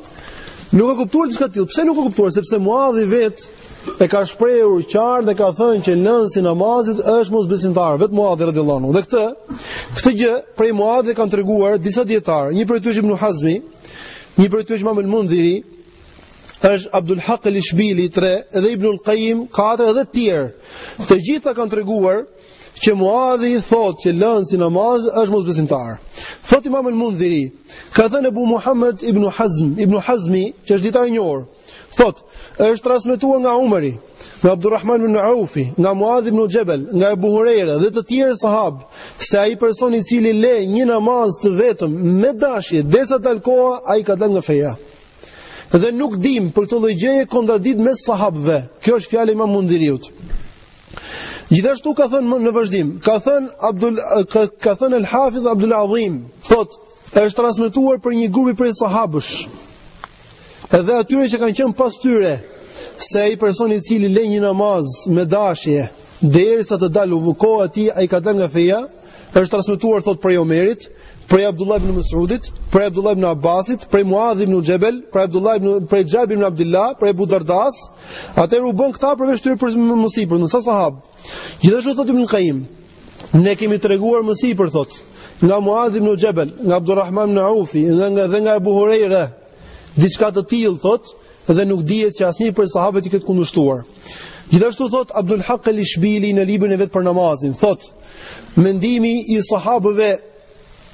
[SPEAKER 1] Nuk e ka kuptuar diçka të tillë. Pse nuk e ka kuptuar? Sepse Muadhi vetë e ka shprehur qartë dhe ka thënë që lënësi i namazit është mosbesimtar, vetë Muadhi radhiyallahu anhu. Dhe këtë, këtë gjë prej Muadhit e kanë treguar disa dijetarë. Një prej tyre është Ibn Hazmi, një prej tyre është Imam al-Mundhiri, është Abdul Haq el Ishbili 3 dhe Ibn al Qayyim 4 dhe të tjerë. Të gjithë kanë treguar që Muadhi thotë që lënësi i namazit është mosbesimtar. Thotë Imam el Mundhiri, ka thënë Abu Muhammad ibn Hazm, ibn Hazmi, që është dijetar i njohur. Thotë, është transmetuar nga Umari, nga Abdulrahman ibn Auf, nga Muadh ibn Jabal, nga Abu Huraira dhe të tjerë sahab, se ai person i cili le një namaz të vetëm me dashje, derisa t'i dalë koha, ai ka dalë nga feja. Dhe nuk dim për këtë lloj gjëje kontradiktë mes sahabëve. Kjo është fjala e Imam Mundhiriut. Gjithashtu ka thënë në vazhdim, ka thënë Abdul ka, ka thënë El Hafiz Abdul Azim, thotë, është transmetuar prej një grupi prej sahabësh. Edhe atyre që kanë qenë pas tyre, se ai person i cili lë një namaz me dashje, derisa të dalë koha e tij, ai ka dalë nga feja, Është transmetuar thot prej Omerit, prej Abdullah ibn Mes'udit, prej Abdullah ibn Abbasit, prej Muadh ibn Xhebel, prej Abdullah ibn prej Xhabir ibn Abdullah, prej Ebu Dardas, atëherë u bënë këta përveç atyre për më sipër, në sa sahabë. Gjithashtu thot Ibnul Kajim, ne kemi treguar më sipër thot, nga Muadh ibn Xhebel, nga Abdulrahman ibn Aufi, dhe nga dhe nga Ebu Hurejra, diçka të tillë thot, dhe nuk dihet që asnjë prej sahabëve i ketë kundërshtuar. Gjithashtu thot Abdul Haq al-Ishbili në librin e vet për namazin, thot mendimi i sahabëve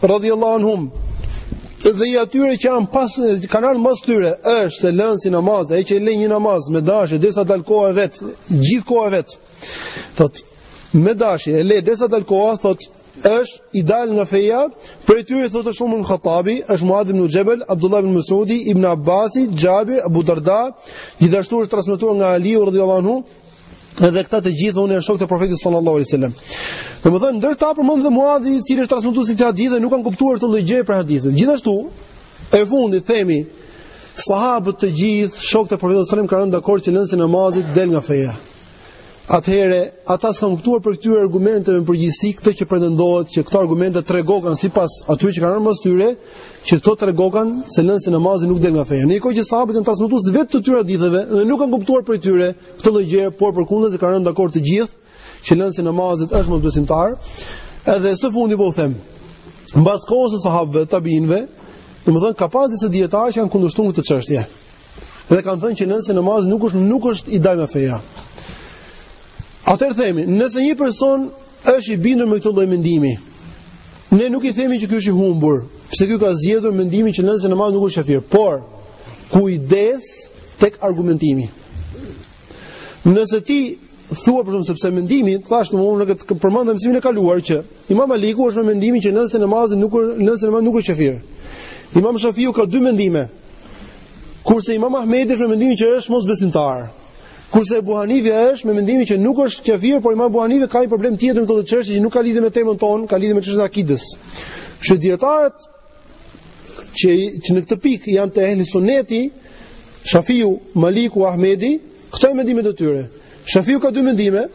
[SPEAKER 1] radhiyallahu anhum dhe i atyre që janë pas kanë ardhur mbas tyre është se lënësi i namazit, ai që lë një namaz me dashje derisa dal koha e vet, gjithë koha e vet. Thot me dashje e lë derisa dal koha, thot është i dalë nga feja, prej tyre thotë është Omer ibn Hatabi, është Muadh ibn Xhebel, Abdullah ibn Mesudi, Ibn Abbasi, Xhabir, Ebu Darda, gjithashtu është transmetuar nga Aliu radhiyallahu anhu, edhe këta të gjithë janë shokë të profetit sallallahu alaihi wasallam. Domethënë ndër ta përmend dhe Muadhi i cili është transmetuesi i këtij hadithi dhe nuk kanë kuptuar këtë lloj gjëje prej hadithit. Gjithashtu e fundit themi sahabët të gjithë shokë të profetit sallallahu alaihi wasallam kanë rënë dakord që lënësi i namazit del nga feja. Atëherë, ata s'kanë kuptuar prej këtyre argumenteve në përgjithësi këtë që pretendohet që këto argumente tregokan sipas atyre që kanë ardhur mbas tyre, që këto tregokan se lënësi i namazit nuk del nga feja. Ndërkohë që sahabët janë transmetues vetë të këtyre haditheve dhe nuk kanë kuptuar prej tyre këtë lloj gjëje, por përkundrazi kanë rënë dakord të gjithë që lënësi i namazit është mosbesimtar, edhe së fundi po u them. Mbas kohës së sahabëve, tabiinëve, domethënë ka pas disa dietarë që kanë kundërshtuar këtë çështje. Dhe kanë thënë që lënësi i namazit nuk është nuk është i dalë nga feja. Atëherë themi, nëse një person është i bindur me këtë lloj mendimi, ne nuk i themi që ky është i humbur, pse ky ka zgjedhur mendimin që lënësi i namazit nuk është kafir, por kujdes tek argumentimi. Nëse ti thua për shkak sepse mendimi thashë më unë këtë përmendëm mësimin e kaluar që Imam Maliku është me mendimin që lënësi i namazit nuk lënësi i namazit nuk është kafir. Imam Shafiu ka dy mendime. Kurse Imam Ahmedi është me mendimin që është mosbesimtar. Kurse Ebu Hanife është me mendimin që nuk është kafir, por Imam Ebu Hanife ka një problem tjetër në këtë çështje që nuk ka lidhje me temën tonë, ka lidhje me çështjen e akidës. Që dietarët që që në këtë pikë janë te ehli suneti, Shafiu, Maliku, Ahmedi, këto janë mendimet e tyre. Shafiu ka dy mendime.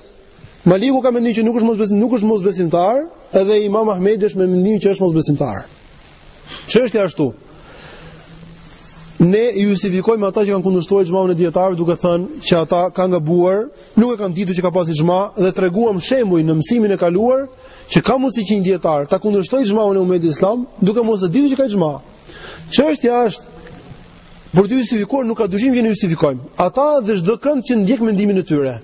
[SPEAKER 1] Maliku ka mendimin që nuk është mosbesim, nuk është mosbesimtar, edhe Imam Ahmedi është me mendimin që është mosbesimtar. Çështja është ashtu. Ne i justifikojmë ata që kanë kundërshtuar ixhmaun e dijetarëve duke thënë që ata kanë gabuar, nuk e kanë ditur që ka pas ixhma dhe treguam shembuj në mësimin e kaluar që ka mundësi që një dijetar ta kundërshtojë ixhmaun e umetit islam duke mos e ditur që ka ixhma. Çështja është për të justifikuar nuk ka dyshim që ne justifikojmë. Ata dhe çdo kënd që ndjek mendimin e tyre.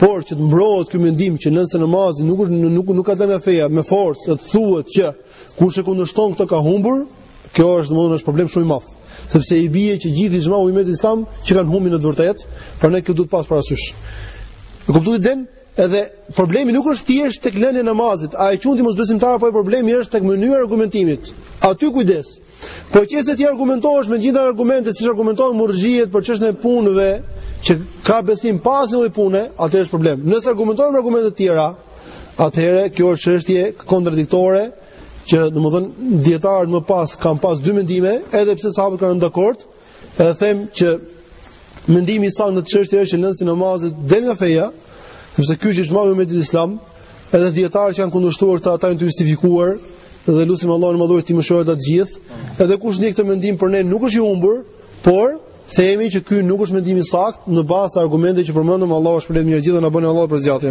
[SPEAKER 1] Por që të mbrohet ky mendim që lënësi i namazit nuk është nuk nuk ka dalë nga feja me forcë, të thuhet që kush e kundërshton këtë ka humbur, kjo është domosdoshmë është problem shumë i madh. Sepse i bie që gjithë ixhmau i umetit islam që kanë humbur në të vërtetë, prandaj kjo duhet pas parasysh. E kuptuat den? Edhe problemi nuk është thjesht tek lënia e namazit, a e quan ti mosbesimtar apo e problemi është tek mënyra e argumentimit. Aty kujdes. Po që se ti argumentohesh me gjitha argumentet siç argumentohen murxhiet për çështjen e punëve që ka besim pa asnjë lloj pune, atëherë është problem. Nëse argumentohen me argumente të tjera, atëherë kjo është çështje kontradiktore që domethënë dijetarët më pas kanë pas dy mendime, edhe pse sahabët kanë rënë dakord, e them që mendimi i saktë në çështje është që lënësi i namazit del nga feja, sepse ky është ixhmau i umetit islam, edhe dijetarët që kanë kundërshtuar të ata janë të justifikuar dhe lutim Allahun e madhëruar t'i mëshirojë ata të gjithë, edhe kush ndjek këtë mendim për ne nuk është i humbur, por themi që ky nuk është mendimi i saktë në bazë të argumenteve që përmendëm Allahu shpërbleftë me të mira gjithë na bëni hallall për zgjatjen.